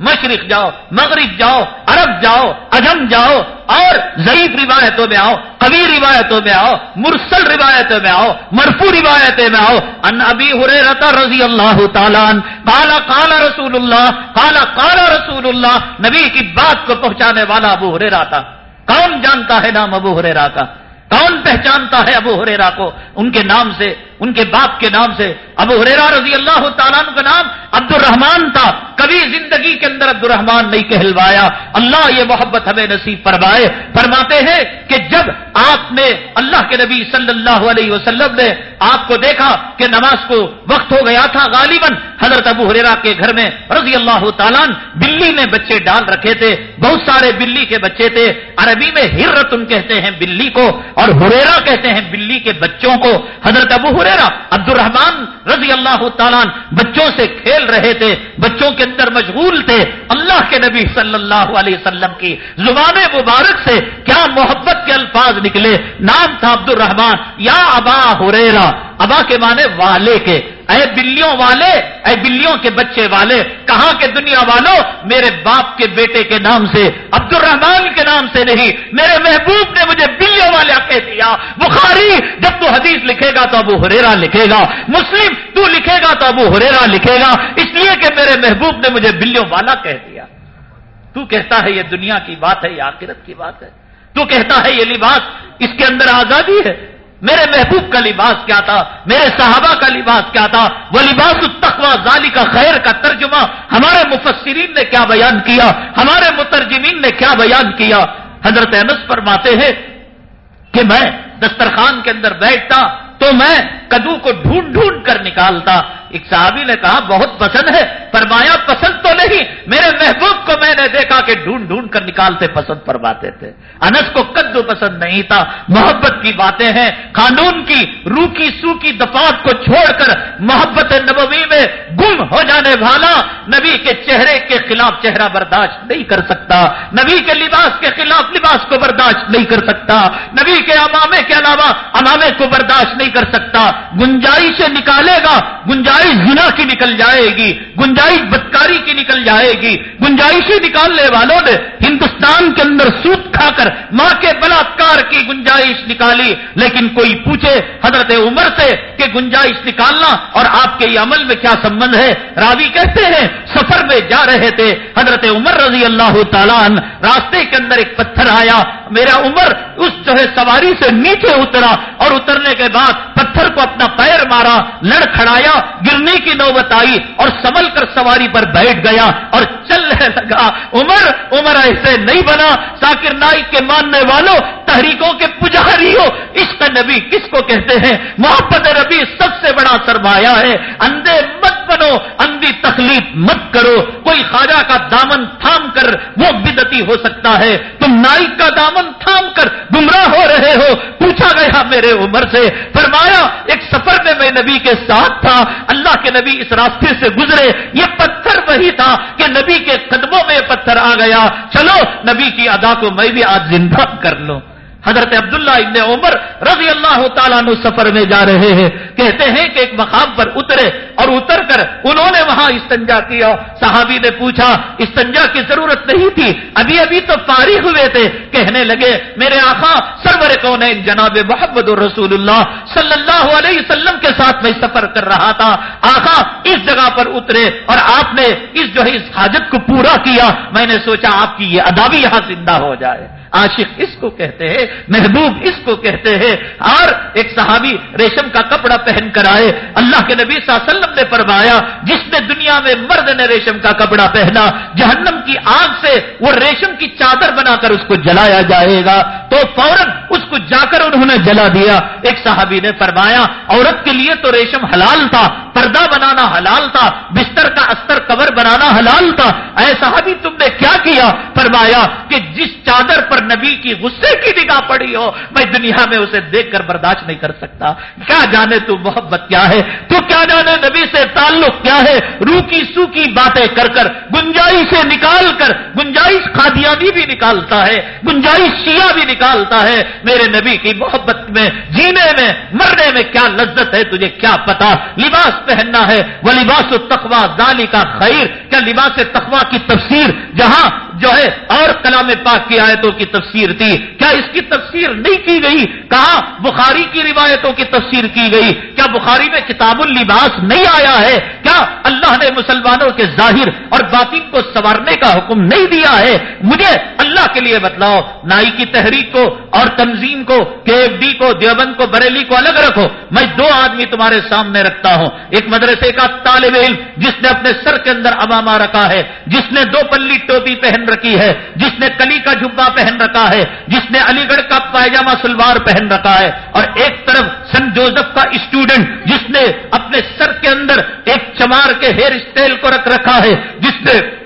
S1: مشرق جاؤ، مغرب جاؤ، عرب جاؤ، اجم جاؤ، اور ضعیف روایتوں میں آؤ کبھی روایتوں میں آؤ، مرسل روایتوں میں آؤ مرفو روایتیں میں آؤ۔ ان ابھی ہرے رضی اللہ تعالیٰ کالا کالا رسول اللہ کالا کالا رسول اللہ، نبی کی بات کو پہنچانے والا ابو ہرے تھا۔ کون جانتا ہے نام ابو ہرے کا؟ کون پہچانتا ہے ابو ہریرا کو؟ ان کے نام سے ان کے باپ کے نام سے ابو ہریرا رضی اللہ تعالیٰ کا نام عبد الرحمان تھا۔ کبھی زندگی کے اندر عبد الرحمان نہیں کہلوایا۔ اللہ یہ محبت ہمیں نصیب فرمائے۔ فرماتے ہیں کہ جب آپ نے اللہ کے نبی صلی اللہ علیہ وسلم نے آپ کو دیکھا کہ نماز کو وقت ہو گیا تھا غالباً، حضرت ابو ہریرا کے گھر میں رضی اللہ تعالیٰ بلی نے بچے ڈال رکھے تھے۔ بہت سارے بلی کے بچے تھے۔ عربی میں ہرتن کہتے ہیں بلی کو اور ہریرا کہتے ہیں بلی کے بچوں کو۔ حضرت ابو ہریرا عبد الرحمان رضی اللہ تعالیٰ بچوں سے کھیل رہے تھے، بچوں کے اندر مشغول تھے۔ اللہ کے نبی صلی اللہ علیہ وسلم کی زبان مبارک سے کیا محبت کے الفاظ نکلے۔ نام تھا عبد الرحمان یا ابا ہریرا ابا کے معنی والے کے۔ اے بلیوں والے، اے بلیوں کے بچے والے، کہاں کے دنیا والوں؟ میرے باپ کے بیٹے کے نام سے عبد الرحمان کے نام سے نہیں، میرے محبوب نے مجھے بلیوں والا کہہ دیا۔ بخاری جب تو حدیث لکھے گا تو ابو ہریرا لکھے گا، مسلم تو لکھے گا تو ابو ہریرا لکھے گا، اس لیے کہ میرے محبوب نے مجھے بلیوں والا کہہ دیا۔ تو کہتا ہے یہ دنیا کی بات ہے، یہ آخرت کی بات ہے۔ تو کہتا ہے یہ لباس اس کے اندر آزادی ہے۔ میرے محبوب کا لباس کیا تھا؟ میرے صحابہ کا لباس کیا تھا؟ وہ لباس التقوی ذالی کا خیر کا ترجمہ ہمارے مفسرین نے کیا بیان کیا؟ ہمارے مترجمین نے کیا بیان کیا؟ حضرت انس فرماتے ہیں کہ میں دسترخوان کے اندر بیٹھتا تو میں کدو کو ڈھونڈ ڈھونڈ کر نکالتا۔ ایک صحابی نے کہا، بہت پسند ہے، فرمایا، پسند تو نہیں، میرے محبوب کو میں نے دیکھا کہ ڈھونڈ ڈھونڈ کر نکالتے پسند فرماتے تھے۔ انس کو کدو پسند نہیں تھا۔ محبت کی باتیں ہیں، قانون کی روکی سو کی دفات کو چھوڑ کر محبت نبوی میں گم ہو جانے والا نبی کے چہرے کے خلاف چہرہ برداشت نہیں کر سکتا۔ نبی کے لباس کے خلاف لباس کو برداشت نہیں کر سکتا۔ نبی کے امامے کے علاوہ امامے کو برداشت نہیں کر سکتا۔ گنجائش سے نکالے گا، گنجائش زنا کی نکل جائے گی، گنجائش بدکاری کی نکل جائے گی۔ گنجائشی نکالنے والوں نے ہندوستان کے اندر سوت کھا کر ماں کے بلاತ್کار کی گنجائش نکالی۔ لیکن کوئی پوچھے حضرت عمر سے کہ گنجائش نکالنا اور آپ کے یہ عمل میں کیا سمبند ہے؟ راوی کہتے ہیں، سفر میں جا رہے تھے۔ حضرت عمر رضی اللہ تعالیٰ راستے کے اندر ایک پتھر آیا۔ میرا عمر اس جو ہے سواری سے نیچے اترا اور اترنے کے بعد پتھر کو اپنا پیر مارا لڑ کھڑایا گرنے کی نوبت آئی اور سنبھل کر سواری پر بیٹھ گیا اور چلنے لگا۔ عمر عمر ایسے نہیں بنا۔ ساکر نائک کے ماننے والوں، تحریکوں کے پجاری ہو عشق نبی کس کو کہتے ہیں؟ محبت نبی سب سے بڑا سرمایہ ہے۔ اندھے مت بنو اندھی تکلیف مت کرو، کوئی خواجہ کا دامن تھام کر وہ بدتی ہو سکتا ہے۔ تم نائک کا دامن تھام کر گمراہ ہو رہے ہو۔ پوچھا گیا میرے عمر سے، فرمایا، ایک سفر میں میں نبی کے ساتھ تھا، اللہ کے نبی اس راستے سے گزرے۔ یہ پتھر وہی تھا کہ نبی کے قدموں میں پتھر آ گیا۔ چلو، نبی کی ادا کو میں بھی آج زندہ کر لوں۔ حضرت عبداللہ ابن عمر رضی اللہ تعالیٰ سفر میں جا رہے ہیں۔ کہتے ہیں کہ ایک مقام پر اترے اور اتر کر انہوں نے وہاں استنجا کیا۔ صحابی نے پوچھا، استنجا کی ضرورت نہیں تھی؟ ابھی ابھی تو فارغ ہوئے تھے۔ کہنے لگے، میرے آخا سرور کون جناب محمد الرسول اللہ صلی اللہ علیہ وسلم کے ساتھ میں سفر کر رہا تھا۔ آخا اس جگہ پر اترے اور آپ نے اس جو ہے اس حاجت کو پورا کیا۔ میں نے سوچا آپ کی یہ ادا بھی یہاں زندہ ہو جائے۔ عاشق اس کو کہتے ہیں، محبوب اس کو کہتے ہیں۔ اور ایک صحابی ریشم کا کپڑا پہن کر آئے، اللہ کے نبی صلی اللہ علیہ وسلم نے فرمایا، جس نے دنیا میں مرد نے ریشم کا کپڑا پہنا، جہنم کی آگ سے وہ ریشم کی چادر بنا کر اس کو جلایا جائے گا۔ تو فوراً اس کو جا کر انہوں نے جلا دیا۔ ایک صحابی نے فرمایا، عورت کے لیے تو ریشم حلال تھا پردہ بنانا حلال تھا، بستر کا استر کور بنانا حلال تھا۔ اے صحابی، تم نے کیا کیا؟ فرمایا کہ جس چادر پر نبی کی غصے کی نگاہ پڑی ہو، میں دنیا میں اسے دیکھ کر برداشت نہیں کر سکتا۔ کیا جانے تو محبت کیا ہے؟ تو کیا جانے نبی سے تعلق کیا ہے؟ رو کی سو کی باتیں کر کر، گنجائش سے نکال کر، گنجائش قادیانی بھی نکالتا ہے، گنجائش شیعہ بھی نکالتا ہے۔ میرے نبی کی محبت میں، جینے میں، مرنے میں کیا لذت ہے؟ تجھے کیا پتا؟ لباس پہننا ہے. وہ لباس و تخوا دالی کا خیر، کیا لباس تخوا کی تفسیر؟ جہاں جو ہے اور کلام پاک کی آیتوں کی تفسیر تھی. کیا اس کی تفسیر نہیں کی گئی؟ کہا بخاری کی روایتوں کی تفسیر کی گئی؟ کیا بخاری میں کتاب اللباس نہیں آیا ہے؟ کیا اللہ نے مسلمانوں کے ظاہر اور باطن کو سنوارنے کا حکم نہیں دیا ہے؟ مجھے اللہ کے لیے بتلاؤ، نائی کی تحریک کو اور تنظیم کو کے ایف ڈی کو، دیوبند کو، بریلی کو الگ رکھو، میں دو آدمی تمہارے سامنے رکھتا ہوں۔ ایک مدرسے کا طالب علم جس نے اپنے سر کے اندر اماما رکھا ہے، جس نے دو پلی ٹوپی پہن رکھی ہے، جس نے کلی کا جبا پہن رکھا ہے، جس نے علی گڑھ کا پائجامہ سلوار پہن رکھا ہے۔ اور ایک طرف سن جوزف کا اسٹوڈنٹ جس نے اپنے سر کے اندر ایک چمار کے ہیئر اسٹائل کو رکھ رکھا ہے، جس نے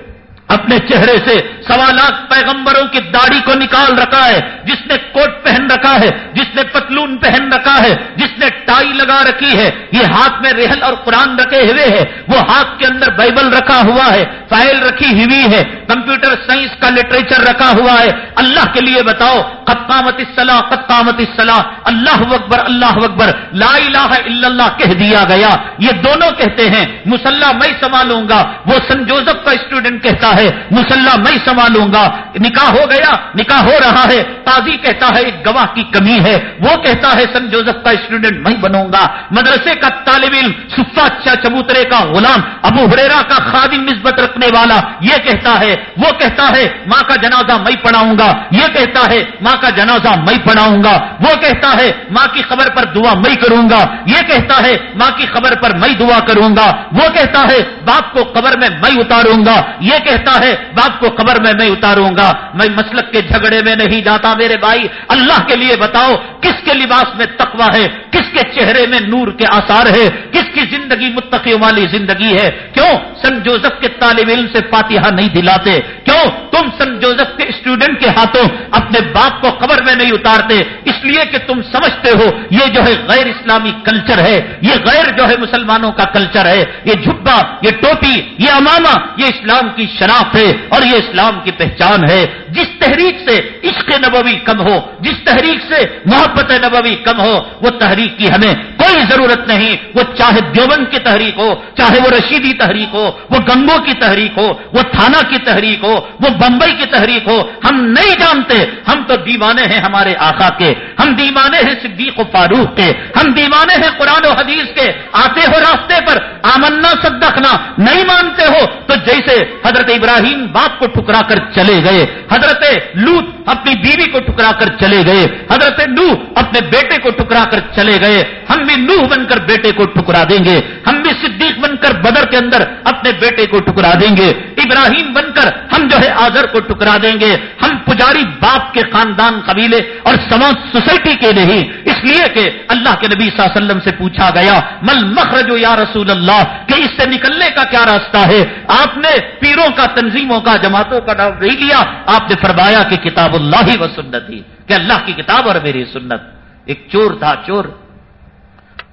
S1: اپنے چہرے سے سوالات پیغمبروں کی داڑھی کو نکال رکھا ہے، جس نے کوٹ پہن رکھا ہے، جس نے پتلون پہن رکھا ہے، جس نے ٹائی لگا رکھی ہے، یہ ہاتھ میں ریحل اور قرآن رکھے ہوئے ہے وہ ہاتھ کے اندر بائبل رکھا ہوا ہے، فائل رکھی ہوئی ہے، کمپیوٹر سائنس کا لٹریچر رکھا ہوا ہے، اللہ کے لیے بتاؤ قطامت الصلاح قطامت الصلاح، اللہ اکبر اللہ اکبر، لا الہ الا اللہ کہہ دیا گیا۔ یہ دونوں کہتے ہیں، مسلح میں سنبھالوں گا، وہ سن جوزف کا اسٹوڈنٹ کہتا ہے مسلح میں سنبھالوں گا. نکاح ہو گیا، نکاح ہو رہا ہے. قاضی کہتا ہے، ایک گواہ کی کمی ہے. وہ کہتا ہے، سن جوزف کا اسٹوڈنٹ میں بنوں گا. مدرسے کا طالب علم سفا اچھا چبوترے کا غلام، ابو ہریرا کا خادم نسبت رکھنے والا، یہ کہتا ہے، وہ کہتا ہے، ماں کا جنازہ میں پڑھاؤں گا. یہ کہتا ہے، ماں کا جنازہ میں پڑھاؤں گا. وہ کہتا ہے، ماں کی خبر پر دعا میں کروں گا. یہ کہتا ہے، ماں کی خبر پر میں دعا کروں گا. وہ کہتا ہے، باپ کو قبر میں میں اتاروں گا. یہ کہتا ہے باپ کو قبر میں میں اتاروں گا، میں مسلک کے جھگڑے میں نہیں جاتا میرے بھائی، اللہ کے لیے بتاؤ، کس کے لباس میں تقوا ہے، کس کے چہرے میں نور کے آثار ہے، کس کی زندگی متقیوں والی زندگی ہے، کیوں سن جوزف کے طالب علم سے فاتحہ نہیں دلاتے، کیوں تم سن جوزف کے اسٹوڈنٹ کے ہاتھوں اپنے باپ کو قبر میں نہیں اتارتے، اس لیے کہ تم سمجھتے ہو، یہ جو ہے غیر اسلامی کلچر ہے، یہ غیر جو ہے مسلمانوں کا کلچر ہے، یہ جھبا، یہ ٹوپی، یہ امامہ، یہ اسلام کی شناخت ہے اور یہ اسلام کی پہچان ہے۔ جس تحریک سے عشق نبوی کم ہو، جس تحریک سے محبت نبوی کم ہو، وہ تحریک کی ہمیں کوئی ضرورت نہیں۔ وہ چاہے دیوبند کی تحریک ہو، چاہے وہ رشیدی تحریک ہو، وہ گنگوں کی تحریک ہو، وہ تھانہ کی تحریک ہو، وہ بم بمبئی کی تحریک ہو، ہم نہیں جانتے، ہم تو دیوانے ہیں ہمارے آقا کے، ہم دیوانے ہیں صدیق و فاروق کے، ہم دیوانے ہیں قرآن و حدیث کے، آتے ہو راستے پر، آمنا صدقنا، نہیں مانتے ہو، تو جیسے حضرت ابراہیم باپ کو ٹھکرا کر چلے گئے، حضرت لوت اپنی بیوی کو ٹکرا کر چلے گئے، حضرت نو اپنے بیٹے کو ٹکرا کر چلے گئے، ہم بھی نوح بن کر بیٹے کو ٹکرا دیں گے، ہم بھی صدیق بن کر بدر کے اندر اپنے بیٹے کو ٹکرا دیں گے، ابراہیم بن کر ہم جو ہے آزر کو ٹکرا دیں گے۔ ہم پجاری باپ کے خاندان قبیلے اور سماج سوسائٹی کے نہیں۔ اس لیے کہ اللہ کے نبی صلی اللہ علیہ وسلم سے پوچھا گیا، مل مخرج یا رسول اللہ؟ کہ اس سے نکلنے کا کیا راستہ ہے؟ آپ نے پیروں کا، تنظیموں کا، جماعتوں کا نام نہیں لیا۔ آپ نے فرمایا کہ کتاب اللہ ہی و سنت ہی، کہ اللہ کی کتاب اور میری سنت۔ ایک چور تھا، چور۔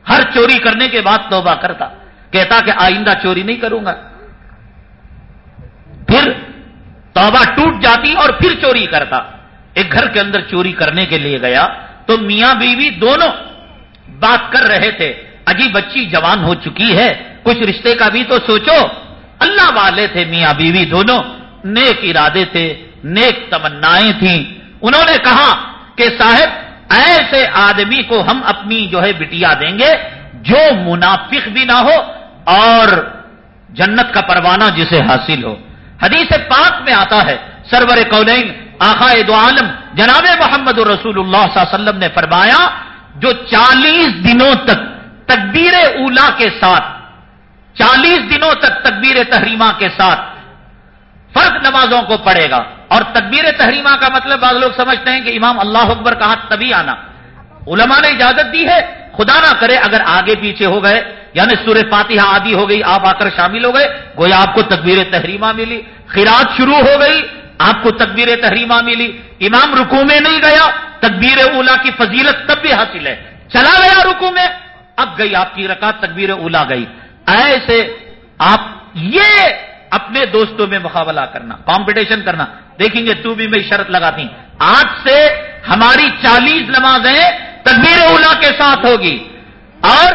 S1: ہر چوری کرنے کے بعد توبہ کرتا، کہتا کہ آئندہ چوری نہیں کروں گا۔ پھر توبہ ٹوٹ جاتی اور پھر چوری کرتا۔ ایک گھر کے اندر چوری کرنے کے لیے گیا تو میاں بیوی دونوں بات کر رہے تھے۔ اجی بچی جوان ہو چکی ہے، کچھ رشتے کا بھی تو سوچو۔ اللہ والے تھے میاں بیوی دونوں۔ نیک ارادے تھے، نیک تمنائیں تھیں۔ انہوں نے کہا کہ صاحب، ایسے آدمی کو ہم اپنی جو ہے بٹیا دیں گے، جو منافق بھی نہ ہو اور جنت کا پروانہ جسے حاصل ہو۔ حدیث پاک میں آتا ہے، سرور قولین آخا دو عالم، جناب محمد رسول اللہ صلی اللہ علیہ وسلم نے فرمایا، جو چالیس دنوں تک تکبیر اولا کے ساتھ، چالیس دنوں تک تکبیر تحریمہ کے ساتھ فرق نمازوں کو پڑھے گا۔ اور تکبیر تحریمہ کا مطلب بعض لوگ سمجھتے ہیں کہ امام اللہ اکبر کہا تبھی آنا۔ علماء نے اجازت دی ہے خدا نہ کرے اگر آگے پیچھے ہو گئے یعنی سور فاتحہ آدھی ہو گئی، آپ آ کر شامل ہو گئے، گویا آپ کو تکبیر تحریمہ ملی، خراج شروع ہو گئی، آپ کو تکبیر تحریمہ ملی، امام رکو میں نہیں گیا، تکبیر اولا کی فضیلت تب بھی حاصل ہے۔ چلا گیا رکو میں، اب گئی آپ کی رکعت، تکبیر اولا گئی۔ ایسے آپ یہ اپنے دوستوں میں مقابلہ کرنا کمپٹیشن کرنا۔ دیکھیں گے تو بھی میں شرط لگاتی آج سے ہماری چالیس نمازیں تکبیر اولا کے ساتھ ہوگی اور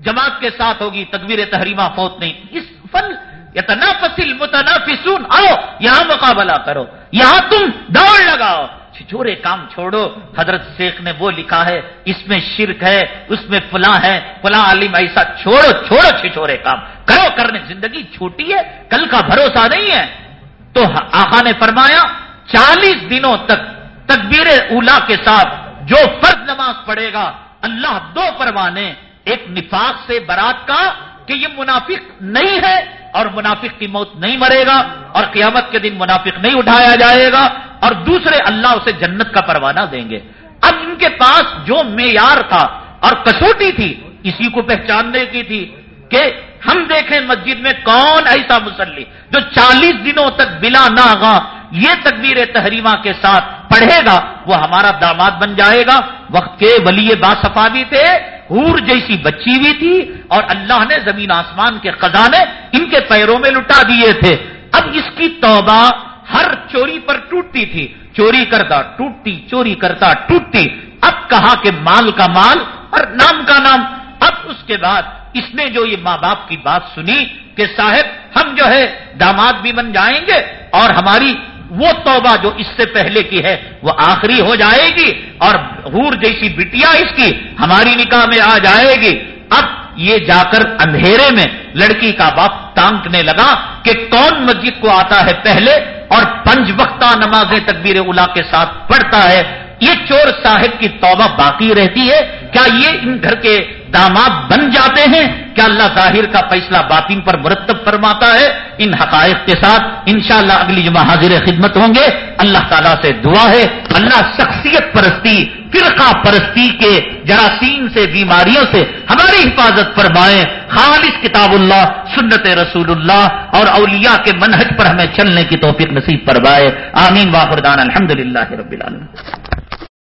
S1: جماعت کے ساتھ ہوگی تکبیر تحریمہ فوت نہیں۔ اس فن اتنا فصل متنا فسون آؤ یہاں مقابلہ کرو، یہاں تم دوڑ لگاؤ۔ چھچورے کام چھوڑو۔ حضرت شیخ نے وہ لکھا ہے، اس میں شرک ہے، اس میں فلاں ہے، فلاں عالم ایسا چھوڑو چھوڑو چھچورے کام۔ کرو، کرنے، زندگی چھوٹی ہے، کل کا بھروسہ نہیں ہے۔ تو آخا نے فرمایا، چالیس دنوں تک تکبیر اولا کے ساتھ جو فرض نماز پڑھے گا، اللہ دو پروانے، ایک نفاق سے برات کا کہ یہ منافق نہیں ہے اور منافق کی موت نہیں مرے گا اور قیامت کے دن منافق نہیں اٹھایا جائے گا اور دوسرے اللہ اسے جنت کا پروانہ دیں گے۔ اب ان کے پاس جو معیار تھا اور کسوٹی تھی، اسی کو پہچاننے کی تھی کہ ہم دیکھیں مسجد میں کون ایسا مسلی جو چالیس دنوں تک بلا نہ یہ تکبیر تحریمہ کے ساتھ پڑھے گا، وہ ہمارا داماد بن جائے گا۔ وقت کے ولی باصفا بھی تھے ہور جیسی بچی بھی تھی اور اللہ نے زمین آسمان کے خزانے ان کے پیروں میں لٹا دیے تھے۔ اب اس کی توبہ ہر چوری پر ٹوٹتی تھی۔ چوری کرتا ٹوٹتی، چوری کرتا ٹوٹتی۔ اب کہا کہ مال کا مال اور نام کا نام۔ اب اس کے بعد اس نے جو یہ ماں باپ کی بات سنی کہ صاحب ہم جو ہے داماد بھی بن جائیں گے اور ہماری وہ توبہ جو اس سے پہلے کی ہے وہ آخری ہو جائے گی اور ہور جیسی بٹیا اس کی ہماری نکاح میں آ جائے گی۔ اب یہ جا کر اندھیرے میں لڑکی کا باپ تانکنے لگا کہ کون مسجد کو آتا ہے پہلے اور پنج وقتہ نمازیں تکبیر الا کے ساتھ پڑھتا ہے۔ یہ چور صاحب کی توبہ باقی رہتی ہے۔ کیا یہ ان گھر کے داماد بن جاتے ہیں کیا اللہ ظاہر کا فیصلہ باطن پر مرتب فرماتا ہے، ان حقائق کے ساتھ انشاءاللہ اگلی جمعہ حاضر خدمت ہوں گے۔ اللہ تعالیٰ سے دعا ہے، اللہ شخصیت پرستی، فرقہ پرستی کے جراثیم سے، بیماریوں سے ہماری حفاظت فرمائے خالص کتاب اللہ، سنت رسول اللہ اور اولیاء کے منہج پر ہمیں چلنے کی توفیق نصیب فرمائے۔ آمین واخردان الحمد للہ رب العالمین۔